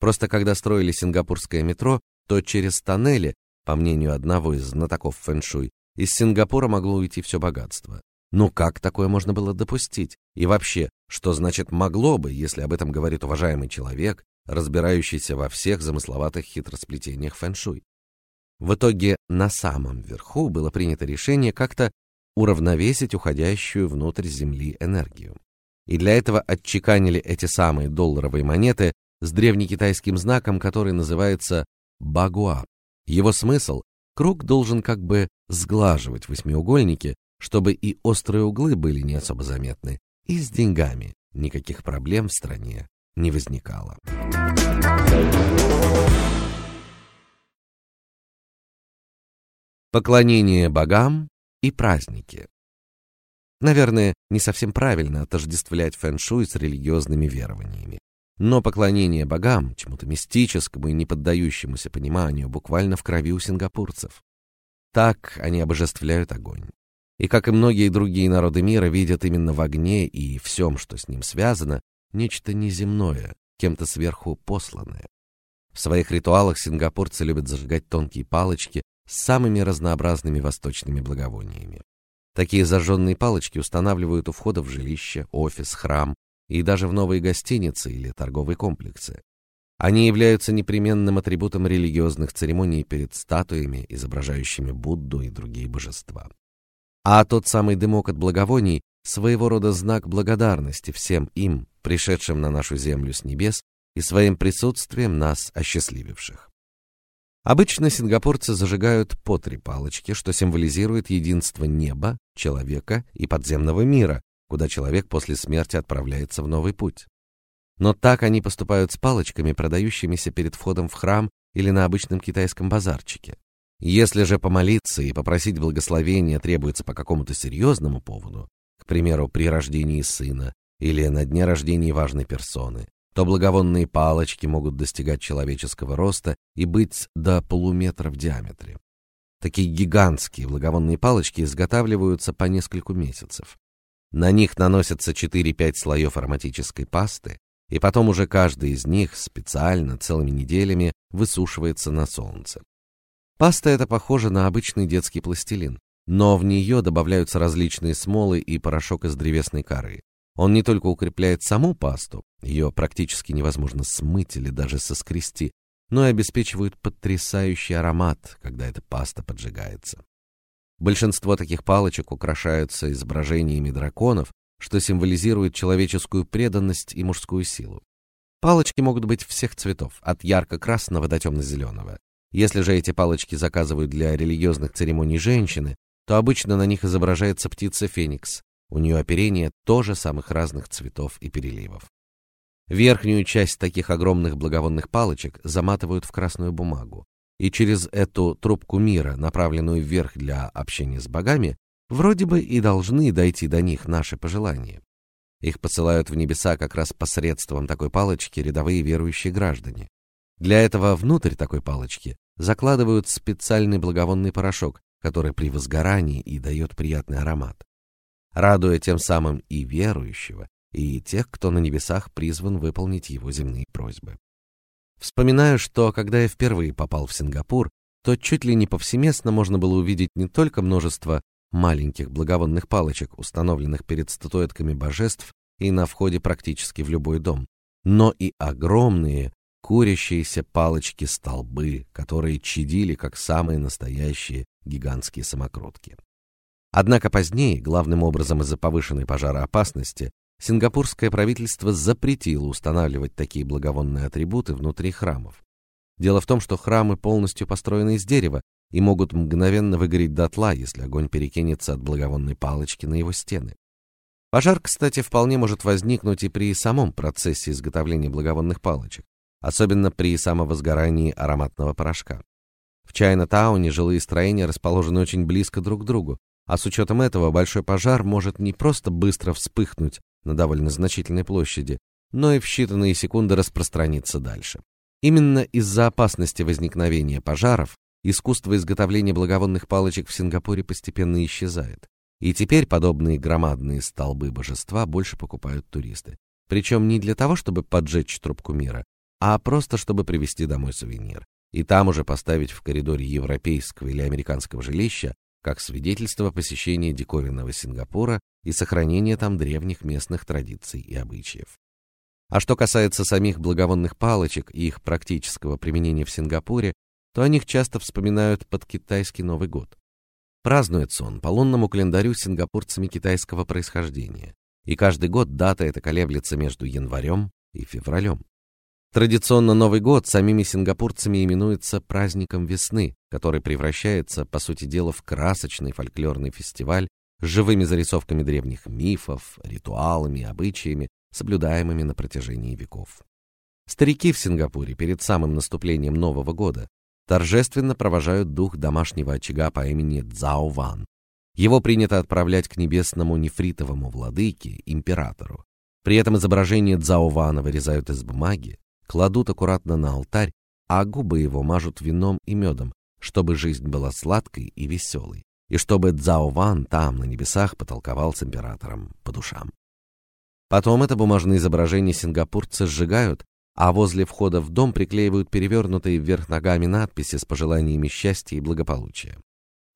Просто когда строили сингапурское метро, то через тоннели, по мнению одного из знатоков фэншуй, из Сингапура могло уйти все богатство. Ну как такое можно было допустить? И вообще, что значит могло бы, если об этом говорит уважаемый человек, разбирающийся во всех замысловатых хитросплетениях фэншуй? В итоге на самом верху было принято решение как-то уравновесить уходящую внутрь земли энергию и для этого отчеканили эти самые долларовые монеты с древнекитайским знаком, который называется багуа. Его смысл круг должен как бы сглаживать восьмиугольники, чтобы и острые углы были не особо заметны, и с деньгами никаких проблем в стране не возникало. Поклонение богам и праздники. Наверное, не совсем правильно отождествлять фэн-шуй с религиозными верованиями. Но поклонение богам, чему-то мистическому и не поддающемуся пониманию, буквально в крови у сингапурцев. Так они обожествляют огонь. И, как и многие другие народы мира, видят именно в огне и всем, что с ним связано, нечто неземное, кем-то сверху посланное. В своих ритуалах сингапурцы любят зажигать тонкие палочки с самыми разнообразными восточными благовониями. Такие зажженные палочки устанавливают у входа в жилище, офис, храм и даже в новые гостиницы или торговые комплексы. Они являются непременным атрибутом религиозных церемоний перед статуями, изображающими Будду и другие божества. А тот самый дымок от благовоний своего рода знак благодарности всем им, пришедшим на нашу землю с небес и своим присутствием нас осчастлививших. Обычно сингапурцы зажигают по три палочки, что символизирует единство неба, человека и подземного мира, куда человек после смерти отправляется в новый путь. Но так они поступают с палочками, продающимися перед входом в храм или на обычном китайском базарчике. Если же помолиться и попросить благословения требуется по какому-то серьезному поводу, к примеру, при рождении сына или на дне рождения важной персоны, то благовонные палочки могут достигать человеческого роста и быть до полуметра в диаметре. Такие гигантские благовонные палочки изготавливаются по нескольку месяцев. На них наносятся 4-5 слоев ароматической пасты, и потом уже каждый из них специально целыми неделями высушивается на солнце. Паста эта похожа на обычный детский пластилин, но в нее добавляются различные смолы и порошок из древесной коры. Он не только укрепляет саму пасту, ее практически невозможно смыть или даже соскрести, но и обеспечивает потрясающий аромат, когда эта паста поджигается. Большинство таких палочек украшаются изображениями драконов, что символизирует человеческую преданность и мужскую силу. Палочки могут быть всех цветов, от ярко-красного до темно-зеленого. Если же эти палочки заказывают для религиозных церемоний женщины, то обычно на них изображается птица феникс. У нее оперение тоже самых разных цветов и переливов. Верхнюю часть таких огромных благовонных палочек заматывают в красную бумагу, и через эту трубку мира, направленную вверх для общения с богами, вроде бы и должны дойти до них наши пожелания. Их посылают в небеса как раз посредством такой палочки рядовые верующие граждане. Для этого внутрь такой палочки закладывают специальный благовонный порошок, который при возгорании и дает приятный аромат, радуя тем самым и верующего, и тех, кто на небесах призван выполнить его земные просьбы. Вспоминаю, что когда я впервые попал в Сингапур, то чуть ли не повсеместно можно было увидеть не только множество маленьких благовонных палочек, установленных перед статуэтками божеств и на входе практически в любой дом, но и огромные курящиеся палочки-столбы, которые чадили как самые настоящие гигантские самокрутки. Однако позднее, главным образом из-за повышенной пожароопасности, сингапурское правительство запретило устанавливать такие благовонные атрибуты внутри храмов. Дело в том, что храмы полностью построены из дерева и могут мгновенно выгореть дотла, если огонь перекинется от благовонной палочки на его стены. Пожар, кстати, вполне может возникнуть и при самом процессе изготовления благовонных палочек особенно при самовозгорании ароматного порошка. В Чайна-тауне жилые строения расположены очень близко друг к другу, а с учетом этого большой пожар может не просто быстро вспыхнуть на довольно значительной площади, но и в считанные секунды распространиться дальше. Именно из-за опасности возникновения пожаров искусство изготовления благовонных палочек в Сингапуре постепенно исчезает. И теперь подобные громадные столбы божества больше покупают туристы. Причем не для того, чтобы поджечь трубку мира, а просто чтобы привезти домой сувенир и там уже поставить в коридоре европейского или американского жилища как свидетельство посещения диковинного Сингапура и сохранения там древних местных традиций и обычаев. А что касается самих благовонных палочек и их практического применения в Сингапуре, то о них часто вспоминают под китайский Новый год. Празднуется он по лунному календарю сингапурцами китайского происхождения, и каждый год дата эта колеблется между январем и февралем. Традиционно Новый год самими сингапурцами именуется праздником весны, который превращается, по сути дела, в красочный фольклорный фестиваль с живыми зарисовками древних мифов, ритуалами, обычаями, соблюдаемыми на протяжении веков. Старики в Сингапуре перед самым наступлением Нового года торжественно провожают дух домашнего очага по имени Цао Ван. Его принято отправлять к небесному нефритовому владыке, императору. При этом изображение Цао Вана вырезают из бумаги, кладут аккуратно на алтарь, а губы его мажут вином и медом, чтобы жизнь была сладкой и веселой, и чтобы Цзао Ван там, на небесах, потолковал с императором по душам. Потом это бумажное изображение сингапурцы сжигают, а возле входа в дом приклеивают перевернутые вверх ногами надписи с пожеланиями счастья и благополучия.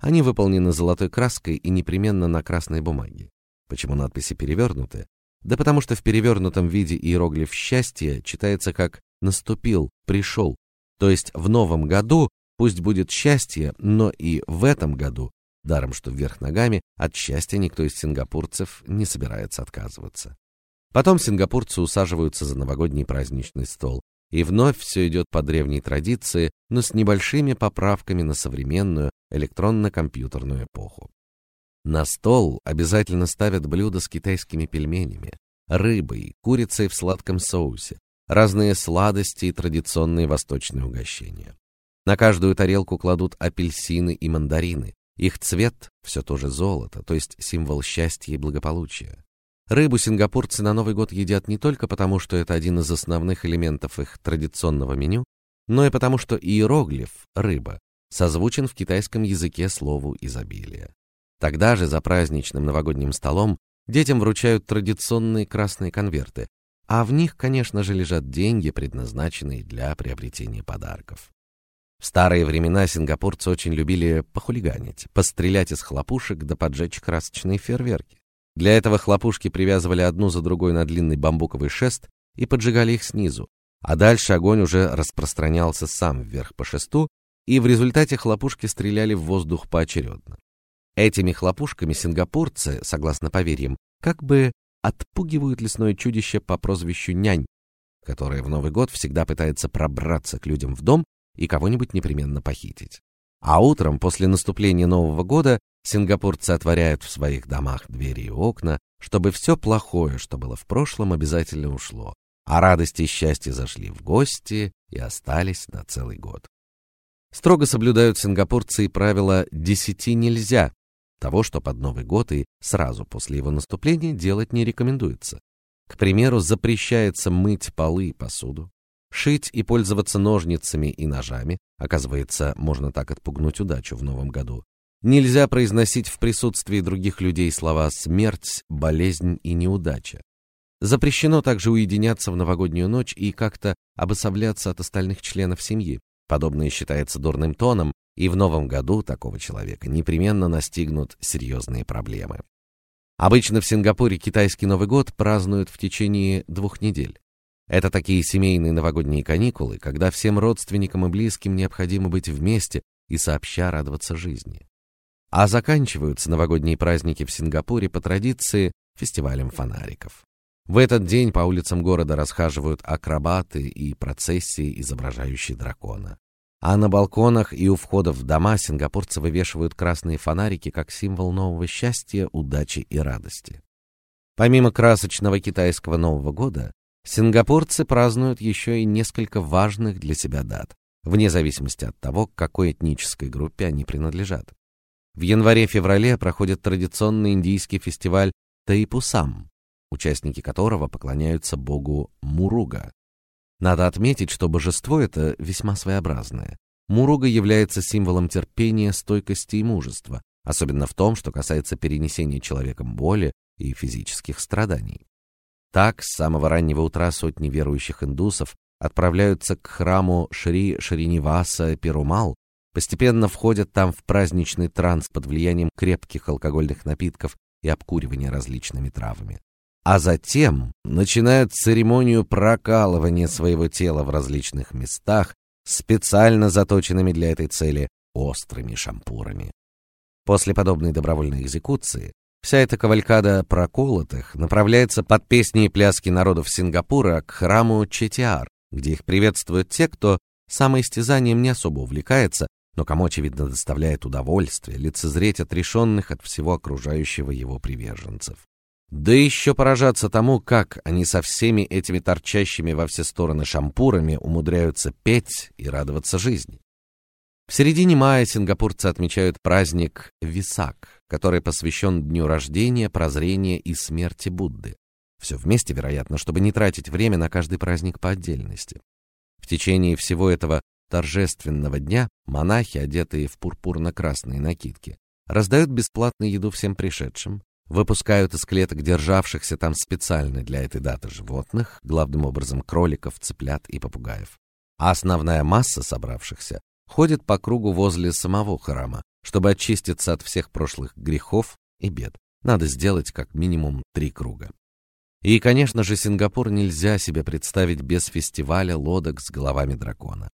Они выполнены золотой краской и непременно на красной бумаге. Почему надписи перевернуты? Да потому что в перевернутом виде иероглиф счастья читается как наступил, пришел. То есть в новом году пусть будет счастье, но и в этом году, даром что вверх ногами, от счастья никто из сингапурцев не собирается отказываться. Потом сингапурцы усаживаются за новогодний праздничный стол, и вновь все идет по древней традиции, но с небольшими поправками на современную электронно-компьютерную эпоху. На стол обязательно ставят блюда с китайскими пельменями, рыбой, курицей в сладком соусе, разные сладости и традиционные восточные угощения. На каждую тарелку кладут апельсины и мандарины. Их цвет все тоже золото, то есть символ счастья и благополучия. Рыбу сингапурцы на Новый год едят не только потому, что это один из основных элементов их традиционного меню, но и потому, что иероглиф рыба созвучен в китайском языке слову изобилия. Тогда же за праздничным новогодним столом детям вручают традиционные красные конверты, а в них, конечно же, лежат деньги, предназначенные для приобретения подарков. В старые времена сингапурцы очень любили похулиганить, пострелять из хлопушек да поджечь красочные фейерверки. Для этого хлопушки привязывали одну за другой на длинный бамбуковый шест и поджигали их снизу, а дальше огонь уже распространялся сам вверх по шесту, и в результате хлопушки стреляли в воздух поочередно. Этими хлопушками сингапурцы, согласно поверьям, как бы отпугивают лесное чудище по прозвищу Нянь, которое в Новый год всегда пытается пробраться к людям в дом и кого-нибудь непременно похитить. А утром, после наступления Нового года, сингапурцы отворяют в своих домах двери и окна, чтобы все плохое, что было в прошлом, обязательно ушло, а радости и счастье зашли в гости и остались на целый год. Строго соблюдают сингапурцы и правило «десяти нельзя», того, что под Новый год и сразу после его наступления делать не рекомендуется. К примеру, запрещается мыть полы и посуду, шить и пользоваться ножницами и ножами, оказывается, можно так отпугнуть удачу в новом году. Нельзя произносить в присутствии других людей слова смерть, болезнь и неудача. Запрещено также уединяться в новогоднюю ночь и как-то обособляться от остальных членов семьи. Подобное считается дурным тоном, и в новом году такого человека непременно настигнут серьезные проблемы. Обычно в Сингапуре китайский Новый год празднуют в течение двух недель. Это такие семейные новогодние каникулы, когда всем родственникам и близким необходимо быть вместе и сообща радоваться жизни. А заканчиваются новогодние праздники в Сингапуре по традиции фестивалем фонариков. В этот день по улицам города расхаживают акробаты и процессии, изображающие дракона. А на балконах и у входов в дома сингапурцы вывешивают красные фонарики как символ нового счастья, удачи и радости. Помимо красочного китайского Нового года, сингапурцы празднуют еще и несколько важных для себя дат, вне зависимости от того, к какой этнической группе они принадлежат. В январе-феврале проходит традиционный индийский фестиваль Таипусам, участники которого поклоняются богу Муруга. Надо отметить, что божество это весьма своеобразное. Муруга является символом терпения, стойкости и мужества, особенно в том, что касается перенесения человеком боли и физических страданий. Так, с самого раннего утра сотни верующих индусов отправляются к храму Шри Шриниваса Перумал, постепенно входят там в праздничный транс под влиянием крепких алкогольных напитков и обкуривания различными травами а затем начинают церемонию прокалывания своего тела в различных местах, специально заточенными для этой цели острыми шампурами. После подобной добровольной экзекуции вся эта кавалькада проколотых направляется под песни и пляски народов Сингапура к храму Четиар, где их приветствуют те, кто самоистязанием не особо увлекается, но кому очевидно доставляет удовольствие лицезреть отрешенных от всего окружающего его приверженцев. Да еще поражаться тому, как они со всеми этими торчащими во все стороны шампурами умудряются петь и радоваться жизни. В середине мая сингапурцы отмечают праздник Висак, который посвящен дню рождения, прозрения и смерти Будды. Все вместе, вероятно, чтобы не тратить время на каждый праздник по отдельности. В течение всего этого торжественного дня монахи, одетые в пурпурно-красные накидки, раздают бесплатную еду всем пришедшим, выпускают из клеток державшихся там специально для этой даты животных, главным образом кроликов, цыплят и попугаев. А основная масса собравшихся ходит по кругу возле самого храма, чтобы очиститься от всех прошлых грехов и бед. Надо сделать как минимум три круга. И, конечно же, Сингапур нельзя себе представить без фестиваля лодок с головами дракона.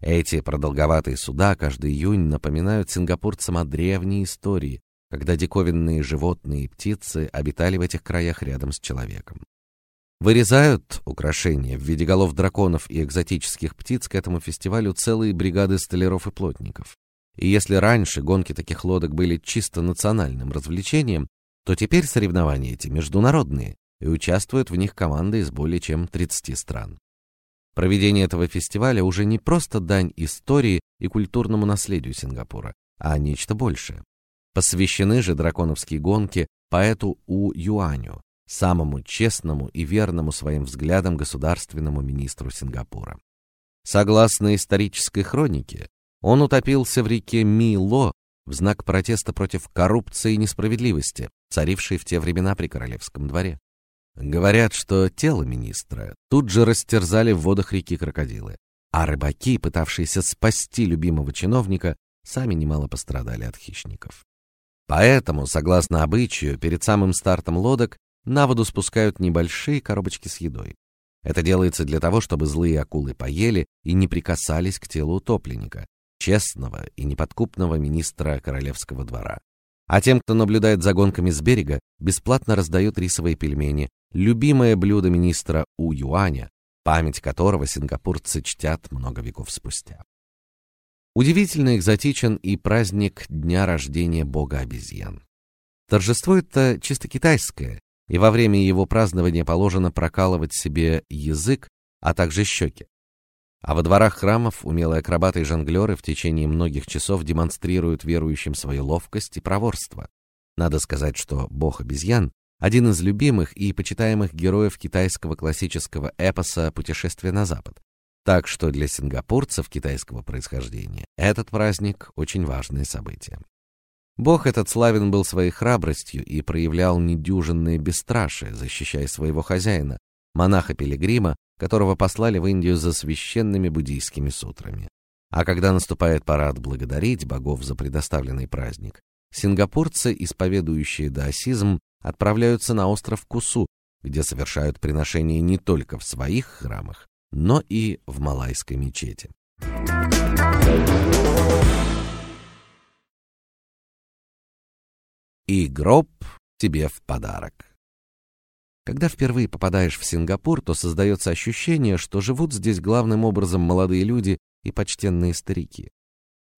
Эти продолговатые суда каждый июнь напоминают сингапурцам о древней истории, когда диковинные животные и птицы обитали в этих краях рядом с человеком. Вырезают украшения в виде голов драконов и экзотических птиц к этому фестивалю целые бригады столяров и плотников. И если раньше гонки таких лодок были чисто национальным развлечением, то теперь соревнования эти международные, и участвуют в них команды из более чем 30 стран. Проведение этого фестиваля уже не просто дань истории и культурному наследию Сингапура, а нечто большее. Посвящены же драконовские гонки поэту У Юаню, самому честному и верному своим взглядам государственному министру Сингапура. Согласно исторической хронике, он утопился в реке Мило в знак протеста против коррупции и несправедливости, царившей в те времена при королевском дворе. Говорят, что тело министра тут же растерзали в водах реки крокодилы, а рыбаки, пытавшиеся спасти любимого чиновника, сами немало пострадали от хищников. Поэтому, согласно обычаю, перед самым стартом лодок на воду спускают небольшие коробочки с едой. Это делается для того, чтобы злые акулы поели и не прикасались к телу утопленника, честного и неподкупного министра королевского двора. А тем, кто наблюдает за гонками с берега, бесплатно раздают рисовые пельмени, любимое блюдо министра У Юаня, память которого сингапурцы чтят много веков спустя. Удивительно экзотичен и праздник дня рождения бога обезьян. Торжество это чисто китайское, и во время его празднования положено прокалывать себе язык, а также щеки. А во дворах храмов умелые акробаты и жонглеры в течение многих часов демонстрируют верующим свою ловкость и проворство. Надо сказать, что бог обезьян один из любимых и почитаемых героев китайского классического эпоса Путешествие на запад. Так что для сингапурцев китайского происхождения этот праздник очень важное событие. Бог этот славен был своей храбростью и проявлял недюжинное бесстрашие, защищая своего хозяина, монаха-пилигрима, которого послали в Индию за священными буддийскими сутрами. А когда наступает пора отблагодарить богов за предоставленный праздник, сингапурцы, исповедующие даосизм, отправляются на остров Кусу, где совершают приношения не только в своих храмах, но и в малайской мечети. И гроб тебе в подарок. Когда впервые попадаешь в Сингапур, то создается ощущение, что живут здесь главным образом молодые люди и почтенные старики.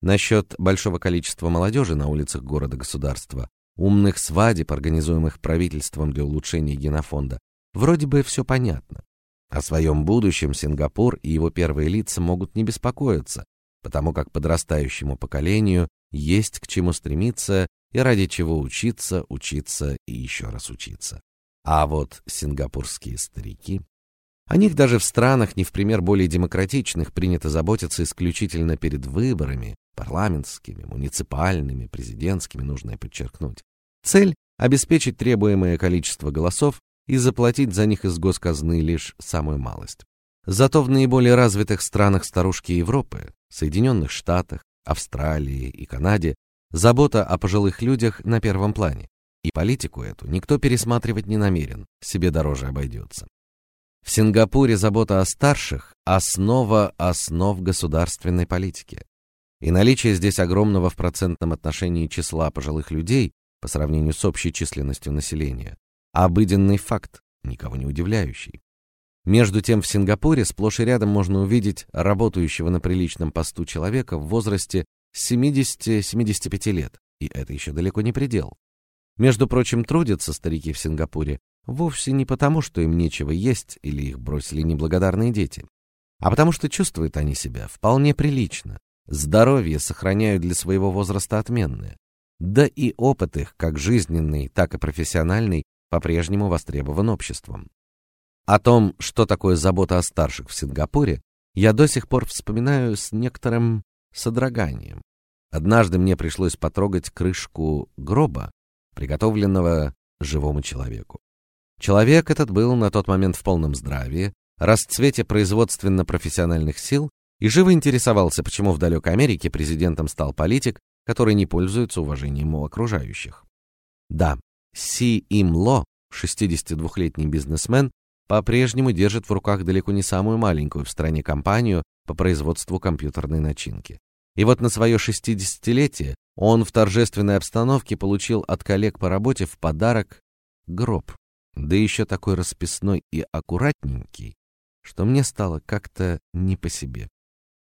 Насчет большого количества молодежи на улицах города-государства, умных свадеб, организуемых правительством для улучшения генофонда, вроде бы все понятно. О своем будущем Сингапур и его первые лица могут не беспокоиться, потому как подрастающему поколению есть к чему стремиться и ради чего учиться, учиться и еще раз учиться. А вот сингапурские старики, о них даже в странах не в пример более демократичных принято заботиться исключительно перед выборами, парламентскими, муниципальными, президентскими, нужно подчеркнуть. Цель обеспечить требуемое количество голосов и заплатить за них из госказны лишь самую малость. Зато в наиболее развитых странах старушки Европы, Соединенных Штатах, Австралии и Канаде забота о пожилых людях на первом плане. И политику эту никто пересматривать не намерен, себе дороже обойдется. В Сингапуре забота о старших основа основ государственной политики. И наличие здесь огромного в процентном отношении числа пожилых людей по сравнению с общей численностью населения обыденный факт, никого не удивляющий. Между тем в Сингапуре сплошь и рядом можно увидеть работающего на приличном посту человека в возрасте 70-75 лет, и это еще далеко не предел. Между прочим, трудятся старики в Сингапуре вовсе не потому, что им нечего есть или их бросили неблагодарные дети, а потому что чувствуют они себя вполне прилично. Здоровье сохраняют для своего возраста отменное. Да и опыт их, как жизненный, так и профессиональный, по-прежнему востребован обществом. О том, что такое забота о старших в Сингапуре, я до сих пор вспоминаю с некоторым содроганием. Однажды мне пришлось потрогать крышку гроба, приготовленного живому человеку. Человек этот был на тот момент в полном здравии, расцвете производственно-профессиональных сил и живо интересовался, почему в далекой Америке президентом стал политик, который не пользуется уважением у окружающих. Да, Си Им Ло, 62-летний бизнесмен, по-прежнему держит в руках далеко не самую маленькую в стране компанию по производству компьютерной начинки. И вот на свое шестидесятилетие он в торжественной обстановке получил от коллег по работе в подарок гроб, да еще такой расписной и аккуратненький, что мне стало как-то не по себе.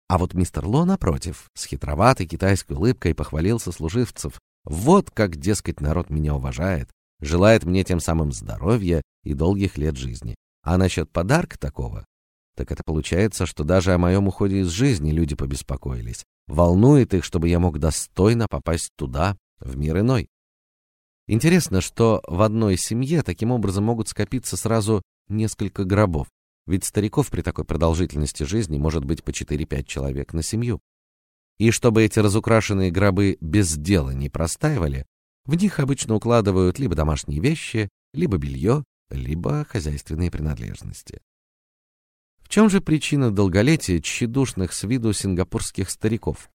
А вот мистер Ло, напротив, с хитроватой китайской улыбкой похвалил сослуживцев. Вот как, дескать, народ меня уважает, желает мне тем самым здоровья и долгих лет жизни. А насчет подарка такого, так это получается, что даже о моем уходе из жизни люди побеспокоились. Волнует их, чтобы я мог достойно попасть туда, в мир иной. Интересно, что в одной семье таким образом могут скопиться сразу несколько гробов. Ведь стариков при такой продолжительности жизни может быть по 4-5 человек на семью. И чтобы эти разукрашенные гробы без дела не простаивали, в них обычно укладывают либо домашние вещи, либо белье, либо хозяйственные принадлежности. В чем же причина долголетия тщедушных с виду сингапурских стариков?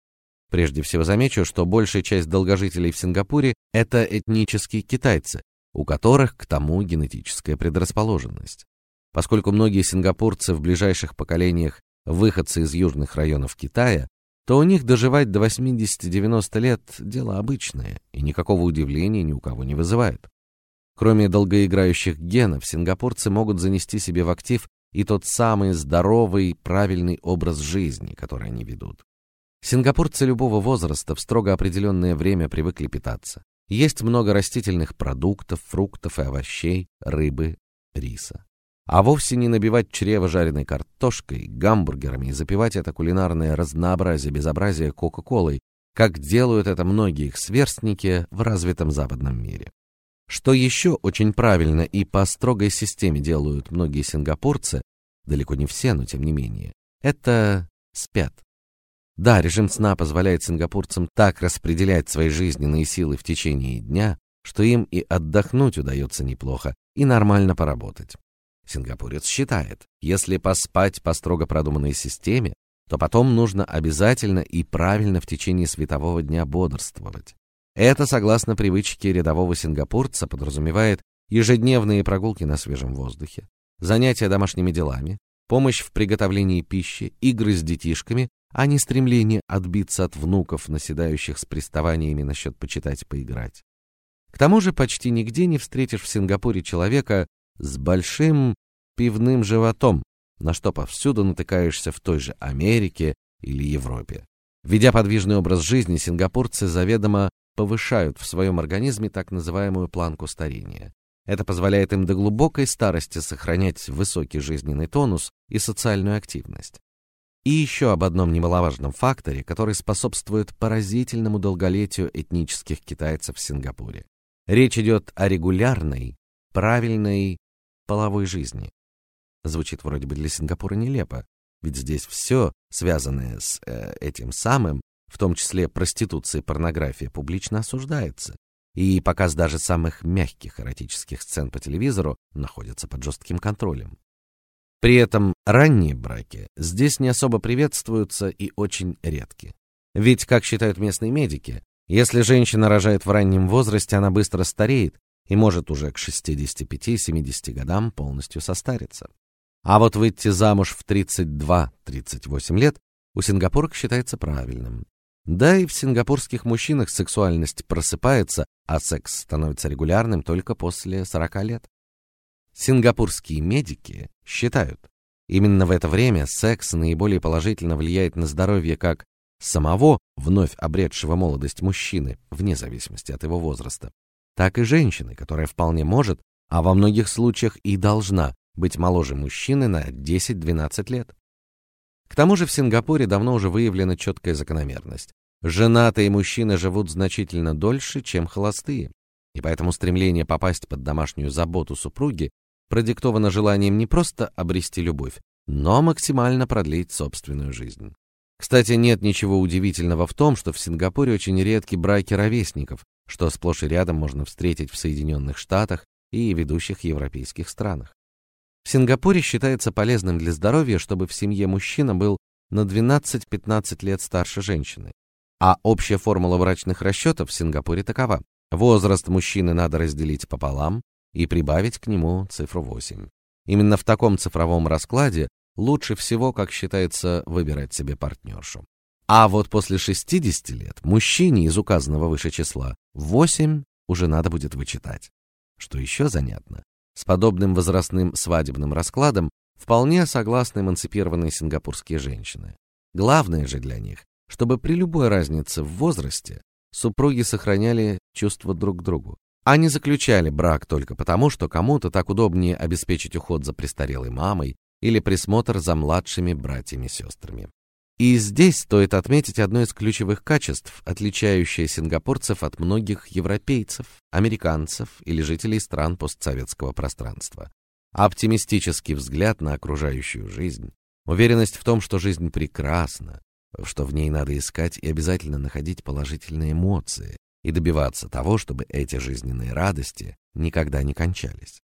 Прежде всего замечу, что большая часть долгожителей в Сингапуре это этнические китайцы, у которых к тому генетическая предрасположенность. Поскольку многие сингапурцы в ближайших поколениях выходцы из южных районов Китая, то у них доживать до 80-90 лет дело обычное и никакого удивления ни у кого не вызывает. Кроме долгоиграющих генов, сингапурцы могут занести себе в актив и тот самый здоровый, правильный образ жизни, который они ведут. Сингапурцы любого возраста в строго определенное время привыкли питаться. Есть много растительных продуктов, фруктов и овощей, рыбы, риса. А вовсе не набивать чрево жареной картошкой, гамбургерами и запивать это кулинарное разнообразие безобразия кока-колой, как делают это многие их сверстники в развитом западном мире. Что еще очень правильно и по строгой системе делают многие сингапурцы, далеко не все, но тем не менее, это спят. Да, режим сна позволяет сингапурцам так распределять свои жизненные силы в течение дня, что им и отдохнуть удается неплохо, и нормально поработать. Сингапурец считает, если поспать по строго продуманной системе, то потом нужно обязательно и правильно в течение светового дня бодрствовать. Это, согласно привычке рядового сингапурца, подразумевает ежедневные прогулки на свежем воздухе, занятия домашними делами, помощь в приготовлении пищи, игры с детишками, а не стремление отбиться от внуков, наседающих с приставаниями насчет почитать, поиграть. К тому же почти нигде не встретишь в Сингапуре человека с большим пивным животом, на что повсюду натыкаешься в той же Америке или Европе. Ведя подвижный образ жизни, сингапурцы заведомо повышают в своем организме так называемую планку старения. Это позволяет им до глубокой старости сохранять высокий жизненный тонус и социальную активность. И еще об одном немаловажном факторе, который способствует поразительному долголетию этнических китайцев в Сингапуре. Речь идет о регулярной, правильной половой жизни. Звучит вроде бы для Сингапура нелепо, ведь здесь все, связанное с э, этим самым, в том числе проституция и порнография, публично осуждается, и показ даже самых мягких эротических сцен по телевизору находится под жестким контролем. При этом ранние браки здесь не особо приветствуются и очень редки. Ведь, как считают местные медики, если женщина рожает в раннем возрасте, она быстро стареет и может уже к 65-70 годам полностью состариться. А вот выйти замуж в 32-38 лет у сингапурок считается правильным. Да и в сингапурских мужчинах сексуальность просыпается, а секс становится регулярным только после 40 лет. Сингапурские медики считают, именно в это время секс наиболее положительно влияет на здоровье как самого вновь обретшего молодость мужчины, вне зависимости от его возраста, так и женщины, которая вполне может, а во многих случаях и должна быть моложе мужчины на 10-12 лет. К тому же в Сингапуре давно уже выявлена четкая закономерность. Женатые мужчины живут значительно дольше, чем холостые, и поэтому стремление попасть под домашнюю заботу супруги продиктовано желанием не просто обрести любовь, но максимально продлить собственную жизнь. Кстати, нет ничего удивительного в том, что в Сингапуре очень редки браки ровесников, что сплошь и рядом можно встретить в Соединенных Штатах и ведущих европейских странах. В Сингапуре считается полезным для здоровья, чтобы в семье мужчина был на 12-15 лет старше женщины. А общая формула брачных расчетов в Сингапуре такова: возраст мужчины надо разделить пополам и прибавить к нему цифру 8. Именно в таком цифровом раскладе лучше всего, как считается, выбирать себе партнершу. А вот после 60 лет мужчине из указанного выше числа 8 уже надо будет вычитать. Что еще занятно, с подобным возрастным свадебным раскладом вполне согласны эмансипированные сингапурские женщины. Главное же для них, чтобы при любой разнице в возрасте супруги сохраняли чувство друг к другу, а не заключали брак только потому, что кому-то так удобнее обеспечить уход за престарелой мамой или присмотр за младшими братьями и здесь стоит отметить одно из ключевых качеств, отличающее сингапурцев от многих европейцев, американцев или жителей стран постсоветского пространства. Оптимистический взгляд на окружающую жизнь, уверенность в том, что жизнь прекрасна, что в ней надо искать и обязательно находить положительные эмоции и добиваться того, чтобы эти жизненные радости никогда не кончались.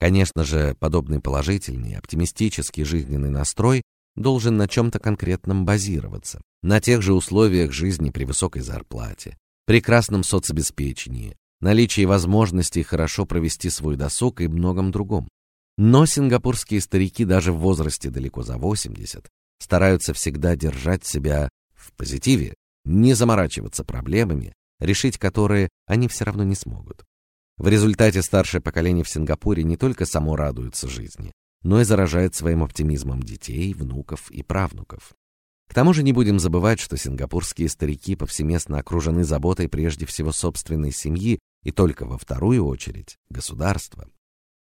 Конечно же, подобный положительный, оптимистический жизненный настрой должен на чем то конкретном базироваться, на тех же условиях жизни при высокой зарплате, прекрасном соцобеспечении, наличии возможностей хорошо провести свой досуг и многом другом. Но сингапурские старики даже в возрасте далеко за 80 стараются всегда держать себя в позитиве, не заморачиваться проблемами, решить которые они все равно не смогут. В результате старшее поколение в Сингапуре не только само радуется жизни, но и заражает своим оптимизмом детей, внуков и правнуков. К тому же не будем забывать, что сингапурские старики повсеместно окружены заботой прежде всего собственной семьи и только во вторую очередь государства.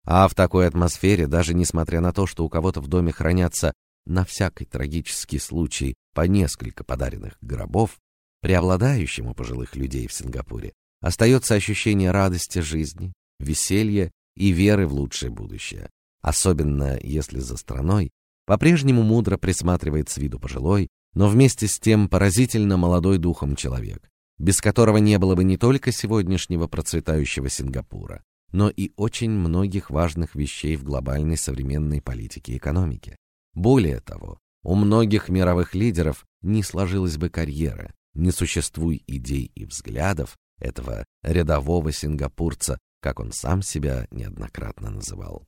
А в такой атмосфере, даже несмотря на то, что у кого-то в доме хранятся на всякий трагический случай по несколько подаренных гробов, преобладающим у пожилых людей в Сингапуре остается ощущение радости жизни, веселья и веры в лучшее будущее, особенно если за страной по-прежнему мудро присматривает с виду пожилой, но вместе с тем поразительно молодой духом человек, без которого не было бы не только сегодняшнего процветающего Сингапура, но и очень многих важных вещей в глобальной современной политике и экономике. Более того, у многих мировых лидеров не сложилась бы карьера, не существуй идей и взглядов этого рядового сингапурца, как он сам себя неоднократно называл.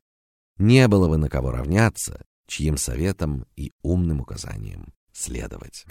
Не было бы на кого равняться, чьим советам и умным указаниям следовать.